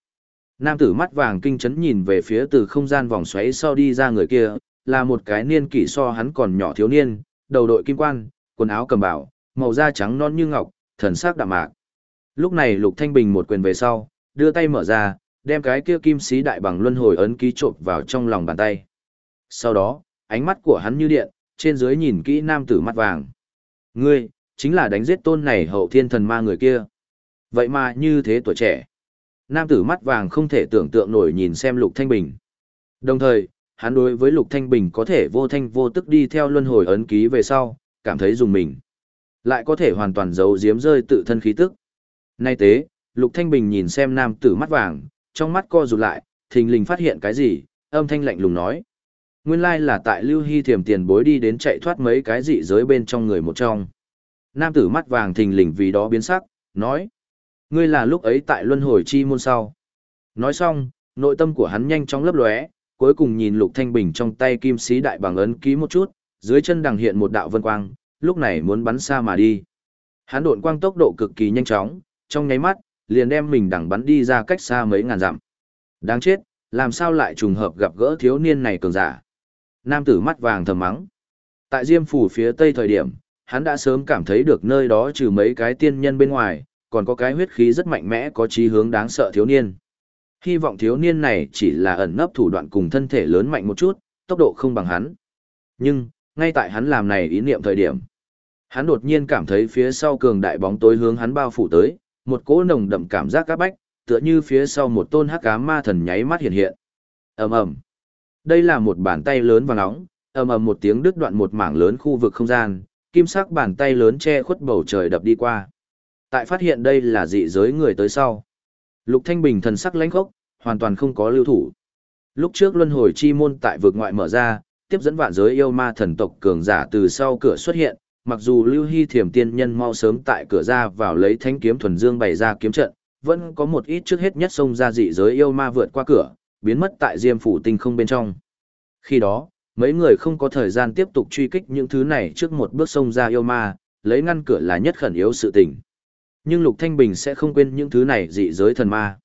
Nam tử mắt vàng kinh chấn nhìn về phía từ không gian vòng xoáy sau đi ra người kia, là một cái niên kỷ so hắn còn nhỏ thiếu niên, đầu đội kim quan, quần áo cầm bảo, màu da trắng non như ngọc, thần sắc đạm mạc. Lúc này Lục Thanh Bình một quyền về sau, đưa tay mở ra, đem cái kia kim sĩ đại bằng luân hồi ấn ký trộn vào trong lòng bàn tay. Sau đó, ánh mắt của hắn như điện, trên dưới nhìn kỹ nam tử mắt vàng. Ngươi, chính là đánh giết tôn này hậu thiên thần ma người kia. Vậy mà như thế tuổi trẻ. Nam tử mắt vàng không thể tưởng tượng nổi nhìn xem Lục Thanh Bình. Đồng thời, hắn đối với Lục Thanh Bình có thể vô thanh vô tức đi theo luân hồi ấn ký về sau, cảm thấy dùng mình. Lại có thể hoàn toàn giấu giếm rơi tự thân khí tức. Nay tế, Lục Thanh Bình nhìn xem nam tử mắt vàng, trong mắt co rụt lại, thình lình phát hiện cái gì, âm thanh lạnh lùng nói. Nguyên lai là tại Lưu Hy Thiềm tiền bối đi đến chạy thoát mấy cái dị giới bên trong người một trong. Nam tử mắt vàng thình lình vì đó biến sắc, nói. Ngươi là lúc ấy tại luân hồi chi môn sau. Nói xong, nội tâm của hắn nhanh chóng lấp lóe, cuối cùng nhìn Lục Thanh Bình trong tay kim sĩ đại bằng ấn ký một chút, dưới chân đằng hiện một đạo vân quang, lúc này muốn bắn xa mà đi. Hắn độn quang tốc độ cực kỳ nhanh chóng, trong nháy mắt, liền đem mình đằng bắn đi ra cách xa mấy ngàn dặm. Đáng chết, làm sao lại trùng hợp gặp gỡ thiếu niên này cường giả. Nam tử mắt vàng thầm mắng. Tại Diêm phủ phía tây thời điểm, hắn đã sớm cảm thấy được nơi đó trừ mấy cái tiên nhân bên ngoài, còn có cái huyết khí rất mạnh mẽ có chí hướng đáng sợ thiếu niên. Hy vọng thiếu niên này chỉ là ẩn nấp thủ đoạn cùng thân thể lớn mạnh một chút, tốc độ không bằng hắn. Nhưng, ngay tại hắn làm này ý niệm thời điểm, hắn đột nhiên cảm thấy phía sau cường đại bóng tối hướng hắn bao phủ tới, một cỗ nồng đậm cảm giác các bách, tựa như phía sau một tôn hắc ám ma thần nháy mắt hiện hiện. Ầm ầm. Đây là một bàn tay lớn và nóng, ầm ầm một tiếng đứt đoạn một mảng lớn khu vực không gian, kim sắc bàn tay lớn che khuất bầu trời đập đi qua. Tại phát hiện đây là dị giới người tới sau. Lục Thanh Bình thần sắc lãnh khốc, hoàn toàn không có lưu thủ. Lúc trước luân hồi chi môn tại vực ngoại mở ra, tiếp dẫn vạn giới yêu ma thần tộc cường giả từ sau cửa xuất hiện, mặc dù Lưu Hy Thiểm tiên nhân mau sớm tại cửa ra vào lấy thanh kiếm thuần dương bày ra kiếm trận, vẫn có một ít trước hết nhất xông ra dị giới yêu ma vượt qua cửa, biến mất tại Diêm phủ tinh không bên trong. Khi đó, mấy người không có thời gian tiếp tục truy kích những thứ này trước một bước xông ra yêu ma, lấy ngăn cửa là nhất khẩn yếu sự tình. Nhưng Lục Thanh Bình sẽ không quên những thứ này dị giới thần ma.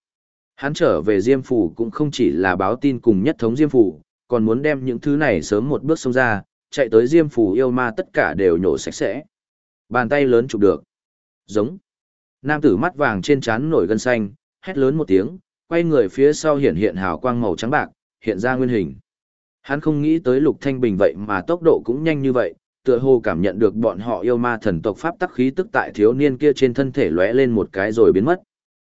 Hắn trở về Diêm phủ cũng không chỉ là báo tin cùng nhất thống Diêm phủ, còn muốn đem những thứ này sớm một bước xông ra, chạy tới Diêm phủ yêu ma tất cả đều nhổ sạch sẽ. Bàn tay lớn chụp được. Giống. Nam tử mắt vàng trên trán nổi gân xanh, hét lớn một tiếng, quay người phía sau hiện hiện hào quang màu trắng bạc, hiện ra nguyên hình. Hắn không nghĩ tới Lục Thanh Bình vậy mà tốc độ cũng nhanh như vậy, tựa hồ cảm nhận được bọn họ yêu ma thần tộc pháp tắc khí tức tại thiếu niên kia trên thân thể lóe lên một cái rồi biến mất.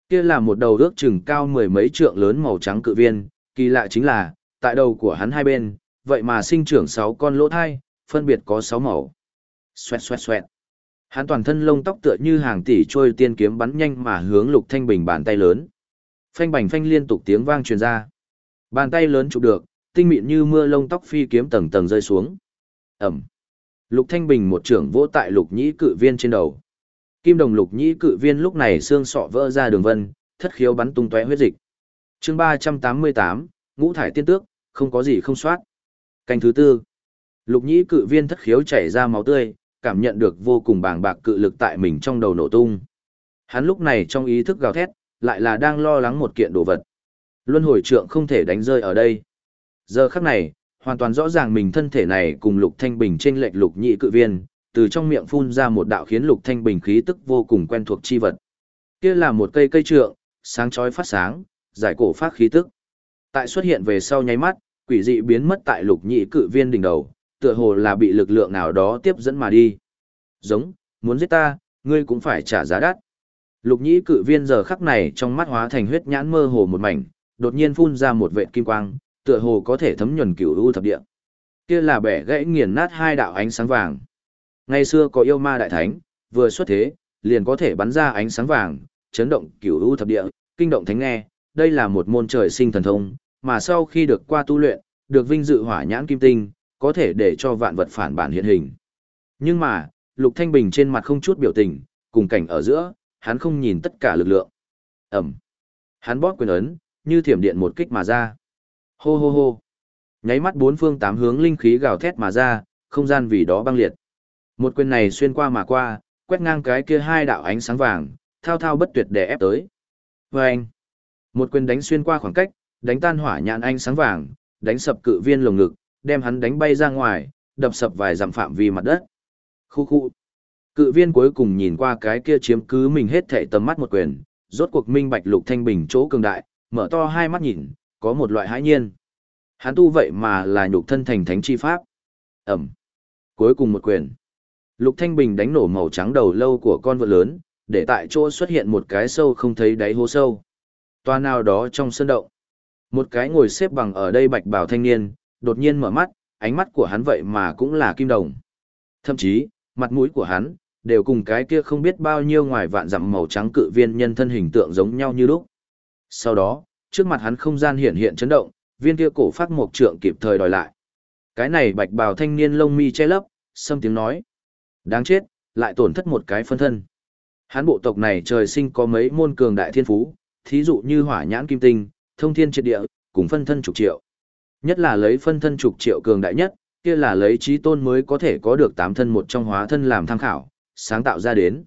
Kia là một đầu ước chừng cao mười mấy trượng lớn màu trắng cự viên, kỳ lạ chính là, tại đầu của hắn hai bên, vậy mà sinh trưởng sáu con lỗ thai, phân biệt có sáu màu. Xoẹt xoẹt xoẹt. Hắn toàn thân lông tóc tựa như hàng tỷ trôi tiên kiếm bắn nhanh mà hướng Lục Thanh Bình bàn tay lớn. Phanh bành phanh liên tục tiếng vang truyền ra. Bàn tay lớn chụp được, tinh mịn như mưa lông tóc phi kiếm tầng tầng rơi xuống. Ẩm. Lục Thanh Bình một trưởng vỗ tại Lục Nhĩ cự viên trên đầu. Kim đồng Lục Nhĩ cự viên lúc này xương sọ vỡ ra đường vân, thất khiếu bắn tung tóe huyết dịch. Chương 388, ngũ thải tiên tước, không có gì không soát. Canh thứ tư. Lục Nhĩ cự viên thất khiếu chảy ra máu tươi, cảm nhận được vô cùng bàng bạc cự lực tại mình trong đầu nổ tung. Hắn lúc này trong ý thức gào thét, lại là đang lo lắng một kiện đồ vật. Luân hồi trượng không thể đánh rơi ở đây. Giờ khắc này, hoàn toàn rõ ràng mình thân thể này cùng Lục Thanh Bình trên lệch Lục Nhị cự viên, từ trong miệng phun ra một đạo khiến Lục Thanh Bình khí tức vô cùng quen thuộc chi vật. Kia là một cây cây trượng, sáng chói phát sáng, giải cổ phát khí tức. Tại xuất hiện về sau nháy mắt, quỷ dị biến mất tại Lục Nhị cự viên đỉnh đầu, tựa hồ là bị lực lượng nào đó tiếp dẫn mà đi. Giống, muốn giết ta, ngươi cũng phải trả giá đắt. Lục nhĩ cự viên giờ khắc này trong mắt hóa thành huyết nhãn mơ hồ một mảnh, đột nhiên phun ra một vệt kim quang, tựa hồ có thể thấm nhuần cửu u thập địa. Kia là bẻ gãy nghiền nát hai đạo ánh sáng vàng. Ngày xưa có yêu ma đại thánh, vừa xuất thế, liền có thể bắn ra ánh sáng vàng, chấn động cửu u thập địa, kinh động thánh nghe, đây là một môn trời sinh thần thông, mà sau khi được qua tu luyện, được vinh dự hỏa nhãn kim tinh, có thể để cho vạn vật phản bản hiện hình. Nhưng mà, Lục Thanh Bình trên mặt không chút biểu tình, cùng cảnh ở giữa, hắn không nhìn tất cả lực lượng. ầm, Hắn bóp quyền ấn, như thiểm điện một kích mà ra. Hô hô hô. Nháy mắt bốn phương tám hướng linh khí gào thét mà ra, không gian vì đó băng liệt. Một quyền này xuyên qua mà qua, quét ngang cái kia hai đạo ánh sáng vàng, thao thao bất tuyệt để ép tới. Vâng! Một quyền đánh xuyên qua khoảng cách, đánh tan hỏa nhạn ánh sáng vàng, đánh sập cự viên lồng ngực, đem hắn đánh bay ra ngoài, đập sập vài dặm phạm vi mặt đất. Khu khu! Cự viên cuối cùng nhìn qua cái kia chiếm cứ mình hết thảy tầm mắt một quyền, rốt cuộc minh bạch lục thanh bình chỗ cường đại, mở to hai mắt nhìn, có một loại hãi nhiên. Hắn tu vậy mà là nhục thân thành thánh chi pháp. Ẩm. Cuối cùng một quyền. Lục Thanh Bình đánh nổ màu trắng đầu lâu của con vượn lớn, để tại chỗ xuất hiện một cái sâu không thấy đáy hố sâu. Toa nào đó trong sân động. Một cái ngồi xếp bằng ở đây bạch bào thanh niên, đột nhiên mở mắt, ánh mắt của hắn vậy mà cũng là kim đồng. Thậm chí, mặt mũi của hắn, đều cùng cái kia không biết bao nhiêu ngoài vạn dặm màu trắng cự viên nhân thân hình tượng giống nhau như lúc. Sau đó, trước mặt hắn không gian hiện hiện chấn động, viên kia cổ phát mộc trượng kịp thời đòi lại. Cái này bạch bào thanh niên lông mi che lấp, xâm tiếng nói. Đáng chết, lại tổn thất một cái phân thân. Hắn bộ tộc này trời sinh có mấy môn cường đại thiên phú, thí dụ như hỏa nhãn kim tinh, thông thiên triệt địa, cùng phân thân trục triệu. Nhất là lấy phân thân trục triệu cường đại nhất, kia là lấy trí tôn mới có thể có được tám thân một trong hóa thân làm tham khảo, sáng tạo ra đến.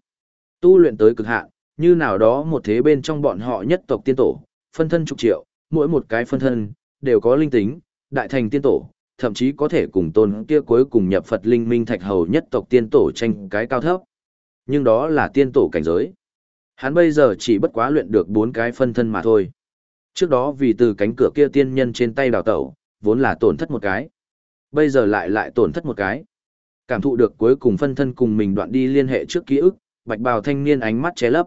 Tu luyện tới cực hạn, như nào đó một thế bên trong bọn họ nhất tộc tiên tổ, phân thân trục triệu, mỗi một cái phân thân, đều có linh tính, đại thành tiên tổ, thậm chí có thể cùng tôn kia cuối cùng nhập Phật linh minh thạch hầu nhất tộc tiên tổ tranh cái cao thấp. Nhưng đó là tiên tổ cảnh giới. Hắn bây giờ chỉ bất quá luyện được bốn cái phân thân mà thôi. Trước đó vì từ cánh cửa kia tiên nhân trên tay đào tẩu, vốn là tổn thất một cái. Bây giờ lại lại tổn thất một cái. Cảm thụ được cuối cùng phân thân cùng mình đoạn đi liên hệ trước ký ức, bạch bào thanh niên ánh mắt ché lấp.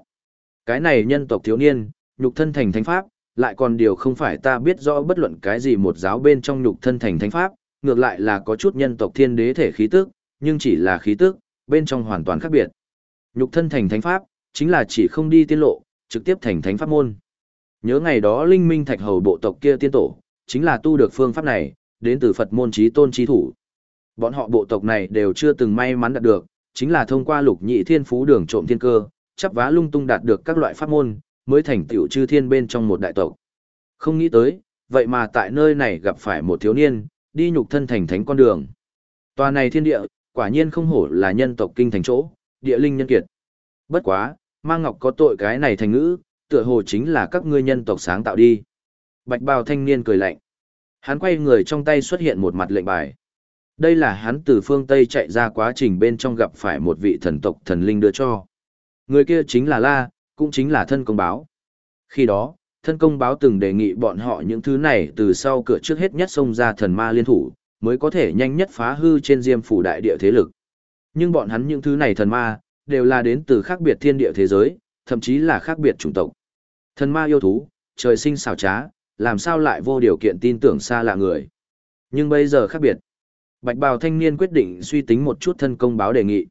Cái này nhân tộc thiếu niên, nhục thân thành thánh pháp, lại còn điều không phải ta biết rõ bất luận cái gì một giáo bên trong nhục thân thành thánh pháp, ngược lại là có chút nhân tộc thiên đế thể khí tức, nhưng chỉ là khí tức, bên trong hoàn toàn khác biệt. Nhục thân thành thánh pháp, chính là chỉ không đi tiên lộ, trực tiếp thành thánh pháp môn. Nhớ ngày đó linh minh thạch hầu bộ tộc kia tiên tổ, chính là tu được phương pháp này, đến từ Phật môn trí tôn trí thủ. Bọn họ bộ tộc này đều chưa từng may mắn đạt được, chính là thông qua lục nhị thiên phú đường trộm thiên cơ, chắp vá lung tung đạt được các loại pháp môn, mới thành tựu chư thiên bên trong một đại tộc. Không nghĩ tới, vậy mà tại nơi này gặp phải một thiếu niên, đi nhục thân thành thánh con đường. Tòa này thiên địa, quả nhiên không hổ là nhân tộc kinh thành chỗ, địa linh nhân kiệt. Bất quá, mang ngọc có tội cái này thành ngữ, tựa hồ chính là các ngươi nhân tộc sáng tạo đi. Bạch bào thanh niên cười lạnh. Hắn quay người trong tay xuất hiện một mặt lệnh bài. Đây là hắn từ phương Tây chạy ra quá trình bên trong gặp phải một vị thần tộc thần linh đưa cho. Người kia chính là La, cũng chính là thân công báo. Khi đó, thân công báo từng đề nghị bọn họ những thứ này từ sau cửa trước hết nhất xông ra thần ma liên thủ, mới có thể nhanh nhất phá hư trên diêm phủ đại địa thế lực. Nhưng bọn hắn những thứ này thần ma, đều là đến từ khác biệt thiên địa thế giới, thậm chí là khác biệt chủng tộc. Thần ma yêu thú, trời sinh xảo trá, làm sao lại vô điều kiện tin tưởng xa lạ người. Nhưng bây giờ khác biệt. Bạch bào thanh niên quyết định suy tính một chút thân công báo đề nghị.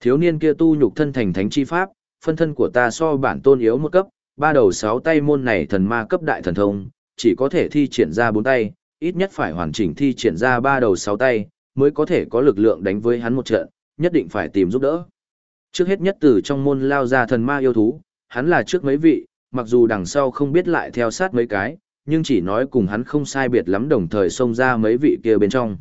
Thiếu niên kia tu nhục thân thành thánh chi pháp, phân thân của ta so bản tôn yếu một cấp, ba đầu sáu tay môn này thần ma cấp đại thần thông, chỉ có thể thi triển ra bốn tay, ít nhất phải hoàn chỉnh thi triển ra ba đầu sáu tay, mới có thể có lực lượng đánh với hắn một trận, nhất định phải tìm giúp đỡ. Trước hết nhất từ trong môn lao ra thần ma yêu thú, hắn là trước mấy vị, mặc dù đằng sau không biết lại theo sát mấy cái, nhưng chỉ nói cùng hắn không sai biệt lắm đồng thời xông ra mấy vị kia bên trong.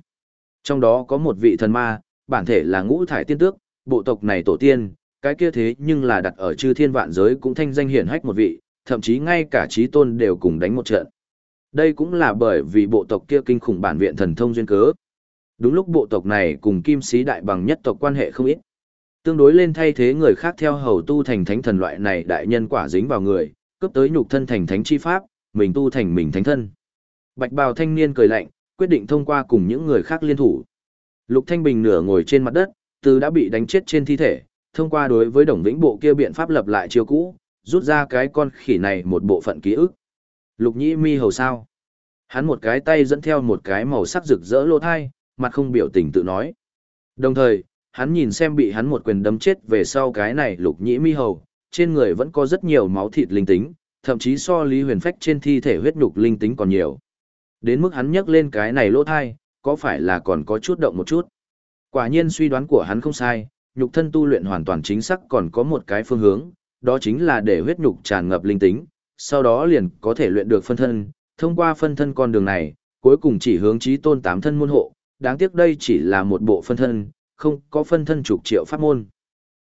Trong đó có một vị thần ma, bản thể là ngũ thải tiên tước, Bộ tộc này tổ tiên, cái kia thế nhưng là đặt ở chư thiên vạn giới cũng thanh danh hiển hách một vị, thậm chí ngay cả trí tôn đều cùng đánh một trận. Đây cũng là bởi vì bộ tộc kia kinh khủng bản viện thần thông duyên cớ. Đúng lúc bộ tộc này cùng kim sĩ đại bằng nhất tộc quan hệ không ít. Tương đối lên thay thế người khác theo hầu tu thành thánh thần loại này đại nhân quả dính vào người, cấp tới nhục thân thành thánh chi pháp, mình tu thành mình thánh thân. Bạch bào thanh niên cười lạnh, quyết định thông qua cùng những người khác liên thủ. Lục Thanh Bình nửa ngồi trên mặt đất, từ đã bị đánh chết trên thi thể, thông qua đối với đồng vĩnh bộ kia biện pháp lập lại chiêu cũ, rút ra cái con khỉ này một bộ phận ký ức. Lục nhĩ mi hầu sao. Hắn một cái tay dẫn theo một cái màu sắc rực rỡ lô thai, mặt không biểu tình tự nói. Đồng thời, hắn nhìn xem bị hắn một quyền đấm chết về sau cái này lục nhĩ mi hầu, trên người vẫn có rất nhiều máu thịt linh tính, thậm chí so lý huyền phách trên thi thể huyết nhục linh tính còn nhiều. Đến mức hắn nhấc lên cái này lỗ thai, có phải là còn có chút động một chút. Quả nhiên suy đoán của hắn không sai, nhục thân tu luyện hoàn toàn chính xác còn có một cái phương hướng, đó chính là để huyết nhục tràn ngập linh tính, sau đó liền có thể luyện được phân thân, thông qua phân thân con đường này, cuối cùng chỉ hướng chí tôn tám thân môn hộ, đáng tiếc đây chỉ là một bộ phân thân, không có phân thân chục triệu pháp môn.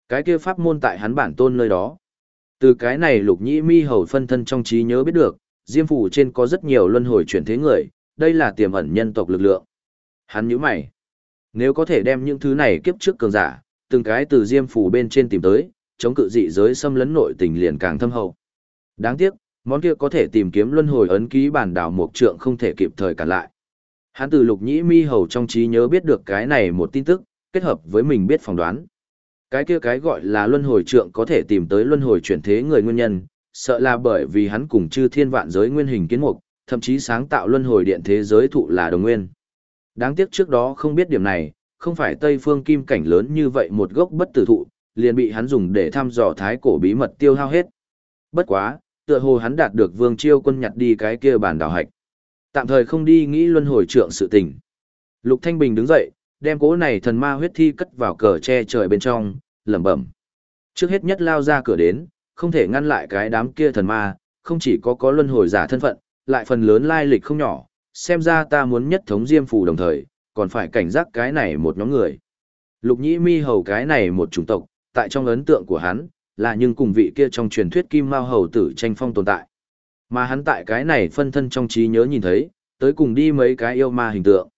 Cái kia pháp môn tại hắn bản tôn nơi đó. Từ cái này lục nhĩ mi hầu phân thân trong trí nhớ biết được, diêm phủ trên có rất nhiều luân hồi chuyển thế người, đây là tiềm ẩn nhân tộc lực lượng. Hắn nhíu mày. Nếu có thể đem những thứ này kiếp trước cường giả, từng cái từ diêm phủ bên trên tìm tới, chống cự dị giới xâm lấn nội tình liền càng thâm hậu. Đáng tiếc, món kia có thể tìm kiếm luân hồi ấn ký bản đảo mục trượng không thể kịp thời cản lại. Hắn từ lục nhĩ mi hầu trong trí nhớ biết được cái này một tin tức, kết hợp với mình biết phỏng đoán. Cái kia cái gọi là luân hồi trượng có thể tìm tới luân hồi chuyển thế người nguyên nhân, sợ là bởi vì hắn cùng chư thiên vạn giới nguyên hình kiến mục, thậm chí sáng tạo luân hồi điện thế giới thụ là đồng nguyên. Đáng tiếc trước đó không biết điểm này, không phải Tây Phương Kim cảnh lớn như vậy một gốc bất tử thụ, liền bị hắn dùng để thăm dò thái cổ bí mật tiêu hao hết. Bất quá, tựa hồ hắn đạt được Vương Chiêu quân nhặt đi cái kia bản đào hạch. Tạm thời không đi nghĩ luân hồi trượng sự tình. Lục Thanh Bình đứng dậy, đem cố này thần ma huyết thi cất vào cờ che trời bên trong, lẩm bẩm. Trước hết nhất lao ra cửa đến, không thể ngăn lại cái đám kia thần ma, không chỉ có có luân hồi giả thân phận, lại phần lớn lai lịch không nhỏ, xem ra ta muốn nhất thống diêm phù đồng thời, còn phải cảnh giác cái này một nhóm người. Lục nhĩ mi hầu cái này một chủng tộc, tại trong ấn tượng của hắn, là nhưng cùng vị kia trong truyền thuyết kim mao hầu tử tranh phong tồn tại. Mà hắn tại cái này phân thân trong trí nhớ nhìn thấy, tới cùng đi mấy cái yêu ma hình tượng.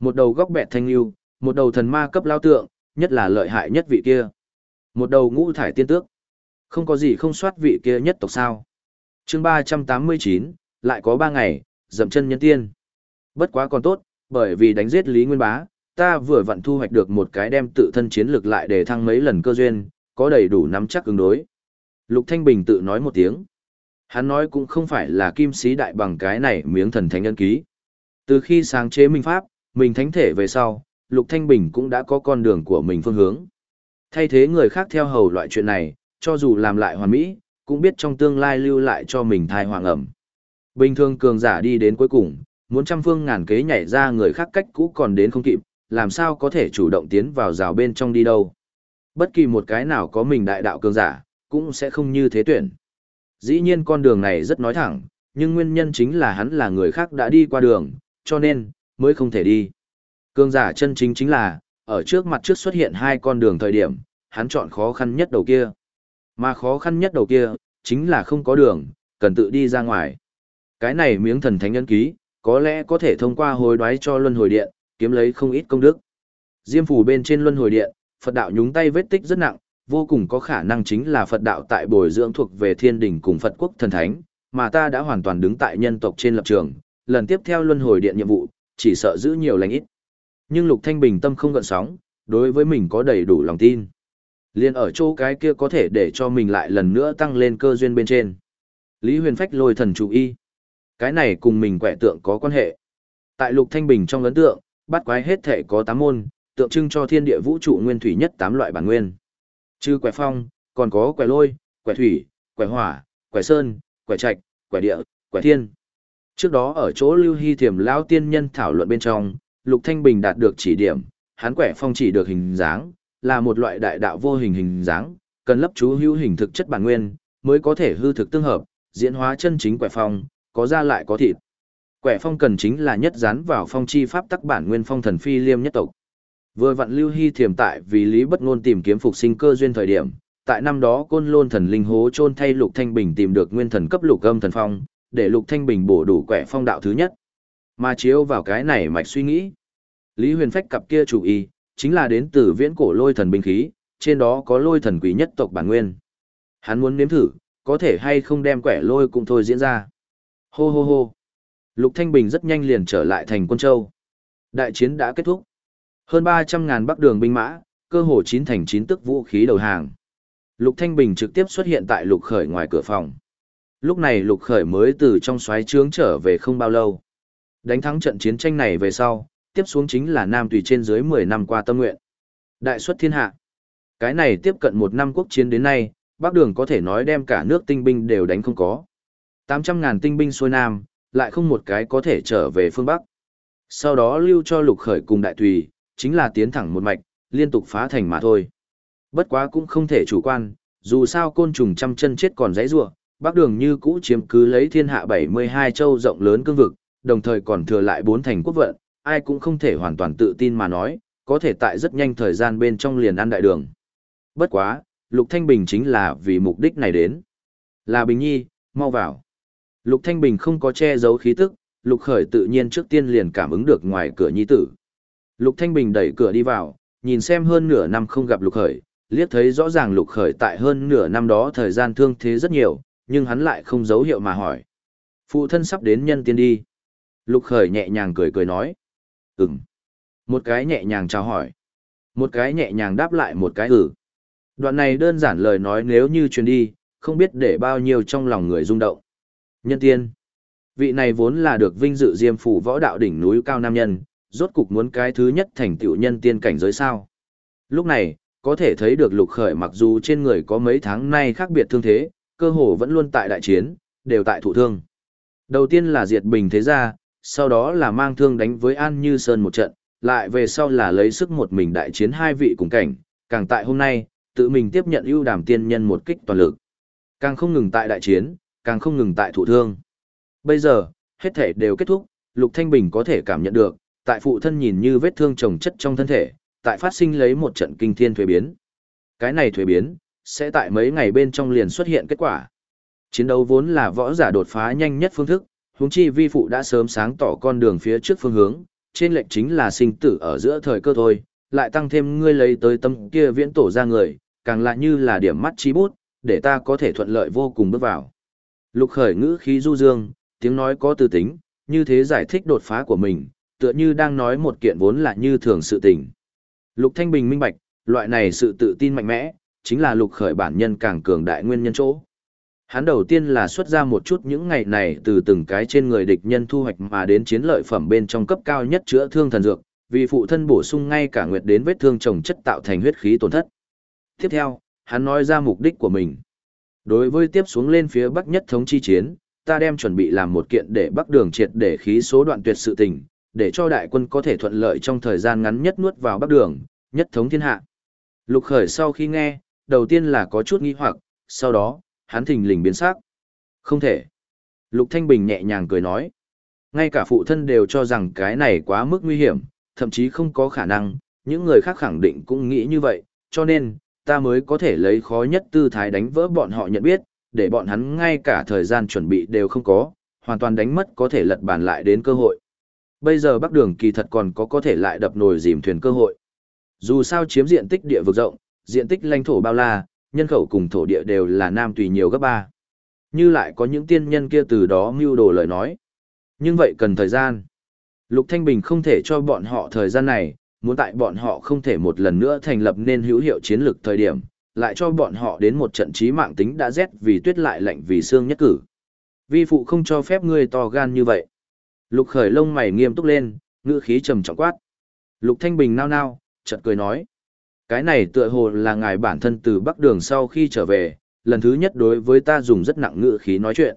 Một đầu góc bẹt thanh lưu, một đầu thần ma cấp lao tượng, nhất là lợi hại nhất vị kia. Một đầu ngũ thải tiên tước. Không có gì không soát vị kia nhất tộc sao. chương 389, lại có 3 ngày, dậm chân nhân tiên. Bất quá còn tốt, bởi vì đánh giết Lý Nguyên Bá, ta vừa vặn thu hoạch được một cái đem tự thân chiến lực lại để thăng mấy lần cơ duyên, có đầy đủ nắm chắc ứng đối. Lục Thanh Bình tự nói một tiếng. Hắn nói cũng không phải là kim sĩ đại bằng cái này miếng thần thánh ân ký. Từ khi sáng chế minh pháp, mình thánh thể về sau, Lục Thanh Bình cũng đã có con đường của mình phương hướng. Thay thế người khác theo hầu loại chuyện này, cho dù làm lại hoàn mỹ, cũng biết trong tương lai lưu lại cho mình thai hoàng ẩm. Bình thường cường giả đi đến cuối cùng, muốn trăm phương ngàn kế nhảy ra người khác cách cũ còn đến không kịp, làm sao có thể chủ động tiến vào rào bên trong đi đâu. Bất kỳ một cái nào có mình đại đạo cường giả, cũng sẽ không như thế tuyển. Dĩ nhiên con đường này rất nói thẳng, nhưng nguyên nhân chính là hắn là người khác đã đi qua đường, cho nên, mới không thể đi. Cường giả chân chính chính là, ở trước mặt trước xuất hiện hai con đường thời điểm, hắn chọn khó khăn nhất đầu kia. Mà khó khăn nhất đầu kia, chính là không có đường, cần tự đi ra ngoài. Cái này miếng thần thánh nhân ký, có lẽ có thể thông qua hồi đoái cho luân hồi điện, kiếm lấy không ít công đức. Diêm phủ bên trên luân hồi điện, Phật đạo nhúng tay vết tích rất nặng, vô cùng có khả năng chính là Phật đạo tại bồi dưỡng thuộc về thiên đình cùng Phật quốc thần thánh, mà ta đã hoàn toàn đứng tại nhân tộc trên lập trường, lần tiếp theo luân hồi điện nhiệm vụ, chỉ sợ giữ nhiều lành ít. Nhưng Lục Thanh Bình tâm không gợn sóng, đối với mình có đầy đủ lòng tin. Liên ở chỗ cái kia có thể để cho mình lại lần nữa tăng lên cơ duyên bên trên. Lý Huyền Phách lôi thần chủ y. Cái này cùng mình quẻ tượng có quan hệ. Tại Lục Thanh Bình trong ấn tượng, bắt quái hết thể có 8 môn, tượng trưng cho thiên địa vũ trụ nguyên thủy nhất 8 loại bản nguyên. Trừ quẻ phong, còn có quẻ lôi, quẻ thủy, quẻ hỏa, quẻ sơn, quẻ trạch, quẻ địa, quẻ thiên. Trước đó ở chỗ Lưu Hy Thiểm lão tiên nhân thảo luận bên trong, Lục Thanh Bình đạt được chỉ điểm, hắn quẻ phong chỉ được hình dáng, là một loại đại đạo vô hình hình dáng, cần lấp chú hữu hình thực chất bản nguyên, mới có thể hư thực tương hợp, diễn hóa chân chính quẻ phong, có ra lại có thịt. Quẻ phong cần chính là nhất dán vào phong chi pháp tắc bản nguyên phong thần phi liêm nhất tộc. Vừa vặn Lưu Hy thiềm tại vì Lý Bất Ngôn tìm kiếm phục sinh cơ duyên thời điểm, tại năm đó Côn Lôn thần linh hố chôn thay Lục Thanh Bình tìm được nguyên thần cấp Lục Âm thần phong, để Lục Thanh Bình bổ đủ quẻ phong đạo thứ nhất. Mà chiếu vào cái này mạch suy nghĩ, Lý Huyền Phách cặp kia chủ ý, chính là đến từ viễn cổ lôi thần binh khí, trên đó có lôi thần quý nhất tộc bản nguyên. Hắn muốn nếm thử, có thể hay không đem quẻ lôi cũng thôi diễn ra. Hô hô hô. Lục Thanh Bình rất nhanh liền trở lại thành quân châu. Đại chiến đã kết thúc. Hơn 300.000 bắc đường binh mã, cơ hồ chín thành chín tức vũ khí đầu hàng. Lục Thanh Bình trực tiếp xuất hiện tại Lục Khởi ngoài cửa phòng. Lúc này Lục Khởi mới từ trong xoáy trướng trở về không bao lâu. Đánh thắng trận chiến tranh này về sau, tiếp xuống chính là Nam Tùy trên dưới 10 năm qua tâm nguyện. Đại xuất thiên hạ. Cái này tiếp cận một năm quốc chiến đến nay, Bắc Đường có thể nói đem cả nước tinh binh đều đánh không có. 800.000 tinh binh xuôi Nam, lại không một cái có thể trở về phương Bắc. Sau đó lưu cho Lục Khởi cùng Đại Tùy, chính là tiến thẳng một mạch, liên tục phá thành mà thôi. Bất quá cũng không thể chủ quan, dù sao côn trùng trăm chân chết còn dãy rua, Bắc Đường như cũ chiếm cứ lấy thiên hạ 72 châu rộng lớn cương vực, đồng thời còn thừa lại bốn thành quốc vận, ai cũng không thể hoàn toàn tự tin mà nói, có thể tại rất nhanh thời gian bên trong liền ăn đại đường. Bất quá, Lục Thanh Bình chính là vì mục đích này đến. Là Bình Nhi, mau vào. Lục Thanh Bình không có che giấu khí tức, Lục Khởi tự nhiên trước tiên liền cảm ứng được ngoài cửa nhi tử. Lục Thanh Bình đẩy cửa đi vào, nhìn xem hơn nửa năm không gặp Lục Khởi, liếc thấy rõ ràng Lục Khởi tại hơn nửa năm đó thời gian thương thế rất nhiều, nhưng hắn lại không dấu hiệu mà hỏi. Phụ thân sắp đến nhân tiên đi. Lục Khởi nhẹ nhàng cười cười nói. Ừm. Một cái nhẹ nhàng chào hỏi. Một cái nhẹ nhàng đáp lại một cái ừ. Đoạn này đơn giản lời nói nếu như truyền đi, không biết để bao nhiêu trong lòng người rung động. Nhân tiên. Vị này vốn là được vinh dự diêm phủ võ đạo đỉnh núi cao nam nhân, rốt cục muốn cái thứ nhất thành tựu nhân tiên cảnh giới sao. Lúc này, có thể thấy được lục khởi mặc dù trên người có mấy tháng nay khác biệt thương thế, cơ hồ vẫn luôn tại đại chiến, đều tại thụ thương. Đầu tiên là diệt bình thế gia, sau đó là mang thương đánh với An Như Sơn một trận, lại về sau là lấy sức một mình đại chiến hai vị cùng cảnh, càng tại hôm nay, tự mình tiếp nhận ưu đàm tiên nhân một kích toàn lực. Càng không ngừng tại đại chiến, càng không ngừng tại thụ thương. Bây giờ, hết thể đều kết thúc, Lục Thanh Bình có thể cảm nhận được, tại phụ thân nhìn như vết thương chồng chất trong thân thể, tại phát sinh lấy một trận kinh thiên thuế biến. Cái này thuế biến, sẽ tại mấy ngày bên trong liền xuất hiện kết quả. Chiến đấu vốn là võ giả đột phá nhanh nhất phương thức, huống chi vi phụ đã sớm sáng tỏ con đường phía trước phương hướng, trên lệnh chính là sinh tử ở giữa thời cơ thôi, lại tăng thêm ngươi lấy tới tâm kia viễn tổ ra người, càng lại như là điểm mắt chi bút, để ta có thể thuận lợi vô cùng bước vào. Lục khởi ngữ khí du dương, tiếng nói có tư tính, như thế giải thích đột phá của mình, tựa như đang nói một kiện vốn là như thường sự tình. Lục Thanh Bình minh bạch, loại này sự tự tin mạnh mẽ, chính là lục khởi bản nhân càng cường đại nguyên nhân chỗ. Hắn đầu tiên là xuất ra một chút những ngày này từ từng cái trên người địch nhân thu hoạch mà đến chiến lợi phẩm bên trong cấp cao nhất chữa thương thần dược, vì phụ thân bổ sung ngay cả nguyệt đến vết thương trồng chất tạo thành huyết khí tổn thất. Tiếp theo, hắn nói ra mục đích của mình. Đối với tiếp xuống lên phía bắc nhất thống chi chiến, ta đem chuẩn bị làm một kiện để bắc đường triệt để khí số đoạn tuyệt sự tình, để cho đại quân có thể thuận lợi trong thời gian ngắn nhất nuốt vào bắc đường, nhất thống thiên hạ. Lục khởi sau khi nghe, đầu tiên là có chút nghi hoặc, sau đó, hắn thình lình biến sắc. Không thể. Lục Thanh Bình nhẹ nhàng cười nói. Ngay cả phụ thân đều cho rằng cái này quá mức nguy hiểm, thậm chí không có khả năng, những người khác khẳng định cũng nghĩ như vậy, cho nên, ta mới có thể lấy khó nhất tư thái đánh vỡ bọn họ nhận biết, để bọn hắn ngay cả thời gian chuẩn bị đều không có, hoàn toàn đánh mất có thể lật bàn lại đến cơ hội. Bây giờ Bắc Đường kỳ thật còn có có thể lại đập nồi dìm thuyền cơ hội. Dù sao chiếm diện tích địa vực rộng, diện tích lãnh thổ bao la, nhân khẩu cùng thổ địa đều là nam tùy nhiều gấp ba. Như lại có những tiên nhân kia từ đó mưu đồ lời nói. Nhưng vậy cần thời gian. Lục Thanh Bình không thể cho bọn họ thời gian này, muốn tại bọn họ không thể một lần nữa thành lập nên hữu hiệu chiến lược thời điểm, lại cho bọn họ đến một trận chí mạng tính đã rét vì tuyết lại lạnh vì xương nhất cử. Vi phụ không cho phép ngươi to gan như vậy. Lục khởi lông mày nghiêm túc lên, ngữ khí trầm trọng quát. Lục Thanh Bình nao nao, chợt cười nói. Cái này tựa hồ là ngài bản thân từ Bắc Đường sau khi trở về, lần thứ nhất đối với ta dùng rất nặng ngữ khí nói chuyện.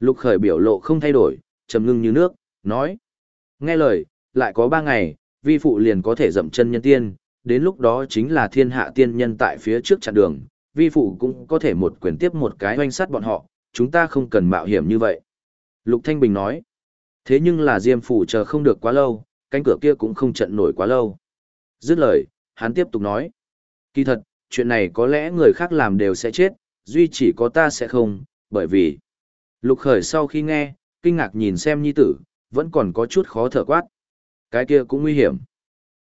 Lục khởi biểu lộ không thay đổi, trầm ngưng như nước, nói. Nghe lời, lại có ba ngày, vi phụ liền có thể dậm chân nhân tiên, đến lúc đó chính là thiên hạ tiên nhân tại phía trước chặn đường, vi phụ cũng có thể một quyền tiếp một cái hoanh sát bọn họ, chúng ta không cần mạo hiểm như vậy. Lục Thanh Bình nói, thế nhưng là diêm phủ chờ không được quá lâu, cánh cửa kia cũng không trận nổi quá lâu. Dứt lời, hắn tiếp tục nói. Kỳ thật, chuyện này có lẽ người khác làm đều sẽ chết, duy chỉ có ta sẽ không, bởi vì... Lục khởi sau khi nghe, kinh ngạc nhìn xem nhi tử, vẫn còn có chút khó thở quát. Cái kia cũng nguy hiểm.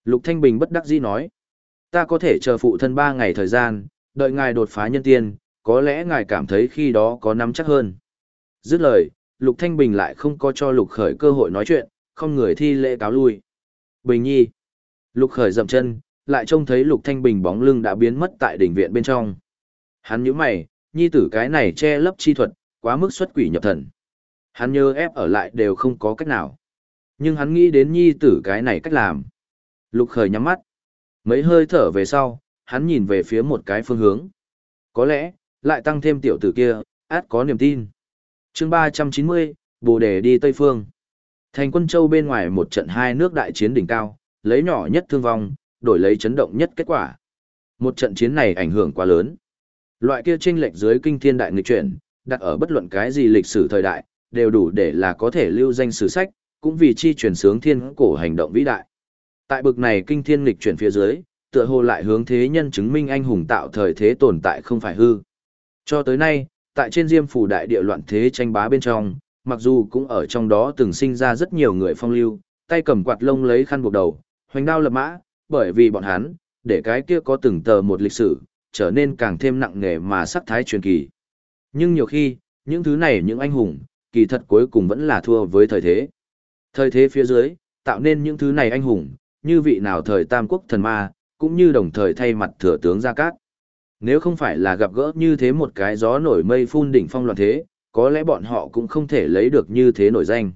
Lục Thanh Bình bất đắc dĩ nói. Ta có thể chờ phụ thân ba ngày thời gian, đợi ngài đột phá nhân tiên, có lẽ ngài cảm thấy khi đó có nắm chắc hơn. Dứt lời, Lục Thanh Bình lại không có cho Lục Khởi cơ hội nói chuyện, không người thi lễ cáo lui. Bình nhi. Lục Khởi dậm chân, lại trông thấy Lục Thanh Bình bóng lưng đã biến mất tại đỉnh viện bên trong. Hắn nhíu mày, nhi tử cái này che lấp chi thuật, quá mức xuất quỷ nhập thần. Hắn nhớ ép ở lại đều không có cách nào. Nhưng hắn nghĩ đến nhi tử cái này cách làm. Lục Khởi nhắm mắt. Mấy hơi thở về sau, hắn nhìn về phía một cái phương hướng. Có lẽ, lại tăng thêm tiểu tử kia, át có niềm tin. chương 390, Bồ Đề đi Tây Phương. Thành quân châu bên ngoài một trận hai nước đại chiến đỉnh cao, lấy nhỏ nhất thương vong, đổi lấy chấn động nhất kết quả. Một trận chiến này ảnh hưởng quá lớn. Loại kia chênh lệch dưới kinh thiên đại nghịch chuyển, đặt ở bất luận cái gì lịch sử thời đại, đều đủ để là có thể lưu danh sử sách, cũng vì chi chuyển sướng thiên cổ hành động vĩ đại. Tại bực này kinh thiên nghịch chuyển phía dưới, tựa hồ lại hướng thế nhân chứng minh anh hùng tạo thời thế tồn tại không phải hư. Cho tới nay, tại trên diêm phủ đại địa loạn thế tranh bá bên trong, mặc dù cũng ở trong đó từng sinh ra rất nhiều người phong lưu, tay cầm quạt lông lấy khăn buộc đầu, hoành đao lập mã, bởi vì bọn hắn, để cái kia có từng tờ một lịch sử, trở nên càng thêm nặng nề mà sắc thái truyền kỳ. Nhưng nhiều khi, những thứ này những anh hùng, kỳ thật cuối cùng vẫn là thua với thời thế. Thời thế phía dưới, tạo nên những thứ này anh hùng, như vị nào thời tam quốc thần ma, cũng như đồng thời thay mặt thừa tướng Gia Cát. Nếu không phải là gặp gỡ như thế một cái gió nổi mây phun đỉnh phong loạn thế, có lẽ bọn họ cũng không thể lấy được như thế nổi danh.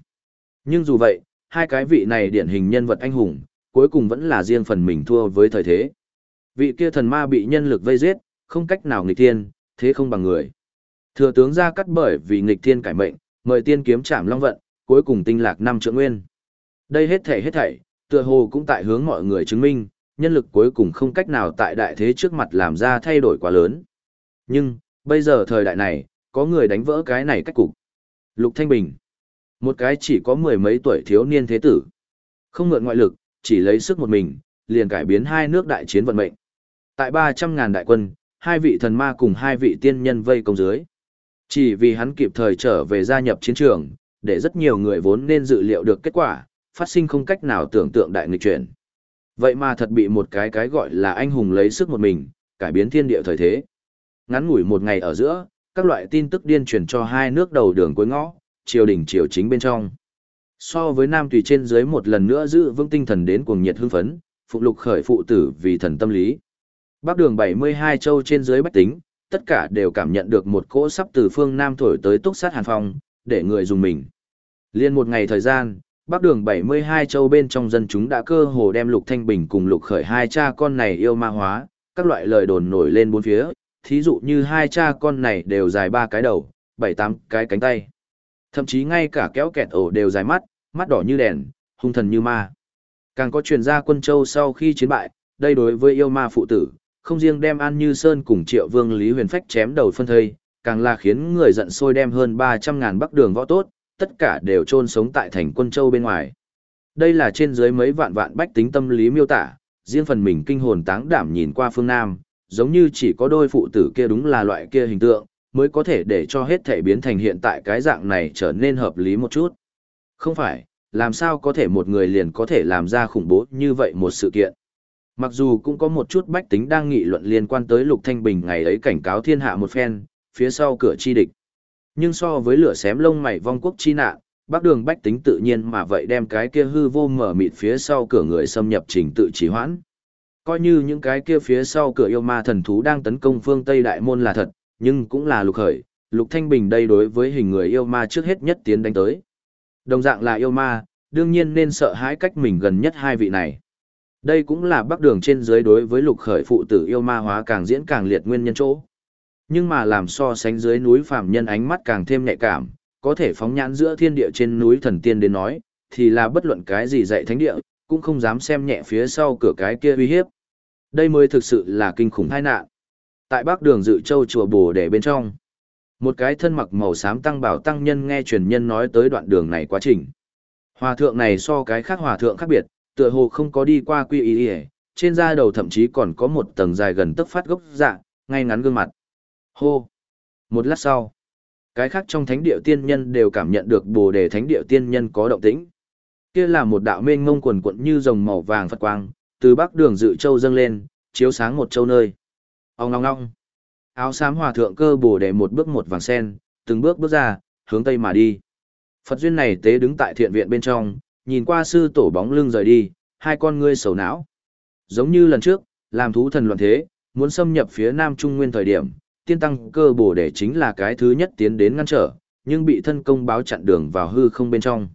Nhưng dù vậy, hai cái vị này điển hình nhân vật anh hùng, cuối cùng vẫn là riêng phần mình thua với thời thế. Vị kia thần ma bị nhân lực vây giết, không cách nào nghịch thiên, thế không bằng người. Thừa tướng Gia Cát bởi vì nghịch thiên cải mệnh, mời tiên kiếm chạm long vận, cuối cùng tinh lạc năm trượng nguyên. Đây hết thảy hết thảy, tựa hồ cũng tại hướng mọi người chứng minh, nhân lực cuối cùng không cách nào tại đại thế trước mặt làm ra thay đổi quá lớn. Nhưng, bây giờ thời đại này, có người đánh vỡ cái này cách cục. Lục Thanh Bình, một cái chỉ có mười mấy tuổi thiếu niên thế tử, không mượn ngoại lực, chỉ lấy sức một mình, liền cải biến hai nước đại chiến vận mệnh. Tại 300.000 đại quân, hai vị thần ma cùng hai vị tiên nhân vây công dưới. Chỉ vì hắn kịp thời trở về gia nhập chiến trường, để rất nhiều người vốn nên dự liệu được kết quả, phát sinh không cách nào tưởng tượng đại nghịch chuyển. Vậy mà thật bị một cái cái gọi là anh hùng lấy sức một mình, cải biến thiên địa thời thế. Ngắn ngủi một ngày ở giữa, các loại tin tức điên truyền cho hai nước đầu đường cuối ngõ, triều đình triều chính bên trong. So với Nam Tùy trên dưới một lần nữa giữ vững tinh thần đến cuồng nhiệt hưng phấn, phụ lục khởi phụ tử vì thần tâm lý. Bắc đường 72 châu trên dưới bách tính, tất cả đều cảm nhận được một cỗ sắp từ phương Nam thổi tới túc sát hàn phong, để người dùng mình. Liên một ngày thời gian, Bắc đường 72 châu bên trong dân chúng đã cơ hồ đem Lục Thanh Bình cùng Lục Khởi hai cha con này yêu ma hóa, các loại lời đồn nổi lên bốn phía, thí dụ như hai cha con này đều dài ba cái đầu, bảy tám cái cánh tay. Thậm chí ngay cả kéo kẹt ổ đều dài mắt, mắt đỏ như đèn, hung thần như ma. Càng có truyền ra quân châu sau khi chiến bại, đây đối với yêu ma phụ tử, không riêng đem An Như Sơn cùng Triệu Vương Lý Huyền Phách chém đầu phân thây, càng là khiến người giận sôi đem hơn 300 ngàn bắc đường võ tốt, tất cả đều chôn sống tại thành quân châu bên ngoài. Đây là trên dưới mấy vạn vạn bách tính tâm lý miêu tả, riêng phần mình kinh hồn táng đảm nhìn qua phương Nam, giống như chỉ có đôi phụ tử kia đúng là loại kia hình tượng, mới có thể để cho hết thể biến thành hiện tại cái dạng này trở nên hợp lý một chút. Không phải, làm sao có thể một người liền có thể làm ra khủng bố như vậy một sự kiện. Mặc dù cũng có một chút bách tính đang nghị luận liên quan tới Lục Thanh Bình ngày ấy cảnh cáo thiên hạ một phen, phía sau cửa chi địch. Nhưng so với lửa xém lông mày vong quốc chi nạn, bác đường bách tính tự nhiên mà vậy đem cái kia hư vô mở mịt phía sau cửa người xâm nhập trình tự trì hoãn. Coi như những cái kia phía sau cửa yêu ma thần thú đang tấn công phương Tây Đại Môn là thật, nhưng cũng là lục khởi, lục thanh bình đây đối với hình người yêu ma trước hết nhất tiến đánh tới. Đồng dạng là yêu ma, đương nhiên nên sợ hãi cách mình gần nhất hai vị này. Đây cũng là bắc đường trên dưới đối với lục khởi phụ tử yêu ma hóa càng diễn càng liệt nguyên nhân chỗ. Nhưng mà làm so sánh dưới núi phàm nhân ánh mắt càng thêm nhạy cảm, có thể phóng nhãn giữa thiên địa trên núi thần tiên đến nói, thì là bất luận cái gì dạy thánh địa, cũng không dám xem nhẹ phía sau cửa cái kia uy hiếp. Đây mới thực sự là kinh khủng tai nạn. Tại bắc đường dự châu chùa Bồ để bên trong, một cái thân mặc màu xám tăng bảo tăng nhân nghe truyền nhân nói tới đoạn đường này quá trình. Hòa thượng này so cái khác hòa thượng khác biệt, tựa hồ không có đi qua quy ý, ý trên da đầu thậm chí còn có một tầng dài gần tức phát gốc dạ, ngay ngắn gương mặt. Hô! Một lát sau, cái khác trong thánh địa tiên nhân đều cảm nhận được bồ đề thánh địa tiên nhân có động tĩnh. Kia là một đạo mênh ngông quần quận như rồng màu vàng phật quang, từ bắc đường dự châu dâng lên, chiếu sáng một châu nơi. Ông ngong ngong. Áo xám hòa thượng cơ bồ đề một bước một vàng sen, từng bước bước ra, hướng tây mà đi. Phật duyên này tế đứng tại thiện viện bên trong, nhìn qua sư tổ bóng lưng rời đi, hai con ngươi sầu não. Giống như lần trước, làm thú thần loạn thế, muốn xâm nhập phía Nam Trung Nguyên thời điểm, tiên tăng cơ bổ để chính là cái thứ nhất tiến đến ngăn trở, nhưng bị thân công báo chặn đường vào hư không bên trong.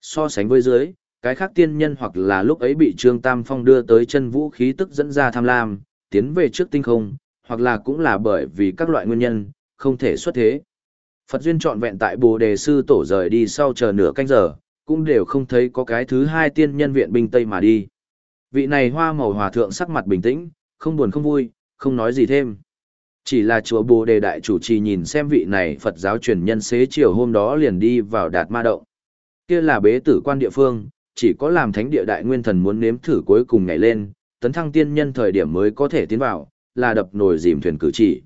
So sánh với dưới, cái khác tiên nhân hoặc là lúc ấy bị Trương Tam Phong đưa tới chân vũ khí tức dẫn ra tham lam, tiến về trước tinh không, hoặc là cũng là bởi vì các loại nguyên nhân, không thể xuất thế. Phật duyên trọn vẹn tại Bồ Đề sư tổ rời đi sau chờ nửa canh giờ, cũng đều không thấy có cái thứ hai tiên nhân viện binh Tây mà đi. Vị này hoa màu hòa thượng sắc mặt bình tĩnh, không buồn không vui, không nói gì thêm. Chỉ là chùa Bồ Đề Đại chủ trì nhìn xem vị này Phật giáo truyền nhân xế chiều hôm đó liền đi vào đạt ma động. Kia là bế tử quan địa phương, chỉ có làm thánh địa đại nguyên thần muốn nếm thử cuối cùng ngày lên, tấn thăng tiên nhân thời điểm mới có thể tiến vào, là đập nồi dìm thuyền cử chỉ.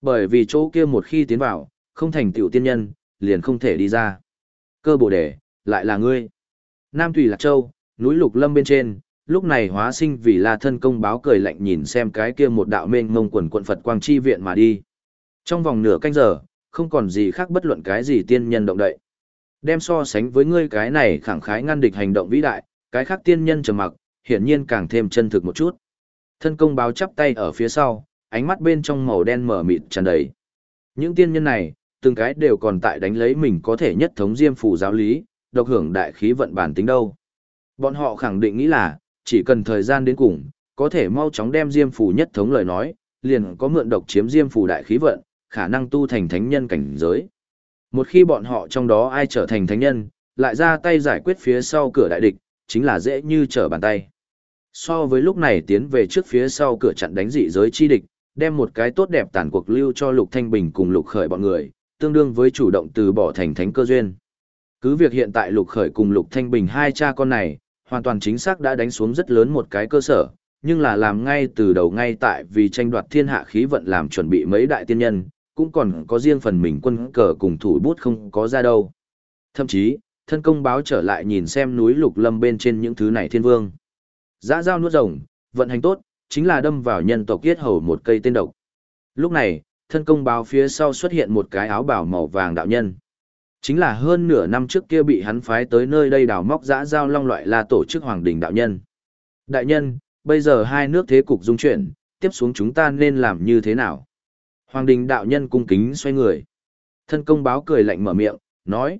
Bởi vì chỗ kia một khi tiến vào, không thành tựu tiên nhân, liền không thể đi ra. Cơ Bồ Đề, lại là ngươi. Nam Thủy Lạc Châu, núi Lục Lâm bên trên, lúc này hóa sinh vì là thân công báo cười lạnh nhìn xem cái kia một đạo mênh mông quần quận Phật quang chi viện mà đi. Trong vòng nửa canh giờ, không còn gì khác bất luận cái gì tiên nhân động đậy. Đem so sánh với ngươi cái này khẳng khái ngăn địch hành động vĩ đại, cái khác tiên nhân trầm mặc, hiển nhiên càng thêm chân thực một chút. Thân công báo chắp tay ở phía sau, ánh mắt bên trong màu đen mở mịt tràn đầy. Những tiên nhân này, từng cái đều còn tại đánh lấy mình có thể nhất thống diêm phủ giáo lý, độc hưởng đại khí vận bản tính đâu. Bọn họ khẳng định nghĩ là, chỉ cần thời gian đến cùng, có thể mau chóng đem Diêm Phủ nhất thống lời nói, liền có mượn độc chiếm Diêm Phủ đại khí vận, khả năng tu thành thánh nhân cảnh giới. Một khi bọn họ trong đó ai trở thành thánh nhân, lại ra tay giải quyết phía sau cửa đại địch, chính là dễ như trở bàn tay. So với lúc này tiến về trước phía sau cửa chặn đánh dị giới chi địch, đem một cái tốt đẹp tàn cuộc lưu cho Lục Thanh Bình cùng Lục Khởi bọn người, tương đương với chủ động từ bỏ thành thánh cơ duyên. Cứ việc hiện tại Lục Khởi cùng Lục Thanh Bình hai cha con này, hoàn toàn chính xác đã đánh xuống rất lớn một cái cơ sở, nhưng là làm ngay từ đầu ngay tại vì tranh đoạt thiên hạ khí vận làm chuẩn bị mấy đại tiên nhân, cũng còn có riêng phần mình quân cờ cùng thủ bút không có ra đâu. Thậm chí, thân công báo trở lại nhìn xem núi lục lâm bên trên những thứ này thiên vương. Giã giao nuốt rồng, vận hành tốt, chính là đâm vào nhân tộc kiết hầu một cây tên độc. Lúc này, thân công báo phía sau xuất hiện một cái áo bảo màu vàng đạo nhân. Chính là hơn nửa năm trước kia bị hắn phái tới nơi đây đào móc dã giao long loại là tổ chức Hoàng Đình Đạo Nhân. Đại nhân, bây giờ hai nước thế cục dung chuyển, tiếp xuống chúng ta nên làm như thế nào? Hoàng Đình Đạo Nhân cung kính xoay người. Thân công báo cười lạnh mở miệng, nói.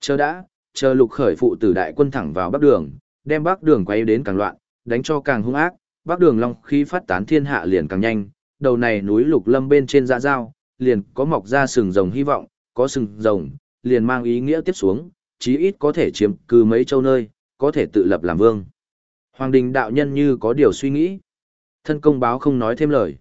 Chờ đã, chờ lục khởi phụ tử đại quân thẳng vào bắc đường, đem bắc đường quay đến càng loạn, đánh cho càng hung ác, bắc đường long khí phát tán thiên hạ liền càng nhanh, đầu này núi lục lâm bên trên giã giao, liền có mọc ra sừng rồng hy vọng, có sừng rồng, liền mang ý nghĩa tiếp xuống, chí ít có thể chiếm cư mấy châu nơi, có thể tự lập làm vương. Hoàng đình đạo nhân như có điều suy nghĩ. Thân công báo không nói thêm lời.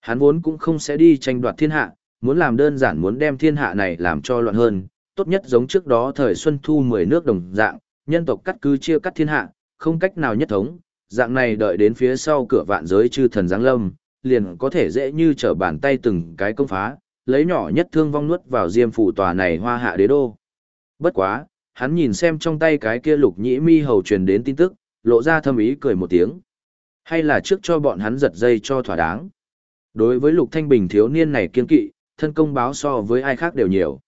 Hắn vốn cũng không sẽ đi tranh đoạt thiên hạ, muốn làm đơn giản muốn đem thiên hạ này làm cho loạn hơn, tốt nhất giống trước đó thời Xuân Thu 10 nước đồng dạng, nhân tộc cắt cứ chia cắt thiên hạ, không cách nào nhất thống, dạng này đợi đến phía sau cửa vạn giới chư thần giáng lâm, liền có thể dễ như trở bàn tay từng cái công phá, lấy nhỏ nhất thương vong nuốt vào diêm phủ tòa này hoa hạ đế đô. Bất quá, hắn nhìn xem trong tay cái kia lục nhĩ mi hầu truyền đến tin tức, lộ ra thâm ý cười một tiếng. Hay là trước cho bọn hắn giật dây cho thỏa đáng. Đối với lục thanh bình thiếu niên này kiên kỵ, thân công báo so với ai khác đều nhiều.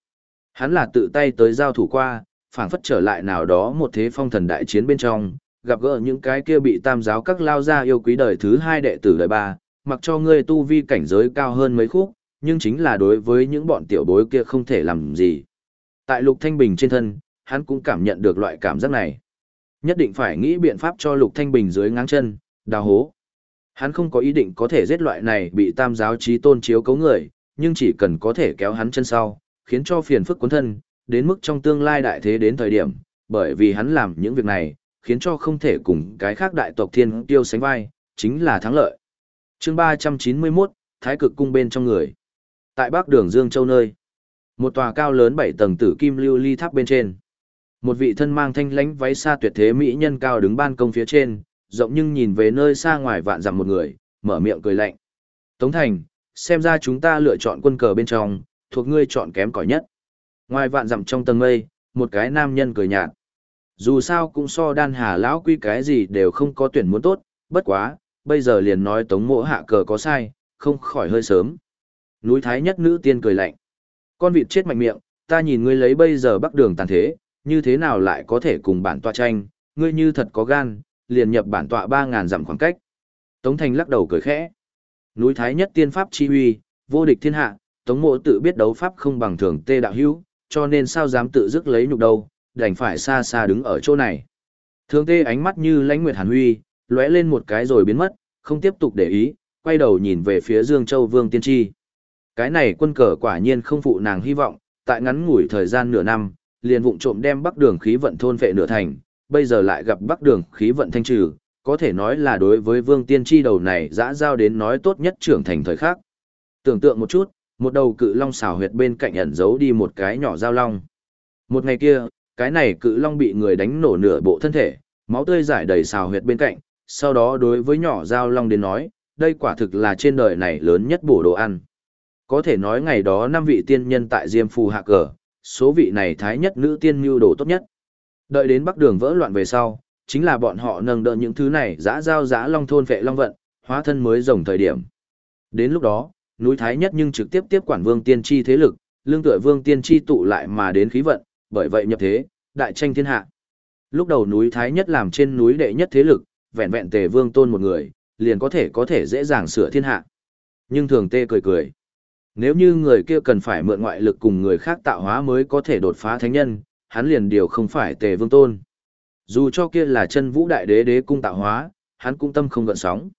Hắn là tự tay tới giao thủ qua, phảng phất trở lại nào đó một thế phong thần đại chiến bên trong, gặp gỡ những cái kia bị tam giáo các lao gia yêu quý đời thứ hai đệ tử đời ba, mặc cho ngươi tu vi cảnh giới cao hơn mấy khúc, nhưng chính là đối với những bọn tiểu bối kia không thể làm gì. Tại Lục Thanh Bình trên thân, hắn cũng cảm nhận được loại cảm giác này. Nhất định phải nghĩ biện pháp cho Lục Thanh Bình dưới ngáng chân, đào hố. Hắn không có ý định có thể giết loại này bị tam giáo trí tôn chiếu cấu người, nhưng chỉ cần có thể kéo hắn chân sau, khiến cho phiền phức cuốn thân, đến mức trong tương lai đại thế đến thời điểm, bởi vì hắn làm những việc này, khiến cho không thể cùng cái khác đại tộc thiên tiêu sánh vai, chính là thắng lợi. Chương 391, Thái cực cung bên trong người. Tại Bắc Đường Dương Châu nơi, một tòa cao lớn bảy tầng tử kim lưu ly tháp bên trên. Một vị thân mang thanh lãnh váy xa tuyệt thế mỹ nhân cao đứng ban công phía trên, rộng nhưng nhìn về nơi xa ngoài vạn dặm một người, mở miệng cười lạnh. Tống Thành, xem ra chúng ta lựa chọn quân cờ bên trong, thuộc ngươi chọn kém cỏi nhất. Ngoài vạn dặm trong tầng mây, một cái nam nhân cười nhạt. Dù sao cũng so đan hà lão quy cái gì đều không có tuyển muốn tốt, bất quá, bây giờ liền nói tống mỗ hạ cờ có sai, không khỏi hơi sớm. Núi Thái nhất nữ tiên cười lạnh. Con vịt chết mạnh miệng, ta nhìn ngươi lấy bây giờ bắc đường tàn thế, như thế nào lại có thể cùng bản tọa tranh, ngươi như thật có gan, liền nhập bản tọa ba ngàn dặm khoảng cách. Tống Thành lắc đầu cười khẽ. Núi Thái nhất tiên pháp chi huy, vô địch thiên hạ, Tống Mộ tự biết đấu pháp không bằng thường tê đạo hữu, cho nên sao dám tự dứt lấy nhục đâu, đành phải xa xa đứng ở chỗ này. Thường tê ánh mắt như lãnh nguyệt hàn huy, lóe lên một cái rồi biến mất, không tiếp tục để ý, quay đầu nhìn về phía Dương Châu Vương Tiên Tri. Cái này quân cờ quả nhiên không phụ nàng hy vọng, tại ngắn ngủi thời gian nửa năm, liền vụng trộm đem bắc đường khí vận thôn vệ nửa thành, bây giờ lại gặp bắc đường khí vận thanh trừ, có thể nói là đối với Vương Tiên Tri đầu này dã giao đến nói tốt nhất trưởng thành thời khắc. Tưởng tượng một chút, một đầu cự long xảo huyệt bên cạnh ẩn giấu đi một cái nhỏ giao long. Một ngày kia, cái này cự long bị người đánh nổ nửa bộ thân thể, máu tươi giải đầy xào huyệt bên cạnh, sau đó đối với nhỏ giao long đến nói, đây quả thực là trên đời này lớn nhất bổ đồ ăn. Có thể nói ngày đó năm vị tiên nhân tại Diêm Phù hạ cờ, số vị này thái nhất nữ tiên mưu đồ tốt nhất. Đợi đến bắc đường vỡ loạn về sau, chính là bọn họ nâng đỡ những thứ này giã giao giã long thôn vệ long vận, hóa thân mới rồng thời điểm. Đến lúc đó, núi thái nhất nhưng trực tiếp tiếp quản vương tiên tri thế lực, lương tựa vương tiên tri tụ lại mà đến khí vận, bởi vậy nhập thế, đại tranh thiên hạ. Lúc đầu núi thái nhất làm trên núi đệ nhất thế lực, vẹn vẹn tề vương tôn một người, liền có thể có thể dễ dàng sửa thiên hạ. Nhưng thường tê cười cười. Nếu như người kia cần phải mượn ngoại lực cùng người khác tạo hóa mới có thể đột phá thánh nhân, hắn liền điều không phải tề vương tôn. Dù cho kia là chân vũ đại đế đế cung tạo hóa, hắn cũng tâm không gợn sóng.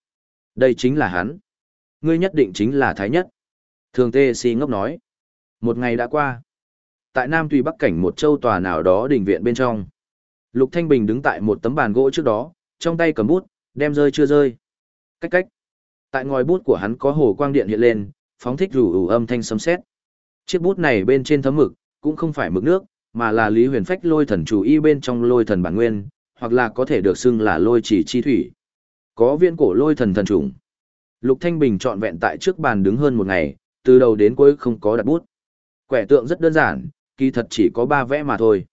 Đây chính là hắn. Ngươi nhất định chính là thái nhất. Thường tê si ngốc nói. Một ngày đã qua. Tại Nam Tùy Bắc cảnh một châu tòa nào đó đình viện bên trong. Lục Thanh Bình đứng tại một tấm bàn gỗ trước đó, trong tay cầm bút, đem rơi chưa rơi. Cách cách. Tại ngòi bút của hắn có hồ quang điện hiện lên, phóng thích rủ ủ âm thanh sấm sét. Chiếc bút này bên trên thấm mực, cũng không phải mực nước, mà là Lý Huyền Phách lôi thần chủ y bên trong lôi thần bản nguyên, hoặc là có thể được xưng là lôi chỉ chi thủy. Có viên cổ lôi thần thần trùng. Lục Thanh Bình trọn vẹn tại trước bàn đứng hơn một ngày, từ đầu đến cuối không có đặt bút. Quẻ tượng rất đơn giản, kỳ thật chỉ có ba vẽ mà thôi.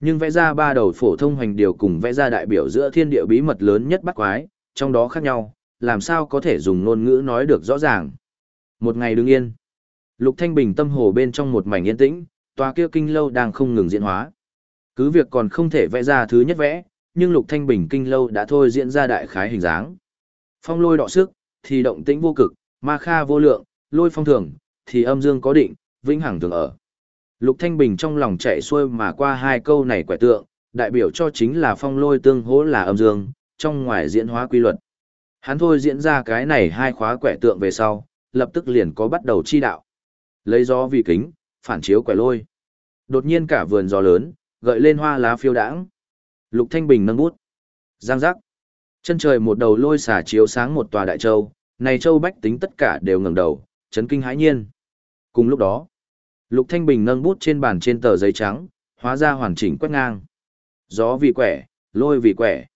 Nhưng vẽ ra ba đầu phổ thông hoành điều cùng vẽ ra đại biểu giữa thiên địa bí mật lớn nhất bắt quái, trong đó khác nhau, làm sao có thể dùng ngôn ngữ nói được rõ ràng. Một ngày đứng yên. Lục Thanh Bình tâm hồ bên trong một mảnh yên tĩnh, tòa kia kinh lâu đang không ngừng diễn hóa. Cứ việc còn không thể vẽ ra thứ nhất vẽ, nhưng Lục Thanh Bình kinh lâu đã thôi diễn ra đại khái hình dáng. Phong lôi đọ sức, thì động tĩnh vô cực, ma kha vô lượng, lôi phong thường, thì âm dương có định, vĩnh hằng thường ở. Lục Thanh Bình trong lòng chạy xuôi mà qua hai câu này quẻ tượng, đại biểu cho chính là phong lôi tương hỗ là âm dương, trong ngoài diễn hóa quy luật. Hắn thôi diễn ra cái này hai khóa quẻ tượng về sau, lập tức liền có bắt đầu chi đạo. Lấy gió vì kính, phản chiếu quẻ lôi. Đột nhiên cả vườn gió lớn, gợi lên hoa lá phiêu đãng. Lục Thanh Bình nâng bút. Giang giác. Chân trời một đầu lôi xả chiếu sáng một tòa đại châu, này châu bách tính tất cả đều ngẩng đầu, chấn kinh hãi nhiên. Cùng lúc đó, Lục Thanh Bình nâng bút trên bàn trên tờ giấy trắng, hóa ra hoàn chỉnh quét ngang. Gió vì quẻ, lôi vì quẻ.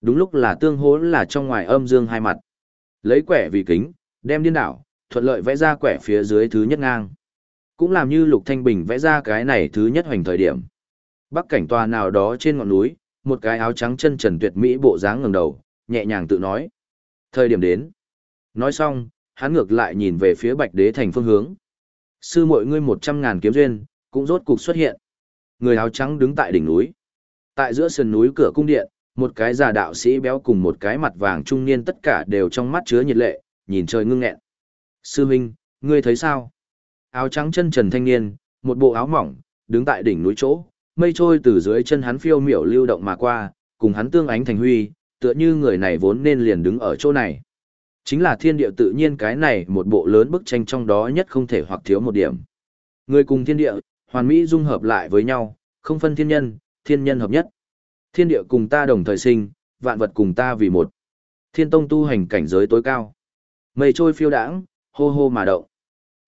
Đúng lúc là tương hỗ là trong ngoài âm dương hai mặt. Lấy quẻ vì kính, đem điên đảo, thuận lợi vẽ ra quẻ phía dưới thứ nhất ngang. Cũng làm như Lục Thanh Bình vẽ ra cái này thứ nhất hoành thời điểm. Bắc cảnh tòa nào đó trên ngọn núi, một cái áo trắng chân trần tuyệt mỹ bộ dáng ngẩng đầu, nhẹ nhàng tự nói. Thời điểm đến. Nói xong, hắn ngược lại nhìn về phía Bạch Đế thành phương hướng. Sư muội ngươi một trăm ngàn kiếm duyên, cũng rốt cục xuất hiện. Người áo trắng đứng tại đỉnh núi. Tại giữa sườn núi cửa cung điện, một cái già đạo sĩ béo cùng một cái mặt vàng trung niên tất cả đều trong mắt chứa nhiệt lệ, nhìn trời ngưng nghẹn. Sư Minh, ngươi thấy sao? Áo trắng chân trần thanh niên, một bộ áo mỏng, đứng tại đỉnh núi chỗ, mây trôi từ dưới chân hắn phiêu miểu lưu động mà qua, cùng hắn tương ánh thành huy, tựa như người này vốn nên liền đứng ở chỗ này. Chính là thiên địa tự nhiên cái này một bộ lớn bức tranh trong đó nhất không thể hoặc thiếu một điểm. Người cùng thiên địa, hoàn mỹ dung hợp lại với nhau, không phân thiên nhân, thiên nhân hợp nhất. Thiên địa cùng ta đồng thời sinh, vạn vật cùng ta vì một. Thiên tông tu hành cảnh giới tối cao. Mây trôi phiêu đãng, hô hô mà động.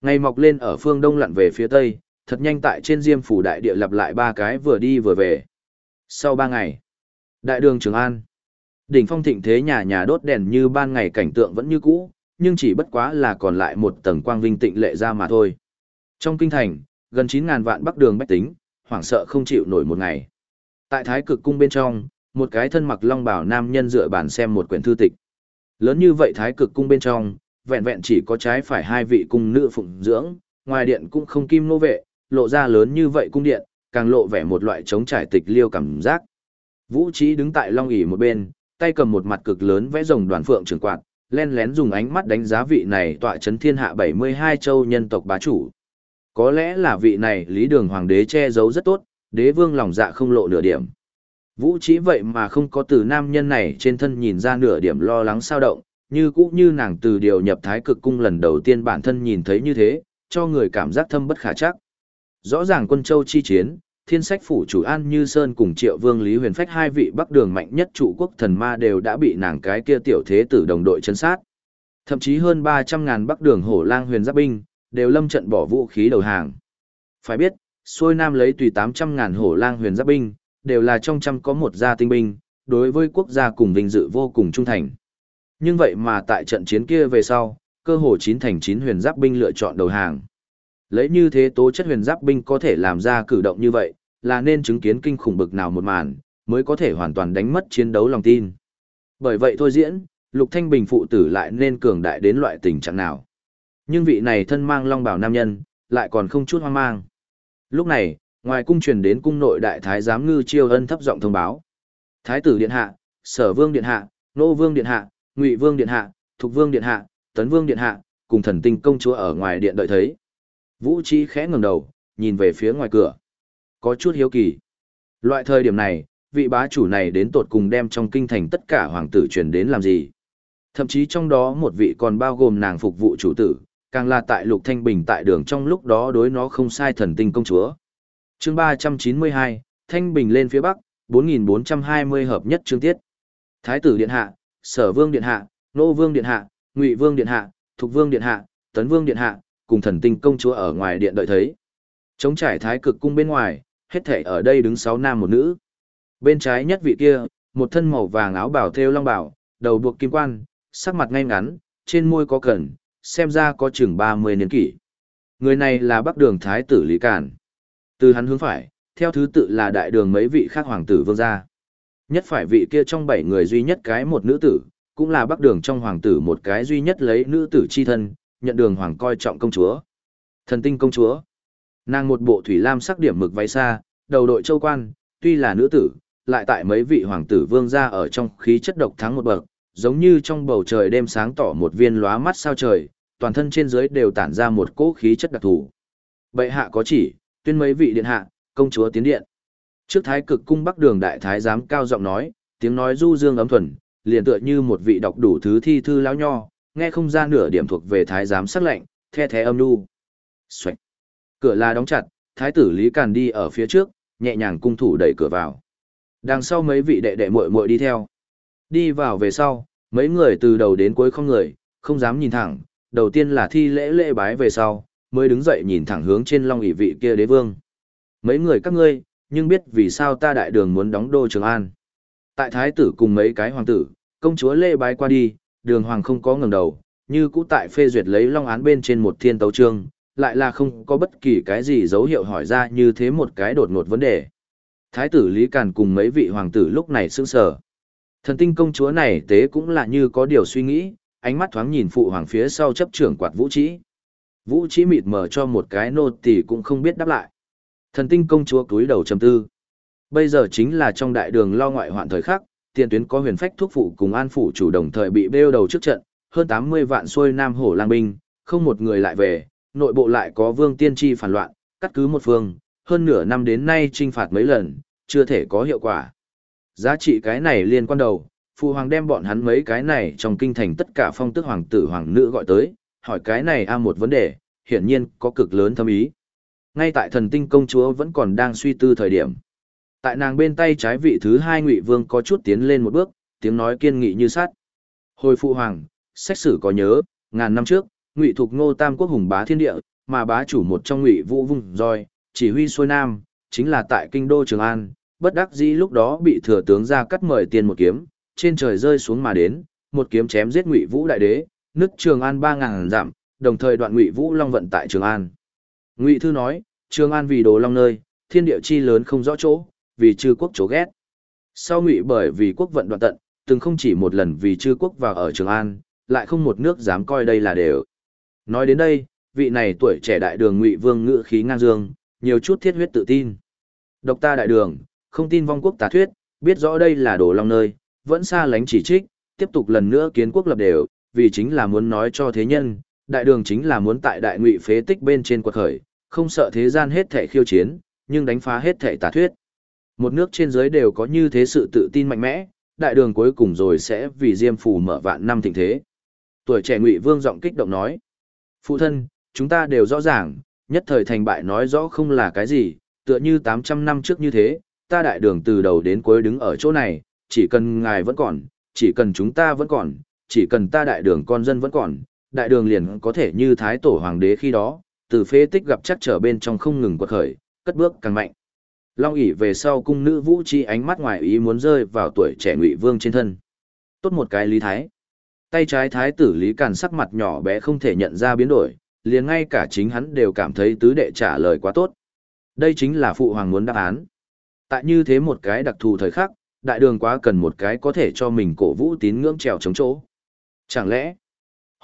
Ngày mọc lên ở phương đông lặn về phía tây, thật nhanh tại trên diêm phủ đại địa lặp lại ba cái vừa đi vừa về. Sau ba ngày, đại đường Trường An. Đỉnh phong thịnh thế nhà nhà đốt đèn như ban ngày cảnh tượng vẫn như cũ, nhưng chỉ bất quá là còn lại một tầng quang vinh tịnh lệ ra mà thôi. Trong kinh thành, gần 9.000 vạn bắc đường bách tính, hoảng sợ không chịu nổi một ngày. Tại thái cực cung bên trong, một cái thân mặc long bào nam nhân dựa bàn xem một quyển thư tịch. Lớn như vậy thái cực cung bên trong, vẹn vẹn chỉ có trái phải hai vị cung nữ phụng dưỡng, ngoài điện cũng không kim nô vệ, lộ ra lớn như vậy cung điện, càng lộ vẻ một loại trống trải tịch liêu cảm giác. Vũ Trí đứng tại long ỷ một bên, tay cầm một mặt cực lớn vẽ rồng đoàn phượng trường quạt, len lén dùng ánh mắt đánh giá vị này tọa chấn thiên hạ 72 châu nhân tộc bá chủ. Có lẽ là vị này lý đường hoàng đế che giấu rất tốt, đế vương lòng dạ không lộ nửa điểm. Vũ trí vậy mà không có từ nam nhân này trên thân nhìn ra nửa điểm lo lắng sao động, như cũ như nàng từ điều nhập thái cực cung lần đầu tiên bản thân nhìn thấy như thế, cho người cảm giác thâm bất khả chắc. Rõ ràng quân châu chi chiến, thiên sách phủ chủ an như sơn cùng triệu vương lý huyền phách hai vị bắc đường mạnh nhất trụ quốc thần ma đều đã bị nàng cái kia tiểu thế tử đồng đội chân sát. Thậm chí hơn ba trăm ngàn bắc đường hổ lang huyền giáp binh đều lâm trận bỏ vũ khí đầu hàng. Phải biết xuôi nam lấy tùy tám trăm ngàn hổ lang huyền giáp binh đều là trong trăm có một gia tinh binh đối với quốc gia cùng vinh dự vô cùng trung thành nhưng vậy mà tại trận chiến kia về sau cơ hồ chín thành chín huyền giáp binh lựa chọn đầu hàng Lấy như thế tố chất huyền giáp binh có thể làm ra cử động như vậy, là nên chứng kiến kinh khủng bực nào một màn, mới có thể hoàn toàn đánh mất chiến đấu lòng tin. Bởi vậy thôi diễn, Lục Thanh Bình phụ tử lại nên cường đại đến loại tình trạng nào. Nhưng vị này thân mang long bào nam nhân, lại còn không chút hoang mang. Lúc này, ngoài cung truyền đến cung nội đại thái giám ngư chiêu ân thấp giọng thông báo. Thái tử điện hạ, sở vương điện hạ, nô vương điện hạ, ngụy vương điện hạ, thục vương điện hạ, tấn vương điện hạ, cùng thần tinh công chúa ở ngoài điện đợi thấy. Vũ Trí khẽ ngẩng đầu, nhìn về phía ngoài cửa. Có chút hiếu kỳ. Loại thời điểm này, vị bá chủ này đến tột cùng đem trong kinh thành tất cả hoàng tử truyền đến làm gì. Thậm chí trong đó một vị còn bao gồm nàng phục vụ chủ tử, càng là tại Lục Thanh Bình tại đường trong lúc đó đối nó không sai thần tinh công chúa. Chương 392, Thanh Bình lên phía bắc, 4420 hợp nhất chương tiết. Thái tử điện hạ, Sở Vương điện hạ, Nô Vương điện hạ, Ngụy Vương điện hạ, Thục Vương điện hạ, Tấn Vương điện hạ, cùng thần tinh công chúa ở ngoài điện đợi thấy. Trống trải thái cực cung bên ngoài, hết thể ở đây đứng sáu nam một nữ. Bên trái nhất vị kia, một thân màu vàng áo bảo thêu long bảo, đầu buộc kim quan, sắc mặt ngay ngắn, trên môi có cẩn, xem ra có chừng 30 niên kỷ. Người này là Bắc Đường Thái tử Lý Cản. Từ hắn hướng phải, theo thứ tự là đại đường mấy vị khác hoàng tử vương gia. Nhất phải vị kia trong bảy người duy nhất cái một nữ tử, cũng là Bắc Đường trong hoàng tử một cái duy nhất lấy nữ tử chi thân, nhận đường hoàng coi trọng công chúa. Thần tinh công chúa. Nàng một bộ thủy lam sắc điểm mực váy xa, đầu đội châu quan, tuy là nữ tử, lại tại mấy vị hoàng tử vương gia ở trong khí chất độc thắng một bậc, giống như trong bầu trời đêm sáng tỏ một viên lóa mắt sao trời, toàn thân trên dưới đều tản ra một cỗ khí chất đặc thù. Bệ hạ có chỉ, tuyên mấy vị điện hạ, công chúa tiến điện. Trước thái cực cung bắc đường đại thái giám cao giọng nói, tiếng nói du dương ấm thuần, liền tựa như một vị đọc đủ thứ thi thư lão nho, nghe không ra nửa điểm thuộc về thái giám sắc lệnh, the thế âm nu. Xoạch. Cửa là đóng chặt, thái tử Lý Càn đi ở phía trước, nhẹ nhàng cung thủ đẩy cửa vào. Đằng sau mấy vị đệ đệ muội muội đi theo. Đi vào về sau, mấy người từ đầu đến cuối không người, không dám nhìn thẳng, đầu tiên là thi lễ lễ bái về sau, mới đứng dậy nhìn thẳng hướng trên long ỷ vị kia đế vương. Mấy người các ngươi, nhưng biết vì sao ta đại đường muốn đóng đô Trường An. Tại thái tử cùng mấy cái hoàng tử, công chúa lê bái qua đi, đường hoàng không có ngẩng đầu, như cũ tại phê duyệt lấy long án bên trên một thiên tấu trương, lại là không có bất kỳ cái gì dấu hiệu hỏi ra như thế một cái đột ngột vấn đề. Thái tử Lý Càn cùng mấy vị hoàng tử lúc này sững sờ. Thần tinh công chúa này tế cũng là như có điều suy nghĩ, ánh mắt thoáng nhìn phụ hoàng phía sau chấp trưởng quạt vũ trí. Vũ trí mịt mở cho một cái nô tỳ cũng không biết đáp lại. Thần tinh công chúa cúi đầu trầm tư. Bây giờ chính là trong đại đường lo ngoại hoạn thời khắc, tiền tuyến có huyền phách thuốc phụ cùng an phủ chủ đồng thời bị bêu đầu trước trận, hơn 80 vạn xuôi nam hổ lang binh, không một người lại về, nội bộ lại có vương tiên tri phản loạn, cắt cứ một phương, hơn nửa năm đến nay trinh phạt mấy lần, chưa thể có hiệu quả. Giá trị cái này liên quan đầu, phụ hoàng đem bọn hắn mấy cái này trong kinh thành tất cả phong tước hoàng tử hoàng nữ gọi tới, hỏi cái này a một vấn đề, hiển nhiên có cực lớn thâm ý. Ngay tại thần tinh công chúa vẫn còn đang suy tư thời điểm. Tại nàng bên tay trái vị thứ hai ngụy vương có chút tiến lên một bước, tiếng nói kiên nghị như sắt. Hồi phụ hoàng, sách sử có nhớ, ngàn năm trước, ngụy thuộc ngô tam quốc hùng bá thiên địa, mà bá chủ một trong ngụy vũ vung roi, chỉ huy xuôi nam, chính là tại kinh đô Trường An, bất đắc dĩ lúc đó bị thừa tướng ra cắt mời tiền một kiếm, trên trời rơi xuống mà đến, một kiếm chém giết Ngụy Vũ đại đế, nứt Trường An ba ngàn dặm, đồng thời đoạn Ngụy Vũ Long vận tại Trường An. Ngụy thư nói, Trường An vì đồ long nơi, thiên địa chi lớn không rõ chỗ, vì chư quốc chỗ ghét. Sau Ngụy bởi vì quốc vận đoạn tận, từng không chỉ một lần vì chư quốc vào ở Trường An, lại không một nước dám coi đây là đều. Nói đến đây, vị này tuổi trẻ đại đường Ngụy Vương ngự khí ngang dương, nhiều chút thiết huyết tự tin. Độc ta đại đường, không tin vong quốc tà thuyết, biết rõ đây là đồ long nơi, vẫn xa lánh chỉ trích, tiếp tục lần nữa kiến quốc lập đều, vì chính là muốn nói cho thế nhân, đại đường chính là muốn tại đại ngụy phế tích bên trên quật khởi, không sợ thế gian hết thể khiêu chiến, nhưng đánh phá hết thể tà thuyết. Một nước trên dưới đều có như thế sự tự tin mạnh mẽ, đại đường cuối cùng rồi sẽ vì diêm phù mở vạn năm thịnh thế. Tuổi trẻ ngụy vương giọng kích động nói, phụ thân, chúng ta đều rõ ràng, nhất thời thành bại nói rõ không là cái gì, tựa như 800 năm trước như thế, ta đại đường từ đầu đến cuối đứng ở chỗ này, chỉ cần ngài vẫn còn, chỉ cần chúng ta vẫn còn, chỉ cần ta đại đường con dân vẫn còn, đại đường liền có thể như thái tổ hoàng đế khi đó, từ phế tích gặp chắc trở bên trong không ngừng quật khởi, cất bước càng mạnh. Long ỉ về sau cung nữ vũ chi ánh mắt ngoài ý muốn rơi vào tuổi trẻ ngụy vương trên thân. Tốt một cái lý thái. Tay trái thái tử lý càn sắc mặt nhỏ bé không thể nhận ra biến đổi, liền ngay cả chính hắn đều cảm thấy tứ đệ trả lời quá tốt. Đây chính là phụ hoàng muốn đáp án. Tại như thế một cái đặc thù thời khắc, đại đường quá cần một cái có thể cho mình cổ vũ tín ngưỡng trèo chống chỗ. Chẳng lẽ,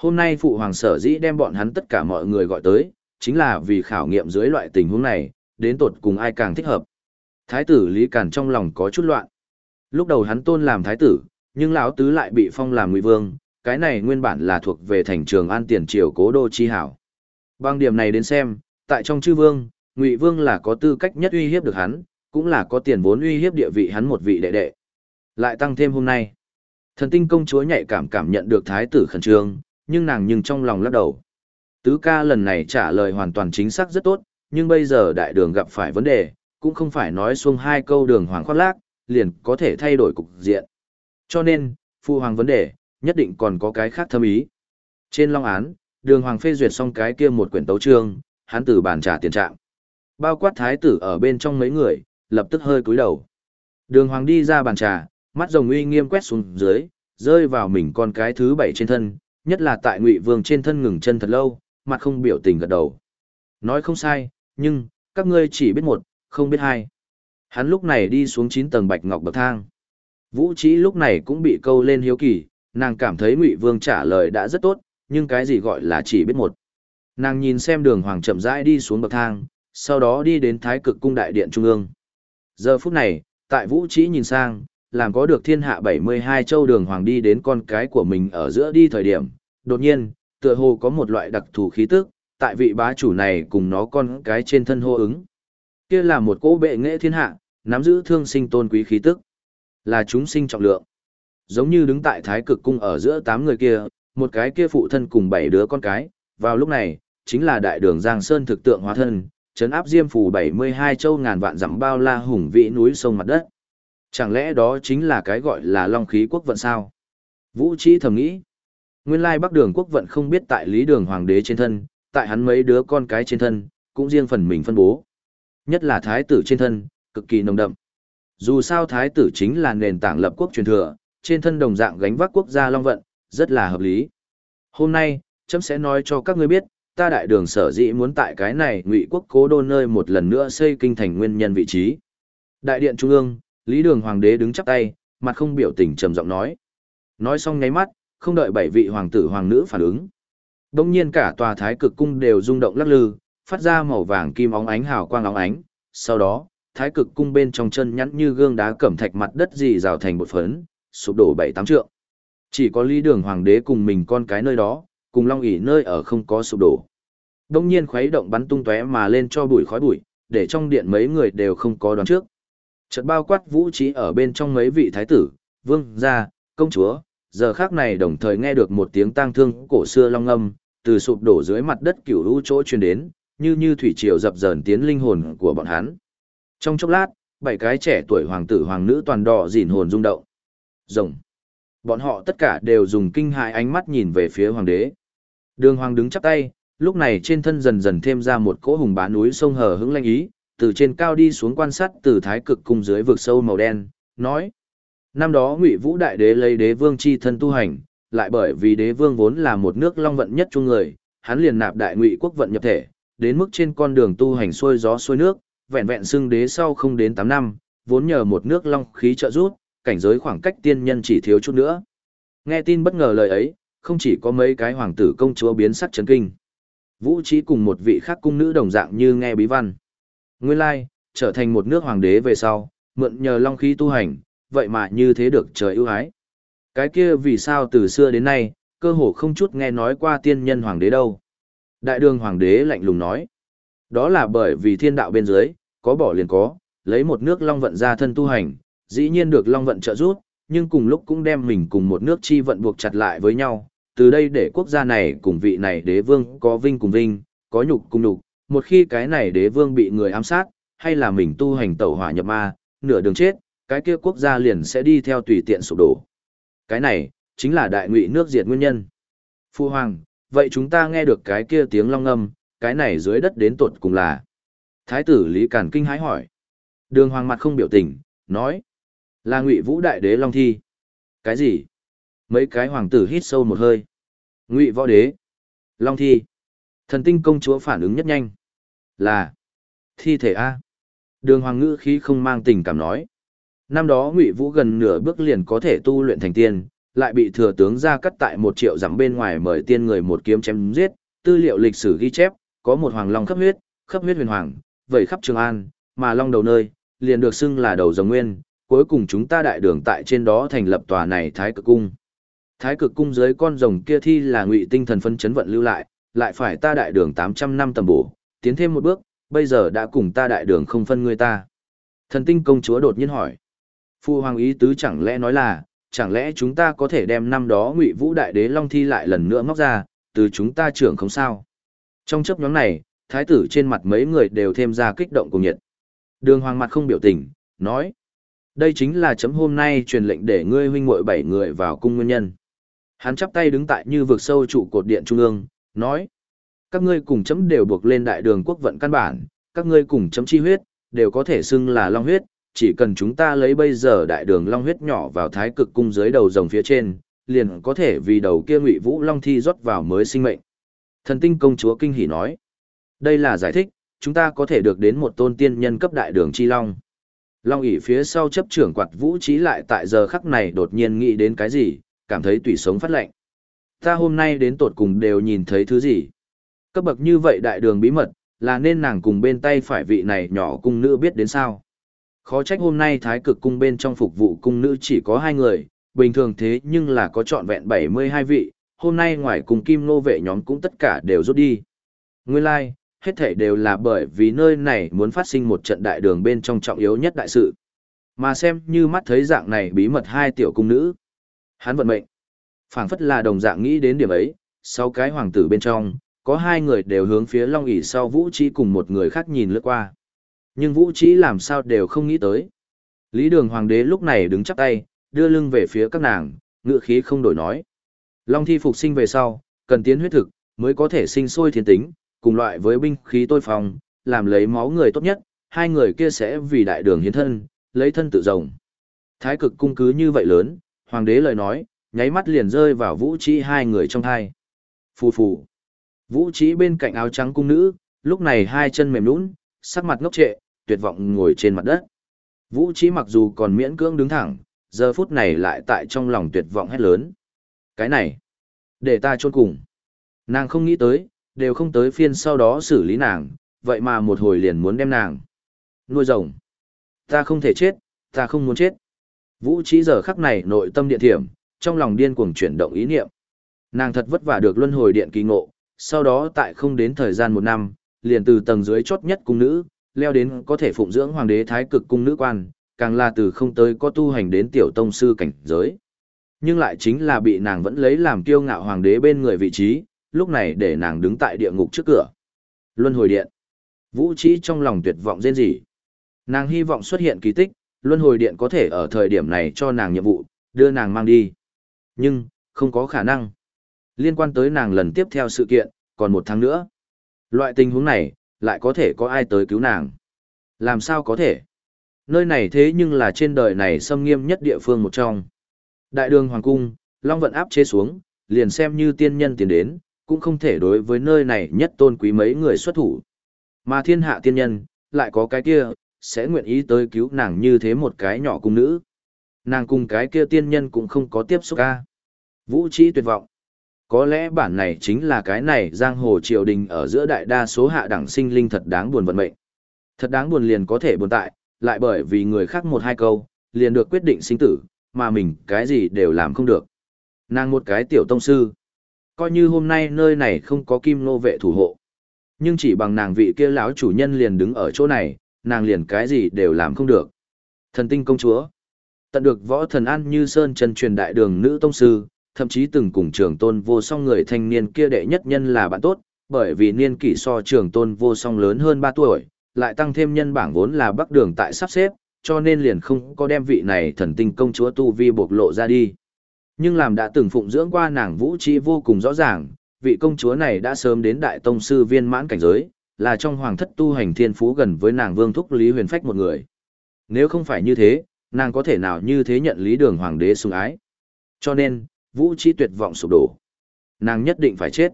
hôm nay phụ hoàng sở dĩ đem bọn hắn tất cả mọi người gọi tới, chính là vì khảo nghiệm dưới loại tình huống này, đến tột cùng ai càng thích hợp. Thái tử Lý Càn trong lòng có chút loạn. Lúc đầu hắn tôn làm thái tử, nhưng lão tứ lại bị phong làm ngụy vương, cái này nguyên bản là thuộc về thành trường an tiền triều cố đô chi hảo. Bằng điểm này đến xem, tại trong chư vương, ngụy vương là có tư cách nhất uy hiếp được hắn, cũng là có tiền vốn uy hiếp địa vị hắn một vị đệ đệ. Lại tăng thêm hôm nay. Thần tinh công chúa nhạy cảm cảm nhận được thái tử khẩn trương, nhưng nàng nhưng trong lòng lắc đầu. Tứ ca lần này trả lời hoàn toàn chính xác rất tốt, nhưng bây giờ đại đường gặp phải vấn đề, cũng không phải nói xuông hai câu đường hoàng khoác lác, liền có thể thay đổi cục diện. Cho nên, phu hoàng vấn đề, nhất định còn có cái khác thâm ý. Trên long án, đường hoàng phê duyệt xong cái kia một quyển tấu trương, hắn tử bàn trả tiền trạng. Bao quát thái tử ở bên trong mấy người, lập tức hơi cúi đầu. Đường hoàng đi ra bàn trà, mắt rồng uy nghiêm quét xuống dưới, rơi vào mình con cái thứ bảy trên thân, nhất là tại ngụy vương trên thân ngừng chân thật lâu, mặt không biểu tình gật đầu. Nói không sai, nhưng, các ngươi chỉ biết một, không biết hai. Hắn lúc này đi xuống chín tầng bạch ngọc bậc thang. Vũ trí lúc này cũng bị câu lên hiếu kỳ, nàng cảm thấy ngụy vương trả lời đã rất tốt, nhưng cái gì gọi là chỉ biết một. Nàng nhìn xem đường hoàng chậm rãi đi xuống bậc thang, sau đó đi đến thái cực cung đại điện trung ương. Giờ phút này, tại vũ trí nhìn sang, làm có được thiên hạ 72 châu đường hoàng đi đến con cái của mình ở giữa đi thời điểm, đột nhiên, tựa hồ có một loại đặc thù khí tức, tại vị bá chủ này cùng nó con cái trên thân hô ứng. Kia là một cỗ bệ nghệ thiên hạ, nắm giữ thương sinh tôn quý khí tức, là chúng sinh trọng lượng. Giống như đứng tại thái cực cung ở giữa tám người kia, một cái kia phụ thân cùng bảy đứa con cái, vào lúc này, chính là đại đường Giang Sơn thực tượng hóa thân, trấn áp diêm phù 72 châu ngàn vạn dặm bao la hùng vĩ núi sông mặt đất. Chẳng lẽ đó chính là cái gọi là long khí quốc vận sao? Vũ Trí thầm nghĩ. Nguyên lai Bắc Đường quốc vận không biết tại Lý Đường Hoàng đế trên thân, tại hắn mấy đứa con cái trên thân, cũng riêng phần mình phân bố. Nhất là thái tử trên thân, cực kỳ nồng đậm. Dù sao thái tử chính là nền tảng lập quốc truyền thừa, trên thân đồng dạng gánh vác quốc gia long vận, rất là hợp lý. Hôm nay, chấm sẽ nói cho các ngươi biết, ta đại đường sở dĩ muốn tại cái này ngụy quốc cố đô nơi một lần nữa xây kinh thành nguyên nhân vị trí. Đại điện trung ương, Lý Đường Hoàng đế đứng chắp tay, mặt không biểu tình trầm giọng nói. Nói xong nháy mắt, không đợi bảy vị hoàng tử hoàng nữ phản ứng. Đông nhiên cả tòa thái cực cung đều rung động lắc lư, phát ra màu vàng kim óng ánh hào quang óng ánh. Sau đó, thái cực cung bên trong chân nhắn như gương đá cẩm thạch mặt đất dì rào thành bột phấn, sụp đổ bảy tám trượng. Chỉ có Lý Đường Hoàng đế cùng mình con cái nơi đó, cùng Long ỉ nơi ở không có sụp đổ. Đông nhiên khuấy động bắn tung tóe mà lên cho bụi khói bụi, để trong điện mấy người đều không có đoán trước. Chợt bao quát vũ trí ở bên trong mấy vị thái tử, vương gia, công chúa, giờ khác này đồng thời nghe được một tiếng tang thương cổ xưa long âm, từ sụp đổ dưới mặt đất cửu lũ chỗ truyền đến, như như thủy triều dập dờn tiến linh hồn của bọn hắn. Trong chốc lát, bảy cái trẻ tuổi hoàng tử hoàng nữ toàn đỏ dỉn hồn rung động. Rồng. Bọn họ tất cả đều dùng kinh hại ánh mắt nhìn về phía hoàng đế. Đường hoàng đứng chắp tay, lúc này trên thân dần dần thêm ra một cỗ hùng bá núi sông hờ hững lanh ý, từ trên cao đi xuống quan sát từ thái cực cung dưới vực sâu màu đen, nói. Năm đó Ngụy Vũ Đại Đế lấy đế vương chi thân tu hành, lại bởi vì đế vương vốn là một nước long vận nhất chung người, hắn liền nạp đại ngụy quốc vận nhập thể, đến mức trên con đường tu hành xuôi gió xuôi nước, vẹn vẹn xưng đế sau không đến 8 năm, vốn nhờ một nước long khí trợ giúp, cảnh giới khoảng cách tiên nhân chỉ thiếu chút nữa. Nghe tin bất ngờ lời ấy, không chỉ có mấy cái hoàng tử công chúa biến sắc chấn kinh. Vũ Trí cùng một vị khác cung nữ đồng dạng như nghe bí văn. Nguyên lai, trở thành một nước hoàng đế về sau, mượn nhờ long khí tu hành, vậy mà như thế được trời ưu ái. Cái kia vì sao từ xưa đến nay, cơ hồ không chút nghe nói qua tiên nhân hoàng đế đâu. Đại đường hoàng đế lạnh lùng nói. Đó là bởi vì thiên đạo bên dưới, có bỏ liền có, lấy một nước long vận ra thân tu hành, dĩ nhiên được long vận trợ giúp, nhưng cùng lúc cũng đem mình cùng một nước chi vận buộc chặt lại với nhau. Từ đây để quốc gia này cùng vị này đế vương có vinh cùng vinh, có nhục cùng nhục, một khi cái này đế vương bị người ám sát, hay là mình tu hành tẩu hỏa nhập ma, nửa đường chết, cái kia quốc gia liền sẽ đi theo tùy tiện sụp đổ. Cái này, chính là đại ngụy nước diệt nguyên nhân. Phu Hoàng, vậy chúng ta nghe được cái kia tiếng long âm cái này dưới đất đến tột cùng là. Thái tử Lý Cản Kinh hái hỏi. Đường Hoàng mặt không biểu tình, nói. Là ngụy vũ đại đế long thi. Cái gì? Mấy cái hoàng tử hít sâu một hơi. Ngụy võ đế. Long thi. Thần tinh công chúa phản ứng nhất nhanh. Là. Thi thể A. Đường Hoàng ngữ khí không mang tình cảm nói. Năm đó Ngụy Vũ gần nửa bước liền có thể tu luyện thành tiên, lại bị thừa tướng ra cắt tại một triệu dặm bên ngoài mời tiên người một kiếm chém giết, tư liệu lịch sử ghi chép, có một hoàng long khắp huyết, khắp huyết huyền hoàng, vẩy khắp Trường An, mà long đầu nơi, liền được xưng là đầu dòng nguyên, cuối cùng chúng ta đại đường tại trên đó thành lập tòa này Thái Cực Cung. Thái Cực Cung dưới con rồng kia thi là ngụy tinh thần phân chấn vận lưu lại, lại phải ta đại đường 800 năm tầm bổ, tiến thêm một bước, bây giờ đã cùng ta đại đường không phân người ta. Thần tinh công chúa đột nhiên hỏi. Phu hoàng ý tứ chẳng lẽ nói là, chẳng lẽ chúng ta có thể đem năm đó ngụy vũ đại đế long thi lại lần nữa móc ra, từ chúng ta trưởng không sao. Trong chấp nhóm này, thái tử trên mặt mấy người đều thêm ra kích động cùng nhiệt. Đường hoàng mặt không biểu tình, nói. Đây chính là chấm hôm nay truyền lệnh để ngươi huynh muội bảy người vào cung nguyên nhân. Hắn chắp tay đứng tại như vực sâu trụ cột điện trung ương, nói. Các ngươi cùng chấm đều buộc lên đại đường quốc vận căn bản, các ngươi cùng chấm chi huyết, đều có thể xưng là long huyết, chỉ cần chúng ta lấy bây giờ đại đường long huyết nhỏ vào thái cực cung dưới đầu rồng phía trên, liền có thể vì đầu kia ngụy vũ long thi rót vào mới sinh mệnh. Thần tinh công chúa kinh hỉ nói, đây là giải thích, chúng ta có thể được đến một tôn tiên nhân cấp đại đường chi long. Long ỉ phía sau chấp trưởng quạt vũ trí lại tại giờ khắc này đột nhiên nghĩ đến cái gì, cảm thấy tùy sống phát lệnh. Ta hôm nay đến tột cùng đều nhìn thấy thứ gì. Cấp bậc như vậy đại đường bí mật, là nên nàng cùng bên tay phải vị này nhỏ cung nữ biết đến sao. Khó trách hôm nay thái cực cung bên trong phục vụ cung nữ chỉ có hai người, bình thường thế nhưng là có trọn vẹn 72 vị, hôm nay ngoài cùng kim nô vệ nhóm cũng tất cả đều rút đi. Nguyên lai, like, hết thể đều là bởi vì nơi này muốn phát sinh một trận đại đường bên trong trọng yếu nhất đại sự. Mà xem như mắt thấy dạng này bí mật hai tiểu cung nữ. Hắn vận mệnh. phảng phất là đồng dạng nghĩ đến điểm ấy, sau cái hoàng tử bên trong, có hai người đều hướng phía long ỉ sau vũ trí cùng một người khác nhìn lướt qua. Nhưng vũ trí làm sao đều không nghĩ tới. Lý đường hoàng đế lúc này đứng chắp tay, đưa lưng về phía các nàng, ngựa khí không đổi nói. Long thi phục sinh về sau, cần tiến huyết thực, mới có thể sinh sôi thiên tính, cùng loại với binh khí tôi phòng, làm lấy máu người tốt nhất, hai người kia sẽ vì đại đường hiến thân, lấy thân tự rồng. Thái cực cung cứ như vậy lớn, hoàng đế lời nói, nháy mắt liền rơi vào vũ trí hai người trong thai. Phù phù. Vũ trí bên cạnh áo trắng cung nữ, lúc này hai chân mềm nũng, sắc mặt ngốc trệ, tuyệt vọng ngồi trên mặt đất. Vũ trí mặc dù còn miễn cưỡng đứng thẳng, giờ phút này lại tại trong lòng tuyệt vọng hét lớn. Cái này, để ta chôn cùng. Nàng không nghĩ tới, đều không tới phiên sau đó xử lý nàng, vậy mà một hồi liền muốn đem nàng. Nuôi rồng. Ta không thể chết, ta không muốn chết. Vũ trí giờ khắc này nội tâm điện thiểm, trong lòng điên cuồng chuyển động ý niệm. Nàng thật vất vả được luân hồi điện kỳ ngộ, sau đó tại không đến thời gian một năm, liền từ tầng dưới chốt nhất cung nữ, leo đến có thể phụng dưỡng hoàng đế thái cực cung nữ quan, càng là từ không tới có tu hành đến tiểu tông sư cảnh giới. Nhưng lại chính là bị nàng vẫn lấy làm kiêu ngạo hoàng đế bên người vị trí, lúc này để nàng đứng tại địa ngục trước cửa. Luân hồi điện. Vũ trí trong lòng tuyệt vọng rên rỉ. Nàng hy vọng xuất hiện kỳ tích, luân hồi điện có thể ở thời điểm này cho nàng nhiệm vụ, đưa nàng mang đi. Nhưng, không có khả năng. Liên quan tới nàng lần tiếp theo sự kiện, còn một tháng nữa. Loại tình huống này, lại có thể có ai tới cứu nàng. Làm sao có thể? Nơi này thế nhưng là trên đời này xâm nghiêm nhất địa phương một trong. Đại đường Hoàng Cung, Long vận áp chế xuống, liền xem như tiên nhân tiến đến, cũng không thể đối với nơi này nhất tôn quý mấy người xuất thủ. Mà thiên hạ tiên nhân, lại có cái kia, sẽ nguyện ý tới cứu nàng như thế một cái nhỏ cung nữ. Nàng cùng cái kia tiên nhân cũng không có tiếp xúc ca. Vũ trí tuyệt vọng. Có lẽ bản này chính là cái này giang hồ triều đình ở giữa đại đa số hạ đẳng sinh linh thật đáng buồn vận mệnh. Thật đáng buồn liền có thể buồn tại, lại bởi vì người khác một hai câu, liền được quyết định sinh tử, mà mình cái gì đều làm không được. Nàng một cái tiểu tông sư. Coi như hôm nay nơi này không có kim nô vệ thủ hộ. Nhưng chỉ bằng nàng vị kia lão chủ nhân liền đứng ở chỗ này, nàng liền cái gì đều làm không được. Thần tinh công chúa. Tận được võ thần an như sơn chân truyền đại đường nữ tông sư, thậm chí từng cùng trường tôn vô song người thanh niên kia đệ nhất nhân là bạn tốt, bởi vì niên kỷ so trường tôn vô song lớn hơn 3 tuổi, lại tăng thêm nhân bảng vốn là bắc đường tại sắp xếp, cho nên liền không có đem vị này thần tinh công chúa tu vi bộc lộ ra đi. Nhưng làm đã từng phụng dưỡng qua nàng vũ trí vô cùng rõ ràng, vị công chúa này đã sớm đến đại tông sư viên mãn cảnh giới, là trong hoàng thất tu hành thiên phú gần với nàng vương thúc Lý Huyền Phách một người. Nếu không phải như thế, nàng có thể nào như thế nhận lý đường hoàng đế sủng ái. Cho nên, vũ trí tuyệt vọng sụp đổ. Nàng nhất định phải chết.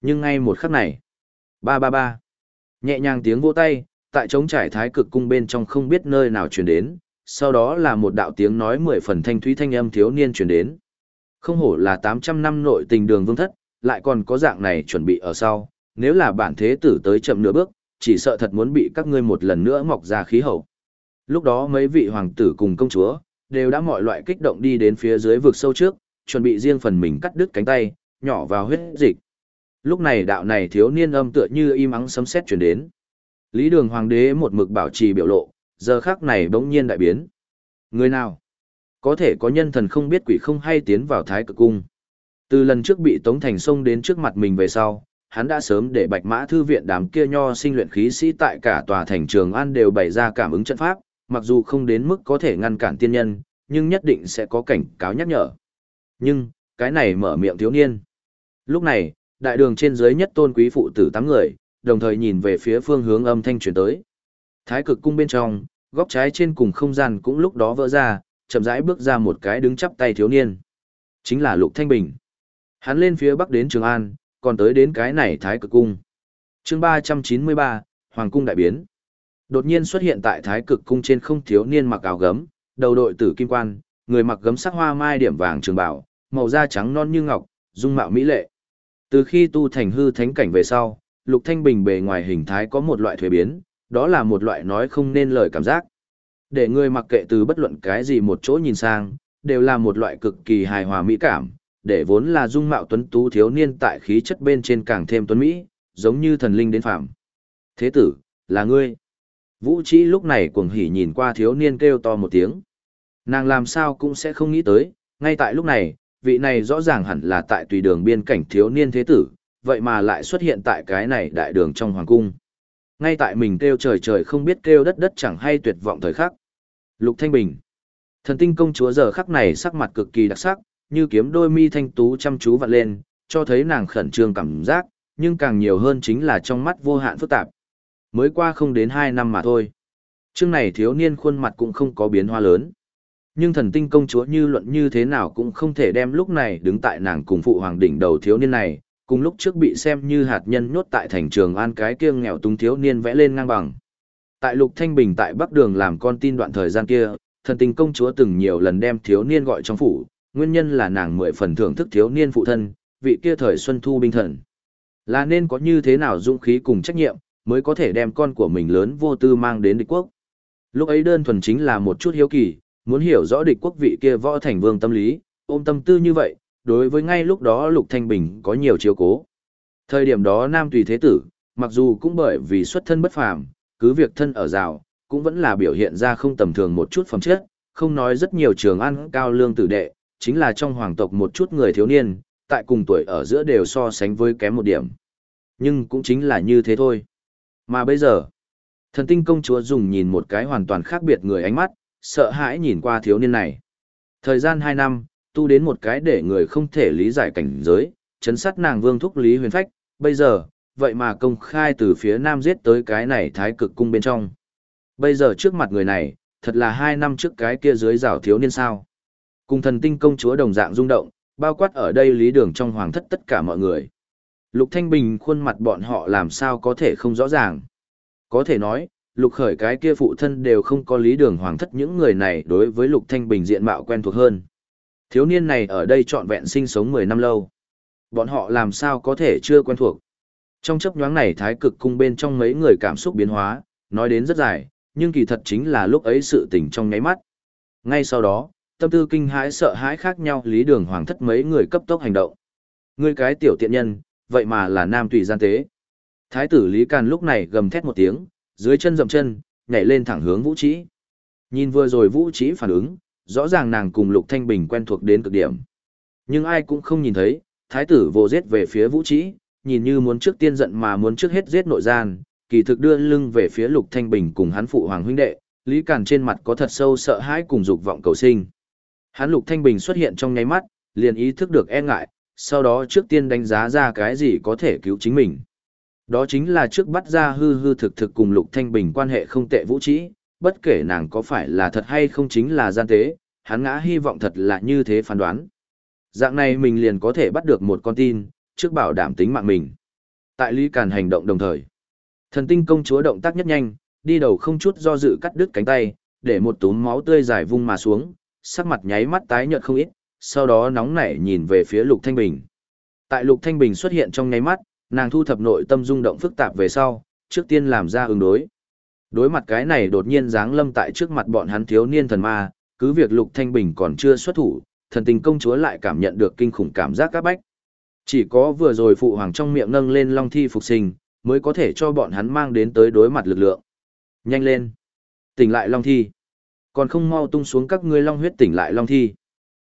Nhưng ngay một khắc này, ba ba ba, nhẹ nhàng tiếng vỗ tay, tại trống trải thái cực cung bên trong không biết nơi nào truyền đến, sau đó là một đạo tiếng nói mười phần thanh thúy thanh âm thiếu niên truyền đến. Không hổ là 800 năm nội tình đường vương thất, lại còn có dạng này chuẩn bị ở sau, nếu là bản thế tử tới chậm nửa bước, chỉ sợ thật muốn bị các ngươi một lần nữa mọc ra khí hậu. Lúc đó mấy vị hoàng tử cùng công chúa, đều đã mọi loại kích động đi đến phía dưới vực sâu trước, chuẩn bị riêng phần mình cắt đứt cánh tay, nhỏ vào huyết dịch. Lúc này đạo này thiếu niên âm tựa như im ắng sấm sét truyền đến. Lý đường hoàng đế một mực bảo trì biểu lộ, giờ khắc này bỗng nhiên đại biến. Người nào? Có thể có nhân thần không biết quỷ không hay tiến vào thái cực cung. Từ lần trước bị Tống Thành xông đến trước mặt mình về sau, hắn đã sớm để bạch mã thư viện đám kia nho sinh luyện khí sĩ tại cả tòa thành trường an đều bày ra cảm ứng trận pháp, mặc dù không đến mức có thể ngăn cản tiên nhân, nhưng nhất định sẽ có cảnh cáo nhắc nhở. Nhưng, cái này mở miệng thiếu niên. Lúc này, đại đường trên dưới nhất tôn quý phụ tử tám người, đồng thời nhìn về phía phương hướng âm thanh truyền tới. Thái cực cung bên trong, góc trái trên cùng không gian cũng lúc đó vỡ ra, chậm rãi bước ra một cái đứng chắp tay thiếu niên. Chính là Lục Thanh Bình. Hắn lên phía bắc đến Trường An, còn tới đến cái này Thái Cực Cung. chương 393, Hoàng Cung Đại Biến. Đột nhiên xuất hiện tại Thái Cực Cung trên không thiếu niên mặc áo gấm, đầu đội tử kim quan, người mặc gấm sắc hoa mai điểm vàng trường bảo, màu da trắng non như ngọc, dung mạo mỹ lệ. Từ khi tu thành hư thánh cảnh về sau, Lục Thanh Bình bề ngoài hình thái có một loại thuế biến, đó là một loại nói không nên lời cảm giác. Để người mặc kệ từ bất luận cái gì một chỗ nhìn sang, đều là một loại cực kỳ hài hòa mỹ cảm, để vốn là dung mạo tuấn tú thiếu niên tại khí chất bên trên càng thêm tuấn mỹ, giống như thần linh đến phạm. Thế tử, là ngươi. Vũ Trí lúc này cuồng hỉ nhìn qua thiếu niên kêu to một tiếng. Nàng làm sao cũng sẽ không nghĩ tới, ngay tại lúc này, vị này rõ ràng hẳn là tại tùy đường biên cảnh thiếu niên thế tử, vậy mà lại xuất hiện tại cái này đại đường trong hoàng cung. Ngay tại mình kêu trời trời không biết kêu đất đất chẳng hay tuyệt vọng thời khắc. Lục Thanh Bình. Thần tinh công chúa giờ khắc này sắc mặt cực kỳ đặc sắc, như kiếm đôi mi thanh tú chăm chú vặn lên, cho thấy nàng khẩn trương cảm giác, nhưng càng nhiều hơn chính là trong mắt vô hạn phức tạp. Mới qua không đến 2 năm mà thôi. trước này thiếu niên khuôn mặt cũng không có biến hóa lớn. Nhưng thần tinh công chúa như luận như thế nào cũng không thể đem lúc này đứng tại nàng cùng phụ hoàng đỉnh đầu thiếu niên này, cùng lúc trước bị xem như hạt nhân nhốt tại thành trường an cái kia nghèo túng thiếu niên vẽ lên ngang bằng. Tại Lục Thanh Bình tại Bắc Đường làm con tin đoạn thời gian kia, thần tình công chúa từng nhiều lần đem thiếu niên gọi trong phủ, nguyên nhân là nàng mười phần thưởng thức thiếu niên phụ thân, vị kia thời xuân thu binh thần. Là nên có như thế nào dũng khí cùng trách nhiệm, mới có thể đem con của mình lớn vô tư mang đến địch quốc. Lúc ấy đơn thuần chính là một chút hiếu kỳ, muốn hiểu rõ địch quốc vị kia võ thành vương tâm lý, ôm tâm tư như vậy, đối với ngay lúc đó Lục Thanh Bình có nhiều chiếu cố. Thời điểm đó Nam Tùy Thế Tử, mặc dù cũng bởi vì xuất thân bất phàm, cứ việc thân ở rào, cũng vẫn là biểu hiện ra không tầm thường một chút phẩm chất, không nói rất nhiều trường ăn cao lương tử đệ, chính là trong hoàng tộc một chút người thiếu niên, tại cùng tuổi ở giữa đều so sánh với kém một điểm. Nhưng cũng chính là như thế thôi. Mà bây giờ, thần tinh công chúa dùng nhìn một cái hoàn toàn khác biệt người ánh mắt, sợ hãi nhìn qua thiếu niên này. Thời gian 2 năm, tu đến một cái để người không thể lý giải cảnh giới, chấn sát nàng vương thúc lý huyền phách, bây giờ, vậy mà công khai từ phía nam giết tới cái này thái cực cung bên trong. Bây giờ trước mặt người này, thật là hai năm trước cái kia dưới rào thiếu niên sao. Cùng thần tinh công chúa đồng dạng rung động, bao quát ở đây lý đường trong hoàng thất tất cả mọi người. Lục Thanh Bình khuôn mặt bọn họ làm sao có thể không rõ ràng. Có thể nói, lục khởi cái kia phụ thân đều không có lý đường hoàng thất những người này đối với lục thanh bình diện mạo quen thuộc hơn. Thiếu niên này ở đây trọn vẹn sinh sống 10 năm lâu. Bọn họ làm sao có thể chưa quen thuộc. Trong chấp nhoáng này thái cực cung bên trong mấy người cảm xúc biến hóa, nói đến rất dài, nhưng kỳ thật chính là lúc ấy sự tình trong nháy mắt. Ngay sau đó, tâm tư kinh hãi sợ hãi khác nhau lý đường hoàng thất mấy người cấp tốc hành động. Người cái tiểu tiện nhân, vậy mà là nam tùy gian tế. Thái tử Lý Càn lúc này gầm thét một tiếng, dưới chân dậm chân, nhảy lên thẳng hướng Vũ trí Nhìn vừa rồi Vũ trí phản ứng, rõ ràng nàng cùng Lục Thanh Bình quen thuộc đến cực điểm. Nhưng ai cũng không nhìn thấy, thái tử vô giết về phía Vũ trí nhìn như muốn trước tiên giận mà muốn trước hết giết nội gian, kỳ thực đưa lưng về phía Lục Thanh Bình cùng hắn phụ hoàng huynh đệ, Lý cản trên mặt có thật sâu sợ hãi cùng dục vọng cầu sinh. Hắn Lục Thanh Bình xuất hiện trong nháy mắt, liền ý thức được e ngại, sau đó trước tiên đánh giá ra cái gì có thể cứu chính mình. Đó chính là trước bắt ra hư hư thực thực cùng Lục Thanh Bình quan hệ không tệ vũ trĩ, bất kể nàng có phải là thật hay không chính là gian tế, hắn ngã hy vọng thật là như thế phán đoán. Dạng này mình liền có thể bắt được một con tin, trước bảo đảm tính mạng mình. Tại Lý Càn hành động đồng thời. Thần tinh công chúa động tác nhất nhanh, đi đầu không chút do dự cắt đứt cánh tay, để một túm máu tươi dài vung mà xuống, sắc mặt nháy mắt tái nhợt không ít, sau đó nóng nảy nhìn về phía Lục Thanh Bình. Tại Lục Thanh Bình xuất hiện trong nháy mắt, nàng thu thập nội tâm rung động phức tạp về sau, trước tiên làm ra ứng đối. Đối mặt cái này đột nhiên giáng lâm tại trước mặt bọn hắn thiếu niên thần ma, cứ việc Lục Thanh Bình còn chưa xuất thủ, thần tình công chúa lại cảm nhận được kinh khủng cảm giác các bách. Chỉ có vừa rồi phụ hoàng trong miệng nâng lên long thi phục sinh, mới có thể cho bọn hắn mang đến tới đối mặt lực lượng. Nhanh lên! Tỉnh lại long thi! Còn không mau tung xuống các ngươi long huyết tỉnh lại long thi.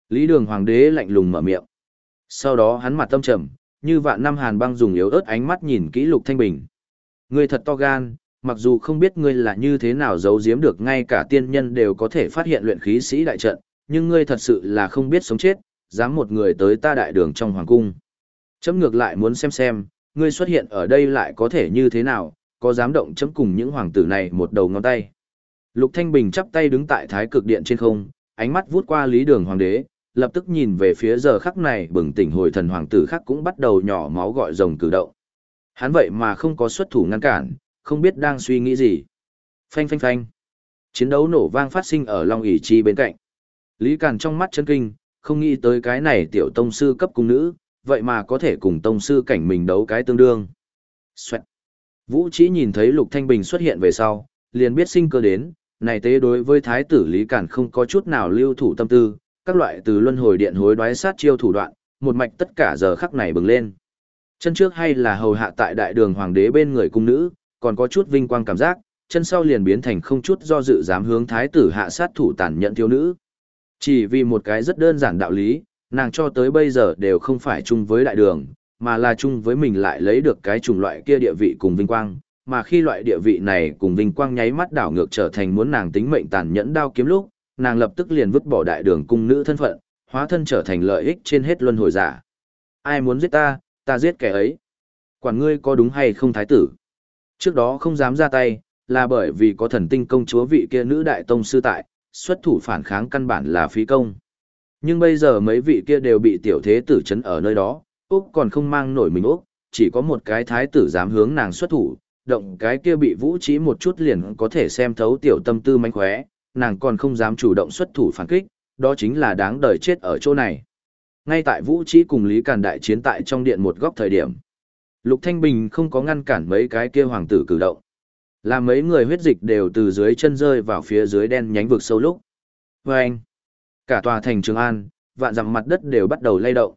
Lý đường hoàng đế lạnh lùng mở miệng. Sau đó hắn mặt tâm trầm, như vạn năm hàn băng dùng yếu ớt ánh mắt nhìn kỹ lục thanh bình. Ngươi thật to gan, mặc dù không biết ngươi là như thế nào giấu giếm được ngay cả tiên nhân đều có thể phát hiện luyện khí sĩ đại trận, nhưng ngươi thật sự là không biết sống chết, dám một người tới ta đại đường trong hoàng cung. Chấm ngược lại muốn xem xem, ngươi xuất hiện ở đây lại có thể như thế nào, có dám động chấm cùng những hoàng tử này một đầu ngón tay. Lục Thanh Bình chắp tay đứng tại thái cực điện trên không, ánh mắt vút qua lý đường hoàng đế, lập tức nhìn về phía giờ khắc này bừng tỉnh hồi thần hoàng tử khác cũng bắt đầu nhỏ máu gọi rồng cử động. Hắn vậy mà không có xuất thủ ngăn cản, không biết đang suy nghĩ gì. Phanh phanh phanh. Chiến đấu nổ vang phát sinh ở Long ỷ chi bên cạnh. Lý Càn trong mắt chấn kinh, không nghĩ tới cái này tiểu tông sư cấp cung nữ, vậy mà có thể cùng tông sư cảnh mình đấu cái tương đương. Xoẹt. Vũ Chỉ nhìn thấy Lục Thanh Bình xuất hiện về sau, liền biết sinh cơ đến, này tế đối với thái tử Lý Càn không có chút nào lưu thủ tâm tư, các loại từ luân hồi điện hối đoái sát chiêu thủ đoạn, một mạch tất cả giờ khắc này bừng lên. Chân trước hay là hầu hạ tại đại đường hoàng đế bên người cung nữ, còn có chút vinh quang cảm giác, chân sau liền biến thành không chút do dự dám hướng thái tử hạ sát thủ tàn nhẫn thiếu nữ. Chỉ vì một cái rất đơn giản đạo lý, nàng cho tới bây giờ đều không phải chung với đại đường, mà là chung với mình lại lấy được cái chủng loại kia địa vị cùng vinh quang, mà khi loại địa vị này cùng vinh quang nháy mắt đảo ngược trở thành muốn nàng tính mệnh tàn nhẫn đao kiếm lúc, nàng lập tức liền vứt bỏ đại đường cung nữ thân phận, hóa thân trở thành lợi ích trên hết luân hồi giả. Ai muốn giết ta, ta giết kẻ ấy. Quản ngươi có đúng hay không thái tử? Trước đó không dám ra tay, là bởi vì có thần tinh công chúa vị kia nữ đại tông sư tại, xuất thủ phản kháng căn bản là phí công. Nhưng bây giờ mấy vị kia đều bị tiểu thế tử chấn ở nơi đó, Úc còn không mang nổi mình Úc, chỉ có một cái thái tử dám hướng nàng xuất thủ, động cái kia bị vũ trí một chút liền có thể xem thấu tiểu tâm tư manh khóe, nàng còn không dám chủ động xuất thủ phản kích, đó chính là đáng đời chết ở chỗ này. Ngay tại Vũ Trí cùng Lý Càn đại chiến tại trong điện một góc thời điểm, Lục Thanh Bình không có ngăn cản mấy cái kia hoàng tử cử động. Là mấy người huyết dịch đều từ dưới chân rơi vào phía dưới đen nhánh vực sâu lúc. Vâng! anh, cả tòa thành Trường An, vạn dặm mặt đất đều bắt đầu lay động.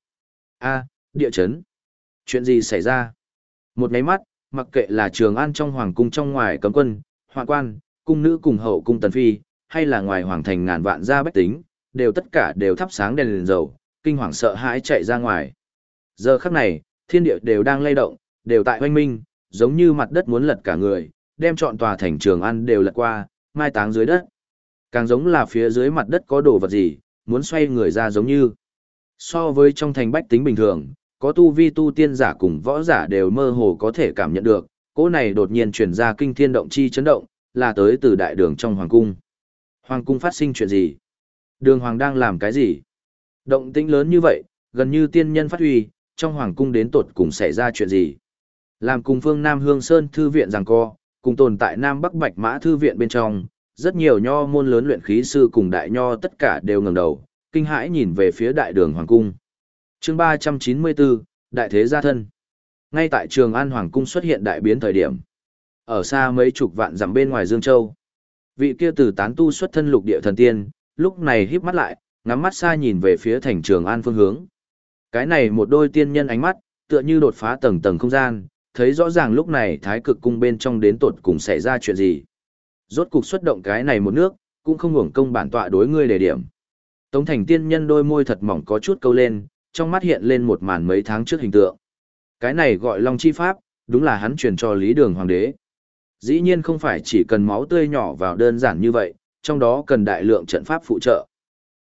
A, địa chấn. Chuyện gì xảy ra? Một máy mắt, mặc kệ là Trường An trong hoàng cung trong ngoài cấm quân, hoàng quan, cung nữ cùng hậu cung tần phi, hay là ngoài hoàng thành ngàn vạn gia bách tính, đều tất cả đều thắp sáng đèn liền dầu, kinh hoàng sợ hãi chạy ra ngoài. Giờ khắc này, thiên địa đều đang lay động, đều tại hoanh minh, giống như mặt đất muốn lật cả người, đem trọn tòa thành trường ăn đều lật qua, mai táng dưới đất. Càng giống là phía dưới mặt đất có đồ vật gì, muốn xoay người ra giống như. So với trong thành bách tính bình thường, có tu vi tu tiên giả cùng võ giả đều mơ hồ có thể cảm nhận được, cỗ này đột nhiên truyền ra kinh thiên động chi chấn động, là tới từ đại đường trong hoàng cung. Hoàng cung phát sinh chuyện gì? Đường Hoàng đang làm cái gì? Động tĩnh lớn như vậy, gần như tiên nhân phát huy, trong Hoàng cung đến tột cùng xảy ra chuyện gì? Làm cùng phương Nam Hương Sơn Thư viện rằng co, cùng tồn tại Nam Bắc Bạch Mã Thư viện bên trong, rất nhiều nho môn lớn luyện khí sư cùng đại nho tất cả đều ngẩng đầu, kinh hãi nhìn về phía đại đường Hoàng cung. chương 394, Đại Thế Gia Thân. Ngay tại trường An Hoàng cung xuất hiện đại biến thời điểm. Ở xa mấy chục vạn dặm bên ngoài Dương Châu. Vị kia từ tán tu xuất thân lục địa thần tiên, lúc này híp mắt lại, ngắm mắt xa nhìn về phía thành trường An phương hướng. Cái này một đôi tiên nhân ánh mắt, tựa như đột phá tầng tầng không gian, thấy rõ ràng lúc này thái cực cung bên trong đến tột cùng xảy ra chuyện gì. Rốt cục xuất động cái này một nước, cũng không hưởng công bản tọa đối ngươi đề điểm. Tống thành tiên nhân đôi môi thật mỏng có chút câu lên, trong mắt hiện lên một màn mấy tháng trước hình tượng. Cái này gọi Long Chi Pháp, đúng là hắn truyền cho Lý Đường Hoàng đế. Dĩ nhiên không phải chỉ cần máu tươi nhỏ vào đơn giản như vậy, trong đó cần đại lượng trận pháp phụ trợ.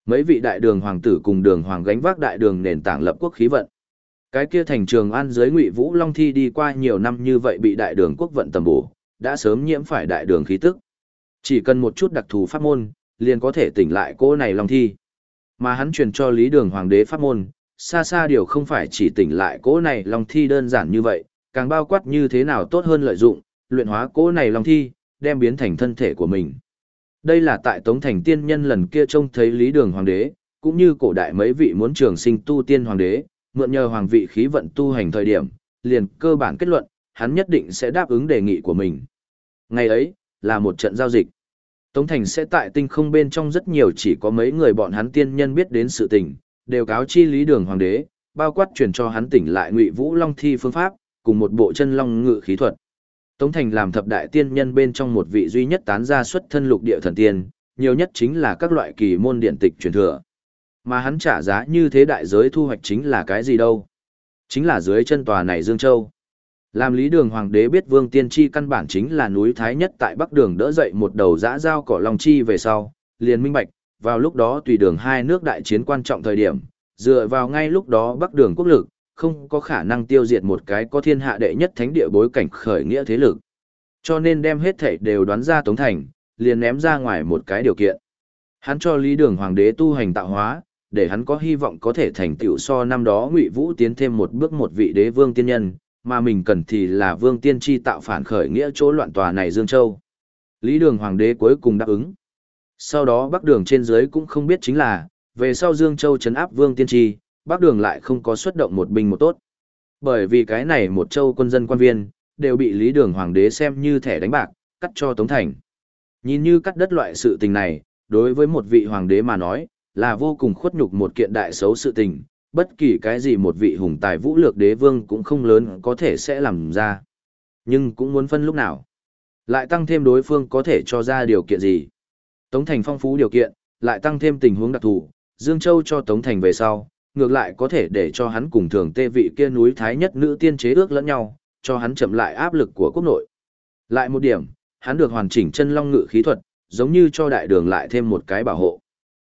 Mấy vị đại đường hoàng tử cùng đường hoàng gánh vác đại đường nền tảng lập quốc khí vận. Cái kia thành trường an dưới ngụy vũ long thi đi qua nhiều năm như vậy bị đại đường quốc vận tầm bổ, đã sớm nhiễm phải đại đường khí tức. Chỉ cần một chút đặc thù pháp môn, liền có thể tỉnh lại cô này long thi. Mà hắn truyền cho lý đường hoàng đế pháp môn, xa xa điều không phải chỉ tỉnh lại cỗ này long thi đơn giản như vậy, càng bao quát như thế nào tốt hơn lợi dụng, luyện hóa cỗ này long thi, đem biến thành thân thể của mình. Đây là tại Tống Thành Tiên Nhân lần kia trông thấy Lý Đường Hoàng đế, cũng như cổ đại mấy vị muốn trường sinh tu tiên hoàng đế, mượn nhờ hoàng vị khí vận tu hành thời điểm, liền cơ bản kết luận, hắn nhất định sẽ đáp ứng đề nghị của mình. Ngày ấy, là một trận giao dịch. Tống Thành sẽ tại tinh không bên trong rất nhiều chỉ có mấy người bọn hắn tiên nhân biết đến sự tình, đều cáo chi lý đường hoàng đế, bao quát truyền cho hắn tỉnh lại ngụy vũ long thi phương pháp, cùng một bộ chân long ngự khí thuật. Tống Thành làm thập đại tiên nhân bên trong một vị duy nhất tán ra xuất thân lục địa thần tiên, nhiều nhất chính là các loại kỳ môn điện tịch truyền thừa. Mà hắn trả giá như thế đại giới thu hoạch chính là cái gì đâu? Chính là dưới chân tòa này Dương Châu. Làm lý đường hoàng đế biết vương tiên tri căn bản chính là núi Thái nhất tại Bắc Đường đỡ dậy một đầu dã giao cỏ long chi về sau, liền minh bạch, vào lúc đó tùy đường hai nước đại chiến quan trọng thời điểm, dựa vào ngay lúc đó Bắc Đường quốc lực, không có khả năng tiêu diệt một cái có thiên hạ đệ nhất thánh địa bối cảnh khởi nghĩa thế lực. Cho nên đem hết thảy đều đoán ra Tống Thành, liền ném ra ngoài một cái điều kiện. Hắn cho Lý Đường Hoàng đế tu hành tạo hóa, để hắn có hy vọng có thể thành tựu so năm đó Ngụy Vũ tiến thêm một bước một vị đế vương tiên nhân, mà mình cần thì là vương tiên tri tạo phản khởi nghĩa chỗ loạn tòa này Dương Châu. Lý Đường Hoàng đế cuối cùng đáp ứng. Sau đó Bắc Đường trên dưới cũng không biết chính là, về sau Dương Châu trấn áp vương tiên tri, Bắc Đường lại không có xuất động một binh một tốt. Bởi vì cái này một châu quân dân quan viên, đều bị Lý Đường Hoàng đế xem như thẻ đánh bạc, cắt cho Tống Thành. Nhìn như cắt đất loại sự tình này, đối với một vị hoàng đế mà nói, là vô cùng khuất nhục một kiện đại xấu sự tình, bất kỳ cái gì một vị hùng tài vũ lược đế vương cũng không lớn có thể sẽ làm ra. Nhưng cũng muốn phân lúc nào. Lại tăng thêm đối phương có thể cho ra điều kiện gì. Tống Thành phong phú điều kiện, lại tăng thêm tình huống đặc thù, Dương Châu cho Tống Thành về sau, ngược lại có thể để cho hắn cùng thường tê vị kia núi thái nhất nữ tiên chế ước lẫn nhau, cho hắn chậm lại áp lực của quốc nội. Lại một điểm, hắn được hoàn chỉnh chân long ngự khí thuật, giống như cho đại đường lại thêm một cái bảo hộ.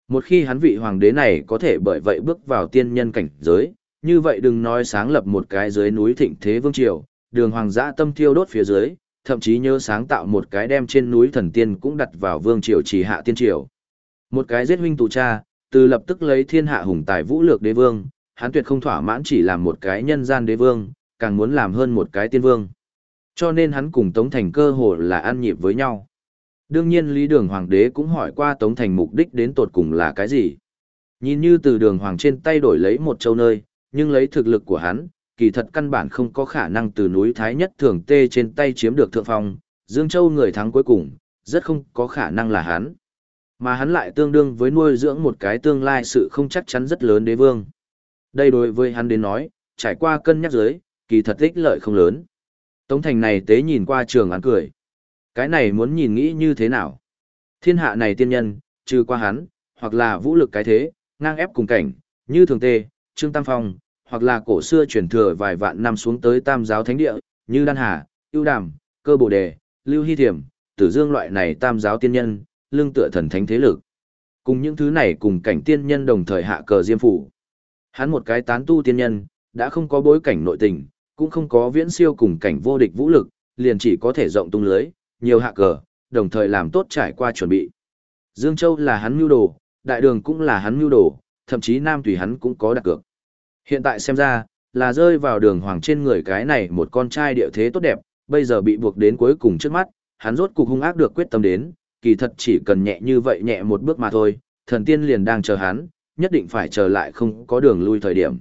Một khi hắn vị hoàng đế này có thể bởi vậy bước vào tiên nhân cảnh giới, như vậy đừng nói sáng lập một cái dưới núi thịnh thế vương triều, đường hoàng dã tâm thiêu đốt phía dưới, thậm chí nhớ sáng tạo một cái đem trên núi thần tiên cũng đặt vào vương triều chỉ hạ tiên triều. Một cái giết huynh tù cha, từ lập tức lấy thiên hạ hùng tài vũ lược đế vương, hắn tuyệt không thỏa mãn chỉ làm một cái nhân gian đế vương, càng muốn làm hơn một cái tiên vương. Cho nên hắn cùng Tống Thành cơ hồ là ăn nhịp với nhau. Đương nhiên Lý Đường Hoàng đế cũng hỏi qua Tống Thành mục đích đến tột cùng là cái gì. Nhìn như từ đường hoàng trên tay đổi lấy một châu nơi, nhưng lấy thực lực của hắn, kỳ thật căn bản không có khả năng từ núi Thái Nhất thường tê trên tay chiếm được thượng phong, Dương Châu người thắng cuối cùng, rất không có khả năng là hắn. Mà hắn lại tương đương với nuôi dưỡng một cái tương lai sự không chắc chắn rất lớn đế vương. Đây đối với hắn đến nói, trải qua cân nhắc dưới kỳ thật ích lợi không lớn. Tống thành này tế nhìn qua trường án cười. Cái này muốn nhìn nghĩ như thế nào? Thiên hạ này tiên nhân, trừ qua hắn, hoặc là vũ lực cái thế, ngang ép cùng cảnh, như thường tê, trương tam phong, hoặc là cổ xưa truyền thừa vài vạn năm xuống tới tam giáo thánh địa, như đan hà, ưu đàm, cơ bồ đề, lưu hy thiểm, tử dương loại này tam giáo tiên nhân, lương tựa thần thánh thế lực. Cùng những thứ này cùng cảnh tiên nhân đồng thời hạ cờ diêm phủ. Hắn một cái tán tu tiên nhân, đã không có bối cảnh nội tình, cũng không có viễn siêu cùng cảnh vô địch vũ lực, liền chỉ có thể rộng tung lưới, nhiều hạ cờ, đồng thời làm tốt trải qua chuẩn bị. Dương Châu là hắn mưu đồ, đại đường cũng là hắn mưu đồ, thậm chí Nam Tùy hắn cũng có đặt cược. Hiện tại xem ra, là rơi vào đường hoàng trên người cái này một con trai địa thế tốt đẹp, bây giờ bị buộc đến cuối cùng trước mắt, hắn rốt cục hung ác được quyết tâm đến, kỳ thật chỉ cần nhẹ như vậy nhẹ một bước mà thôi, thần tiên liền đang chờ hắn, nhất định phải chờ lại không có đường lui thời điểm.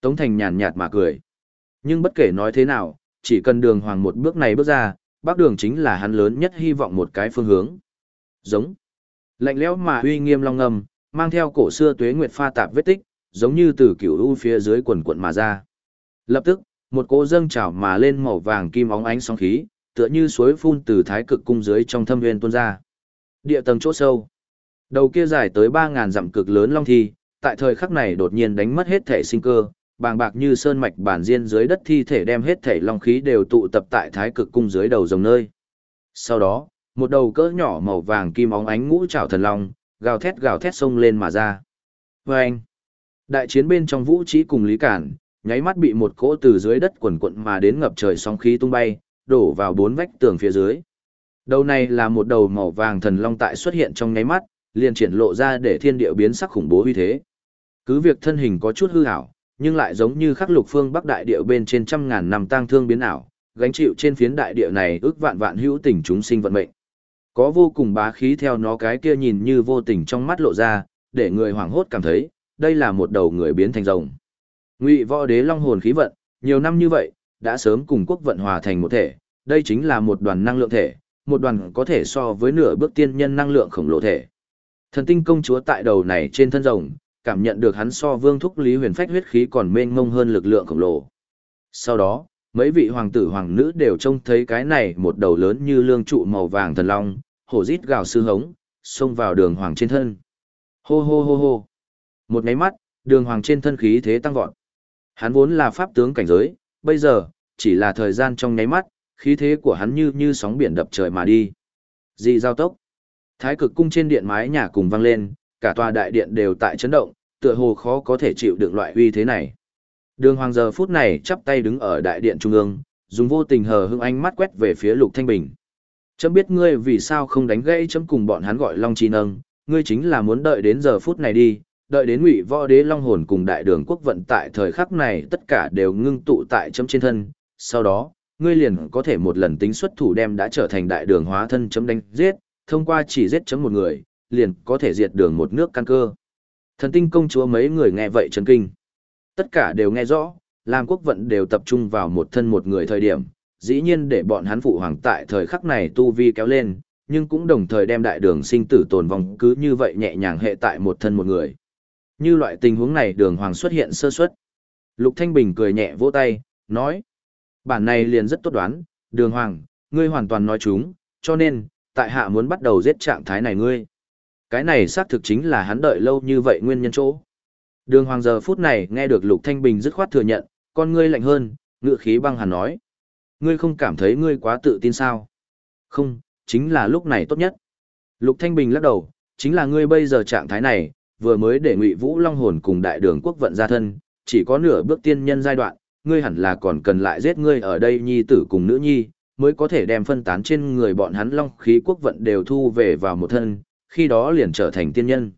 Tống Thành nhàn nhạt mà cười. Nhưng bất kể nói thế nào, chỉ cần đường hoàng một bước này bước ra, bác đường chính là hắn lớn nhất hy vọng một cái phương hướng. Giống. Lạnh lẽo mà uy nghiêm long ngầm, mang theo cổ xưa tuế nguyệt pha tạp vết tích, giống như từ cửu u phía dưới quần quận mà ra. Lập tức, một cỗ dâng trào mà lên màu vàng kim óng ánh sóng khí, tựa như suối phun từ thái cực cung dưới trong thâm viên tuôn ra. Địa tầng chỗ sâu. Đầu kia dài tới 3000 dặm cực lớn long thi, tại thời khắc này đột nhiên đánh mất hết thể sinh cơ, bàng bạc như sơn mạch bản diên dưới đất thi thể đem hết thể long khí đều tụ tập tại thái cực cung dưới đầu rồng nơi. Sau đó, một đầu cỡ nhỏ màu vàng kim óng ánh ngũ trảo thần long, gào thét gào thét xông lên mà ra. Vâng! Đại chiến bên trong vũ trí cùng Lý Cản, nháy mắt bị một cỗ từ dưới đất quần quận mà đến ngập trời sóng khí tung bay, đổ vào bốn vách tường phía dưới. Đầu này là một đầu màu vàng thần long tại xuất hiện trong nháy mắt, liền triển lộ ra để thiên địa biến sắc khủng bố uy thế. Cứ việc thân hình có chút hư ảo, nhưng lại giống như khắc lục phương bắc đại địa bên trên trăm ngàn năm tang thương biến ảo, gánh chịu trên phiến đại địa này ước vạn vạn hữu tình chúng sinh vận mệnh. Có vô cùng bá khí theo nó cái kia nhìn như vô tình trong mắt lộ ra, để người hoảng hốt cảm thấy, đây là một đầu người biến thành rồng. Ngụy võ đế long hồn khí vận, nhiều năm như vậy, đã sớm cùng quốc vận hòa thành một thể, đây chính là một đoàn năng lượng thể, một đoàn có thể so với nửa bước tiên nhân năng lượng khổng lồ thể. Thần tinh công chúa tại đầu này trên thân rồng, cảm nhận được hắn so vương thúc lý huyền phách huyết khí còn mênh mông hơn lực lượng khổng lồ. Sau đó, mấy vị hoàng tử hoàng nữ đều trông thấy cái này một đầu lớn như lương trụ màu vàng thần long, hổ rít gào sư hống, xông vào đường hoàng trên thân. Hô hô hô hô. Một máy mắt, đường hoàng trên thân khí thế tăng vọt. Hắn vốn là pháp tướng cảnh giới, bây giờ, chỉ là thời gian trong nháy mắt, khí thế của hắn như như sóng biển đập trời mà đi. Dị giao tốc. Thái cực cung trên điện mái nhà cùng vang lên, cả tòa đại điện đều tại chấn động, tựa hồ khó có thể chịu được loại uy thế này. Đường hoàng giờ phút này chắp tay đứng ở đại điện trung ương, dùng vô tình hờ hững ánh mắt quét về phía lục thanh bình. Chấm biết ngươi vì sao không đánh gãy chấm cùng bọn hắn gọi Long Chi Nâng, ngươi chính là muốn đợi đến giờ phút này đi, đợi đến ngụy võ đế Long Hồn cùng đại đường quốc vận tại thời khắc này tất cả đều ngưng tụ tại chấm trên thân, sau đó, ngươi liền có thể một lần tính xuất thủ đem đã trở thành đại đường hóa thân chấm đánh giết, thông qua chỉ giết chấm một người, liền có thể diệt đường một nước căn cơ. Thần tinh công chúa mấy người nghe vậy chấn kinh. Tất cả đều nghe rõ, làm quốc vận đều tập trung vào một thân một người thời điểm, dĩ nhiên để bọn hắn phụ hoàng tại thời khắc này tu vi kéo lên, nhưng cũng đồng thời đem đại đường sinh tử tồn vong cứ như vậy nhẹ nhàng hệ tại một thân một người. Như loại tình huống này đường hoàng xuất hiện sơ suất. Lục Thanh Bình cười nhẹ vỗ tay, nói. Bản này liền rất tốt đoán, đường hoàng, ngươi hoàn toàn nói chúng, cho nên, tại hạ muốn bắt đầu giết trạng thái này ngươi. Cái này xác thực chính là hắn đợi lâu như vậy nguyên nhân chỗ. Đường hoàng giờ phút này nghe được Lục Thanh Bình dứt khoát thừa nhận, con ngươi lạnh hơn, ngựa khí băng hẳn nói. Ngươi không cảm thấy ngươi quá tự tin sao? Không, chính là lúc này tốt nhất. Lục Thanh Bình lắc đầu, chính là ngươi bây giờ trạng thái này, vừa mới để Ngụy Vũ Long hồn cùng đại đường quốc vận ra thân, chỉ có nửa bước tiên nhân giai đoạn, ngươi hẳn là còn cần lại giết ngươi ở đây nhi tử cùng nữ nhi, mới có thể đem phân tán trên người bọn hắn long khí quốc vận đều thu về vào một thân, khi đó liền trở thành tiên nhân.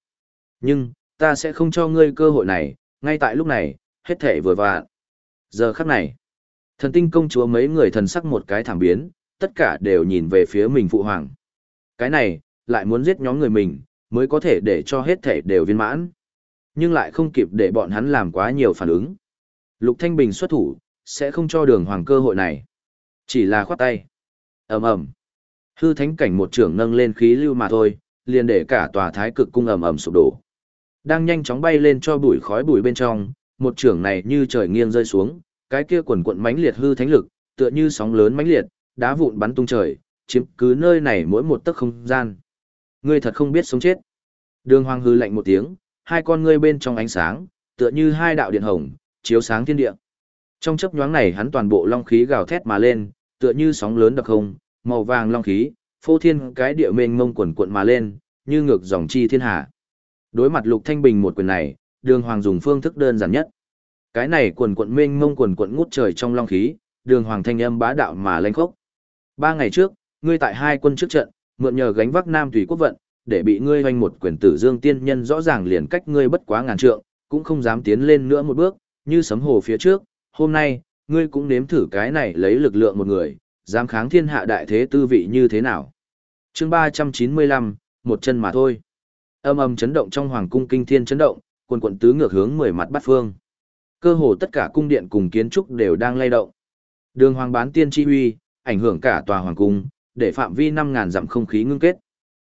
Nhưng, ta sẽ không cho ngươi cơ hội này, ngay tại lúc này, hết thể vừa vạn. Giờ khắc này, thần tinh công chúa mấy người thần sắc một cái thảm biến, tất cả đều nhìn về phía mình phụ hoàng. Cái này, lại muốn giết nhóm người mình, mới có thể để cho hết thể đều viên mãn. Nhưng lại không kịp để bọn hắn làm quá nhiều phản ứng. Lục Thanh Bình xuất thủ, sẽ không cho đường hoàng cơ hội này. Chỉ là khoát tay. ầm ầm Hư thánh cảnh một trưởng nâng lên khí lưu mà thôi, liền để cả tòa thái cực cung ầm ầm sụp đổ. Đang nhanh chóng bay lên cho bụi khói bụi bên trong, một trưởng này như trời nghiêng rơi xuống, cái kia quần quận mãnh liệt hư thánh lực, tựa như sóng lớn mãnh liệt, đá vụn bắn tung trời, chiếm cứ nơi này mỗi một tấc không gian. Ngươi thật không biết sống chết. Đường Hoàng hư lạnh một tiếng, hai con ngươi bên trong ánh sáng, tựa như hai đạo điện hồng, chiếu sáng thiên địa. Trong chớp nhoáng này hắn toàn bộ long khí gào thét mà lên, tựa như sóng lớn đập không, màu vàng long khí, phô thiên cái địa mênh mông quần cuộn mà lên, như ngược dòng chi thiên hạ. Đối mặt Lục Thanh Bình một quyền này, Đường Hoàng dùng phương thức đơn giản nhất. Cái này quần cuộn mênh mông quần cuộn ngút trời trong long khí, Đường Hoàng thanh âm bá đạo mà lên khốc. Ba ngày trước, ngươi tại hai quân trước trận, mượn nhờ gánh vác Nam Thủy quốc vận, để bị ngươi hoành một quyền tử dương tiên nhân rõ ràng liền cách ngươi bất quá ngàn trượng, cũng không dám tiến lên nữa một bước, như sấm hồ phía trước, hôm nay, ngươi cũng nếm thử cái này lấy lực lượng một người, dám kháng thiên hạ đại thế tư vị như thế nào. chương 395, một chân mà thôi. Âm âm chấn động trong hoàng cung kinh thiên chấn động, quần quận tứ ngược hướng mười mặt bắt phương. Cơ hồ tất cả cung điện cùng kiến trúc đều đang lay động. Đường hoàng bán tiên chi huy, ảnh hưởng cả tòa hoàng cung, để phạm vi 5000 dặm không khí ngưng kết.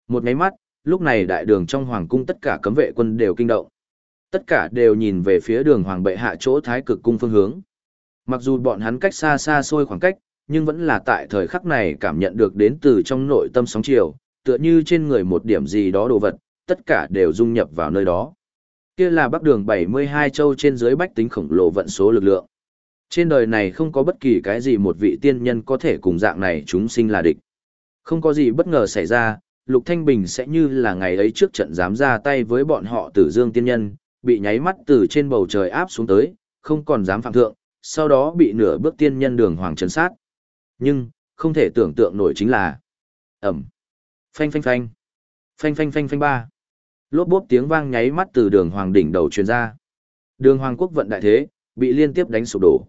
Một ngáy mắt, lúc này đại đường trong hoàng cung tất cả cấm vệ quân đều kinh động. Tất cả đều nhìn về phía đường hoàng bệ hạ chỗ thái cực cung phương hướng. Mặc dù bọn hắn cách xa xa xôi khoảng cách, nhưng vẫn là tại thời khắc này cảm nhận được đến từ trong nội tâm sóng chiều, tựa như trên người một điểm gì đó đồ vật, tất cả đều dung nhập vào nơi đó. Kia là bắc đường 72 châu trên dưới bách tính khổng lồ vận số lực lượng. Trên đời này không có bất kỳ cái gì một vị tiên nhân có thể cùng dạng này chúng sinh là địch. Không có gì bất ngờ xảy ra, Lục Thanh Bình sẽ như là ngày ấy trước trận dám ra tay với bọn họ tử dương tiên nhân, bị nháy mắt từ trên bầu trời áp xuống tới, không còn dám phạm thượng, sau đó bị nửa bước tiên nhân đường hoàng trấn sát. Nhưng, không thể tưởng tượng nổi chính là ẩm phanh phanh phanh phanh phanh phanh phanh ba. Lốp bốp tiếng vang nháy mắt từ đường hoàng đỉnh đầu truyền ra. Đường hoàng quốc vận đại thế bị liên tiếp đánh sụp đổ.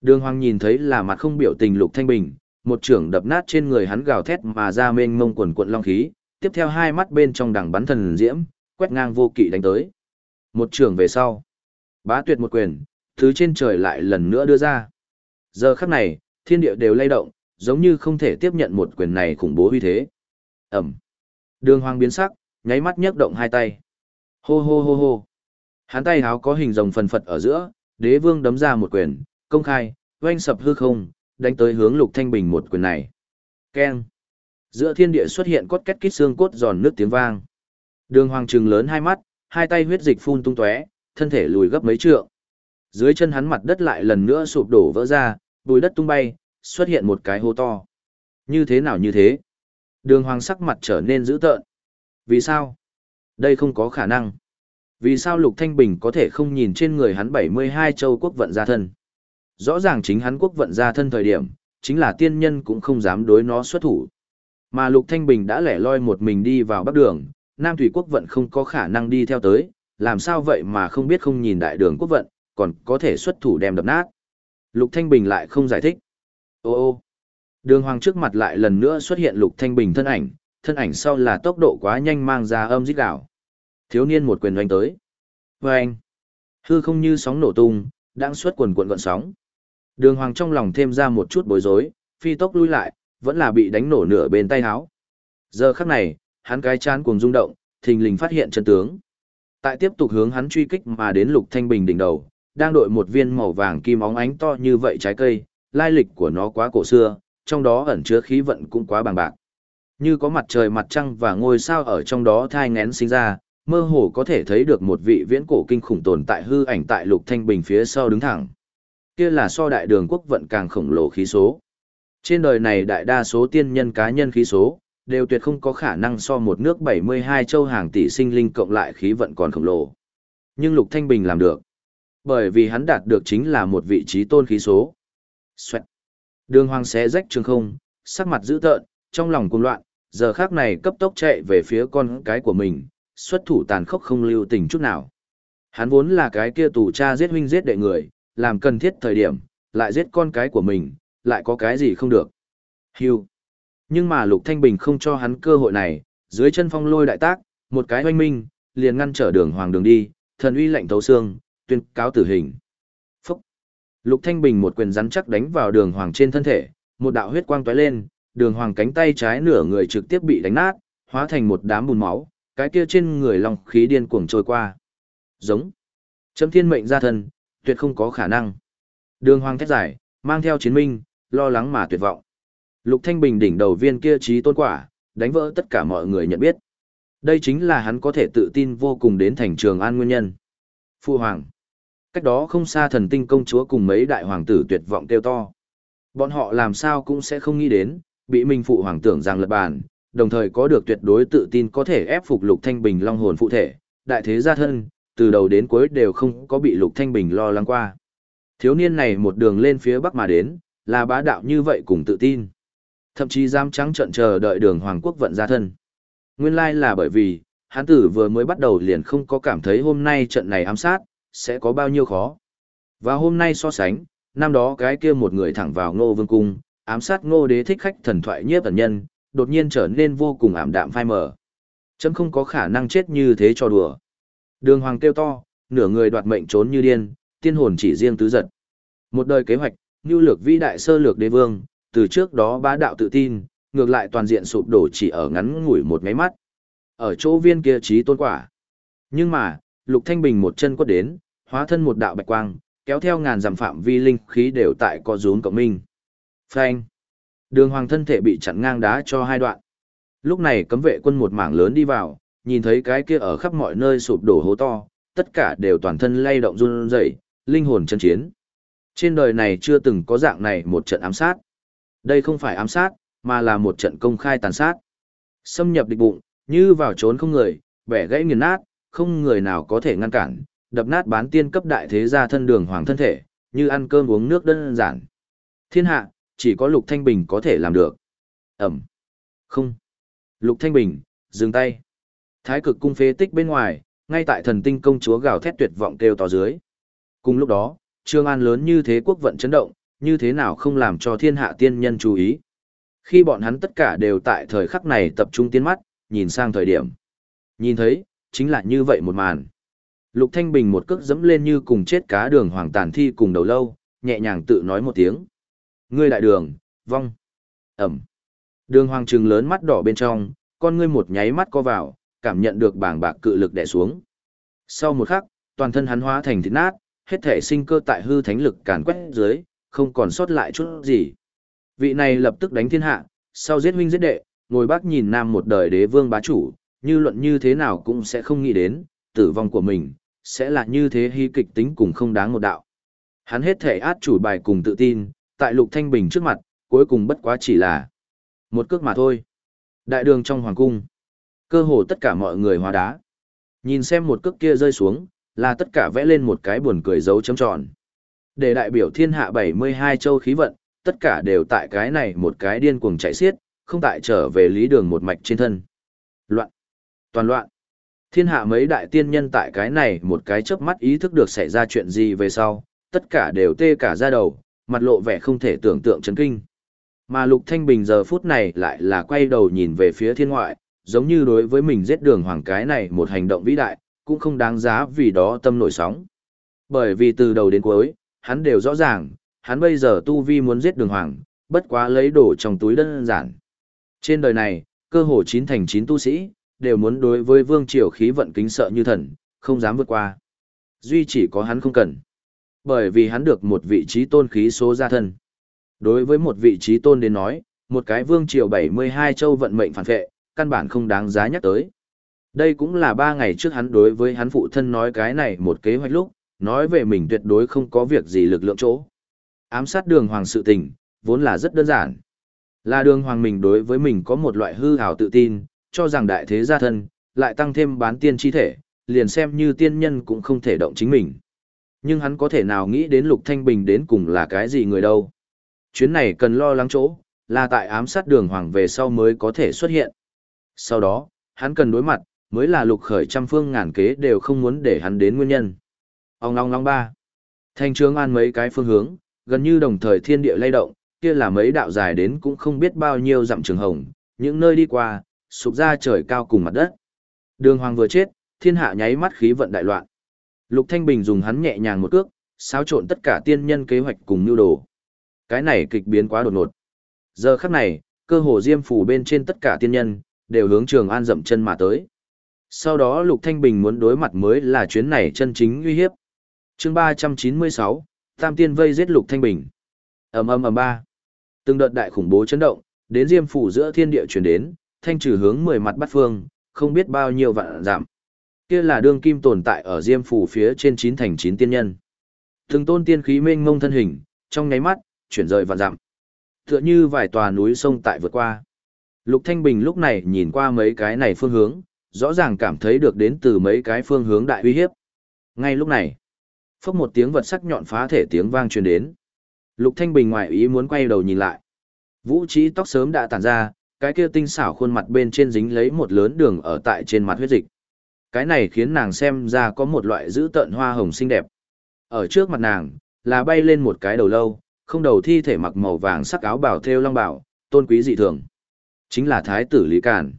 Đường hoàng nhìn thấy là mặt không biểu tình lục thanh bình một trưởng đập nát trên người hắn gào thét mà ra mênh mông quần cuộn long khí tiếp theo hai mắt bên trong đằng bắn thần diễm quét ngang vô kỵ đánh tới một trưởng về sau bá tuyệt một quyền thứ trên trời lại lần nữa đưa ra giờ khắc này thiên địa đều lay động, giống như không thể tiếp nhận một quyền này khủng bố uy thế. Ẩm. Đường Hoàng biến sắc, nháy mắt nhấc động hai tay. Hô hô hô hô. Hắn tay háo có hình rồng phần phật ở giữa, đế vương đấm ra một quyền, công khai, oanh sập hư không, đánh tới hướng Lục Thanh Bình một quyền này. Keng. Giữa thiên địa xuất hiện cốt két kít xương cốt giòn nước tiếng vang. Đường Hoàng trừng lớn hai mắt, hai tay huyết dịch phun tung tóe, thân thể lùi gấp mấy trượng. Dưới chân hắn mặt đất lại lần nữa sụp đổ vỡ ra, bùi đất tung bay, xuất hiện một cái hố to. Như thế nào như thế? Đường hoàng sắc mặt trở nên dữ tợn. Vì sao? Đây không có khả năng. Vì sao Lục Thanh Bình có thể không nhìn trên người hắn 72 châu quốc vận gia thân? Rõ ràng chính hắn quốc vận gia thân thời điểm, chính là tiên nhân cũng không dám đối nó xuất thủ. Mà Lục Thanh Bình đã lẻ loi một mình đi vào bắc đường, Nam Thủy quốc vận không có khả năng đi theo tới, làm sao vậy mà không biết không nhìn đại đường quốc vận, còn có thể xuất thủ đem đập nát. Lục Thanh Bình lại không giải thích. Ô ô. Đường Hoàng trước mặt lại lần nữa xuất hiện Lục Thanh Bình thân ảnh, thân ảnh sau là tốc độ quá nhanh mang ra âm rít gào. Thiếu niên một quyền đánh tới. Và anh. Hư không như sóng nổ tung, đang xuất quần cuộn gọn sóng. Đường Hoàng trong lòng thêm ra một chút bối rối, phi tốc lui lại, vẫn là bị đánh nổ nửa bên tay háo. Giờ khắc này, hắn cái chán cuồng rung động, thình lình phát hiện chân tướng. Tại tiếp tục hướng hắn truy kích mà đến Lục Thanh Bình đỉnh đầu, đang đội một viên màu vàng kim óng ánh to như vậy trái cây, lai lịch của nó quá cổ xưa, trong đó ẩn chứa khí vận cũng quá bằng bạc. Như có mặt trời mặt trăng và ngôi sao ở trong đó thai ngén sinh ra, mơ hồ có thể thấy được một vị viễn cổ kinh khủng tồn tại hư ảnh tại Lục Thanh Bình phía sau đứng thẳng. Kia là so đại đường quốc vận càng khổng lồ khí số. Trên đời này đại đa số tiên nhân cá nhân khí số, đều tuyệt không có khả năng so một nước 72 châu hàng tỷ sinh linh cộng lại khí vận còn khổng lồ. Nhưng Lục Thanh Bình làm được. Bởi vì hắn đạt được chính là một vị trí tôn khí số. Xoẹt. Đường hoàng xé rách trường không, sắc mặt dữ tợn, trong lòng cuồng loạn, giờ khắc này cấp tốc chạy về phía con cái của mình, xuất thủ tàn khốc không lưu tình chút nào. Hắn vốn là cái kia tù cha giết huynh giết đệ người, làm cần thiết thời điểm, lại giết con cái của mình, lại có cái gì không được. Hưu. Nhưng mà Lục Thanh Bình không cho hắn cơ hội này, dưới chân phong lôi đại tác, một cái hoanh minh, liền ngăn trở đường hoàng đường đi, thần uy lạnh thấu xương, tuyên cáo tử hình. Phúc! Lục Thanh Bình một quyền rắn chắc đánh vào đường hoàng trên thân thể, một đạo huyết quang tóe lên, đường hoàng cánh tay trái nửa người trực tiếp bị đánh nát, hóa thành một đám bùn máu, cái kia trên người long khí điên cuồng trôi qua. Giống! Chấm thiên mệnh ra thân, tuyệt không có khả năng. Đường hoàng thét giải, mang theo chiến minh, lo lắng mà tuyệt vọng. Lục Thanh Bình đỉnh đầu viên kia trí tôn quả, đánh vỡ tất cả mọi người nhận biết. Đây chính là hắn có thể tự tin vô cùng đến thành trường an nguyên nhân. Phu Hoàng cách đó không xa thần tinh công chúa cùng mấy đại hoàng tử tuyệt vọng kêu to. Bọn họ làm sao cũng sẽ không nghĩ đến, bị minh phụ hoàng tưởng rằng lật bàn, đồng thời có được tuyệt đối tự tin có thể ép phục lục thanh bình long hồn phụ thể, đại thế gia thân, từ đầu đến cuối đều không có bị lục thanh bình lo lắng qua. Thiếu niên này một đường lên phía bắc mà đến, là bá đạo như vậy cùng tự tin. Thậm chí dám trắng trận chờ đợi đường hoàng quốc vận gia thân. Nguyên lai là bởi vì, Hán tử vừa mới bắt đầu liền không có cảm thấy hôm nay trận này ám sát, sẽ có bao nhiêu khó. Và hôm nay so sánh, năm đó cái kia một người thẳng vào ngô vương cung, ám sát ngô đế thích khách thần thoại nhiếp ẩn nhân, đột nhiên trở nên vô cùng ảm đạm phai mờ. Chấm không có khả năng chết như thế cho đùa. Đường hoàng kêu to, nửa người đoạt mệnh trốn như điên, tiên hồn chỉ riêng tứ giật. Một đời kế hoạch, như lược vĩ đại sơ lược đế vương, từ trước đó bá đạo tự tin, ngược lại toàn diện sụp đổ chỉ ở ngắn ngủi một máy mắt. Ở chỗ viên kia trí tôn quả. Nhưng mà, Lục Thanh Bình một chân quất đến, hóa thân một đạo bạch quang, kéo theo ngàn dặm phạm vi linh khí đều tại co rúm cộng minh. Phanh. Đường hoàng thân thể bị chặn ngang đá cho hai đoạn. Lúc này cấm vệ quân một mảng lớn đi vào, nhìn thấy cái kia ở khắp mọi nơi sụp đổ hố to, tất cả đều toàn thân lay động run rẩy, linh hồn chân chiến. Trên đời này chưa từng có dạng này một trận ám sát. Đây không phải ám sát, mà là một trận công khai tàn sát. Xâm nhập địch bụng, như vào trốn không người, bẻ gãy nghiền nát, không người nào có thể ngăn cản, đập nát bán tiên cấp đại thế gia thân đường hoàng thân thể, như ăn cơm uống nước đơn giản. Thiên hạ, chỉ có Lục Thanh Bình có thể làm được. Ẩm. Không. Lục Thanh Bình, dừng tay. Thái cực cung phế tích bên ngoài, ngay tại thần tinh công chúa gào thét tuyệt vọng kêu to dưới. Cùng lúc đó, Trương An lớn như thế quốc vận chấn động, như thế nào không làm cho thiên hạ tiên nhân chú ý. Khi bọn hắn tất cả đều tại thời khắc này tập trung tiến mắt, nhìn sang thời điểm. Nhìn thấy, chính là như vậy một màn. Lục Thanh Bình một cước dẫm lên như cùng chết cá đường hoàng tàn thi cùng đầu lâu, nhẹ nhàng tự nói một tiếng. Ngươi đại đường, vong. Ẩm. Đường hoàng trừng lớn mắt đỏ bên trong, con ngươi một nháy mắt co vào, cảm nhận được bảng bạc cự lực đè xuống. Sau một khắc, toàn thân hắn hóa thành thịt nát, hết thể sinh cơ tại hư thánh lực càn quét dưới, không còn sót lại chút gì. Vị này lập tức đánh thiên hạ, sau giết huynh giết đệ, ngồi bác nhìn nam một đời đế vương bá chủ, như luận như thế nào cũng sẽ không nghĩ đến, tử vong của mình, sẽ là như thế hy kịch tính cùng không đáng một đạo. Hắn hết thể át chủ bài cùng tự tin, tại lục thanh bình trước mặt, cuối cùng bất quá chỉ là một cước mà thôi. Đại đường trong hoàng cung, cơ hồ tất cả mọi người hóa đá. Nhìn xem một cước kia rơi xuống, là tất cả vẽ lên một cái buồn cười dấu chấm tròn. Để đại biểu thiên hạ 72 châu khí vận, tất cả đều tại cái này một cái điên cuồng chạy xiết, không tại trở về lý đường một mạch trên thân. Loạn. Toàn loạn. Thiên hạ mấy đại tiên nhân tại cái này một cái chớp mắt ý thức được xảy ra chuyện gì về sau, tất cả đều tê cả ra đầu, mặt lộ vẻ không thể tưởng tượng chấn kinh. Mà Lục Thanh Bình giờ phút này lại là quay đầu nhìn về phía thiên ngoại, giống như đối với mình giết đường hoàng cái này một hành động vĩ đại, cũng không đáng giá vì đó tâm nổi sóng. Bởi vì từ đầu đến cuối, hắn đều rõ ràng, hắn bây giờ tu vi muốn giết đường hoàng, bất quá lấy đồ trong túi đơn giản. Trên đời này, cơ hồ chín thành chín tu sĩ, đều muốn đối với vương triều khí vận kính sợ như thần, không dám vượt qua. Duy chỉ có hắn không cần. Bởi vì hắn được một vị trí tôn khí số gia thân. Đối với một vị trí tôn đến nói, một cái vương triều 72 châu vận mệnh phản vệ, căn bản không đáng giá nhắc tới. Đây cũng là ba ngày trước hắn đối với hắn phụ thân nói cái này một kế hoạch lúc, nói về mình tuyệt đối không có việc gì lực lượng chỗ. Ám sát đường hoàng sự tình, vốn là rất đơn giản. Là đường hoàng mình đối với mình có một loại hư hào tự tin, cho rằng đại thế gia thân, lại tăng thêm bán tiên chi thể, liền xem như tiên nhân cũng không thể động chính mình. Nhưng hắn có thể nào nghĩ đến Lục Thanh Bình đến cùng là cái gì người đâu. Chuyến này cần lo lắng chỗ, là tại ám sát đường hoàng về sau mới có thể xuất hiện. Sau đó, hắn cần đối mặt, mới là lục khởi trăm phương ngàn kế đều không muốn để hắn đến nguyên nhân. Ông long long ba. Thanh trướng an mấy cái phương hướng, gần như đồng thời thiên địa lay động, kia là mấy đạo dài đến cũng không biết bao nhiêu dặm trường hồng, những nơi đi qua, sụp ra trời cao cùng mặt đất. Đường hoàng vừa chết, thiên hạ nháy mắt khí vận đại loạn. Lục Thanh Bình dùng hắn nhẹ nhàng một cước, xáo trộn tất cả tiên nhân kế hoạch cùng nhu đồ. Cái này kịch biến quá đột ngột. Giờ khắc này, cơ hồ diêm phủ bên trên tất cả tiên nhân, đều hướng trường an dậm chân mà tới. Sau đó Lục Thanh Bình muốn đối mặt mới là chuyến này chân chính uy hiếp. Chương 396, Tam Tiên vây giết Lục Thanh Bình. Ầm ầm ầm ba. Từng đợt đại khủng bố chấn động, đến Diêm phủ giữa thiên địa truyền đến, thanh trừ hướng mười mặt bắt phương, không biết bao nhiêu vạn giảm. Kia là đương kim tồn tại ở Diêm phủ phía trên chín thành chín tiên nhân. Từng tôn tiên khí mênh mông thân hình, trong nháy mắt, chuyển rời vạn dặm. Tựa như vài tòa núi sông tại vượt qua. Lục Thanh Bình lúc này nhìn qua mấy cái này phương hướng, rõ ràng cảm thấy được đến từ mấy cái phương hướng đại uy hiếp. Ngay lúc này, phốc một tiếng vật sắc nhọn phá thể tiếng vang truyền đến. Lục Thanh Bình ngoại ý muốn quay đầu nhìn lại. Vũ trí tóc sớm đã tản ra, cái kia tinh xảo khuôn mặt bên trên dính lấy một lớn đường ở tại trên mặt huyết dịch. Cái này khiến nàng xem ra có một loại dữ tợn hoa hồng xinh đẹp. Ở trước mặt nàng, là bay lên một cái đầu lâu, không đầu thi thể mặc màu vàng sắc áo bảo thêu long bảo, tôn quý dị thường. Chính là thái tử Lý Cản.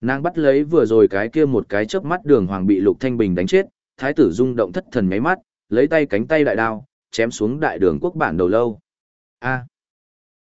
Nàng bắt lấy vừa rồi cái kia một cái chớp mắt đường hoàng bị Lục Thanh Bình đánh chết, thái tử rung động thất thần nháy mắt, lấy tay cánh tay đại đao, chém xuống đại đường quốc bản đầu lâu. A.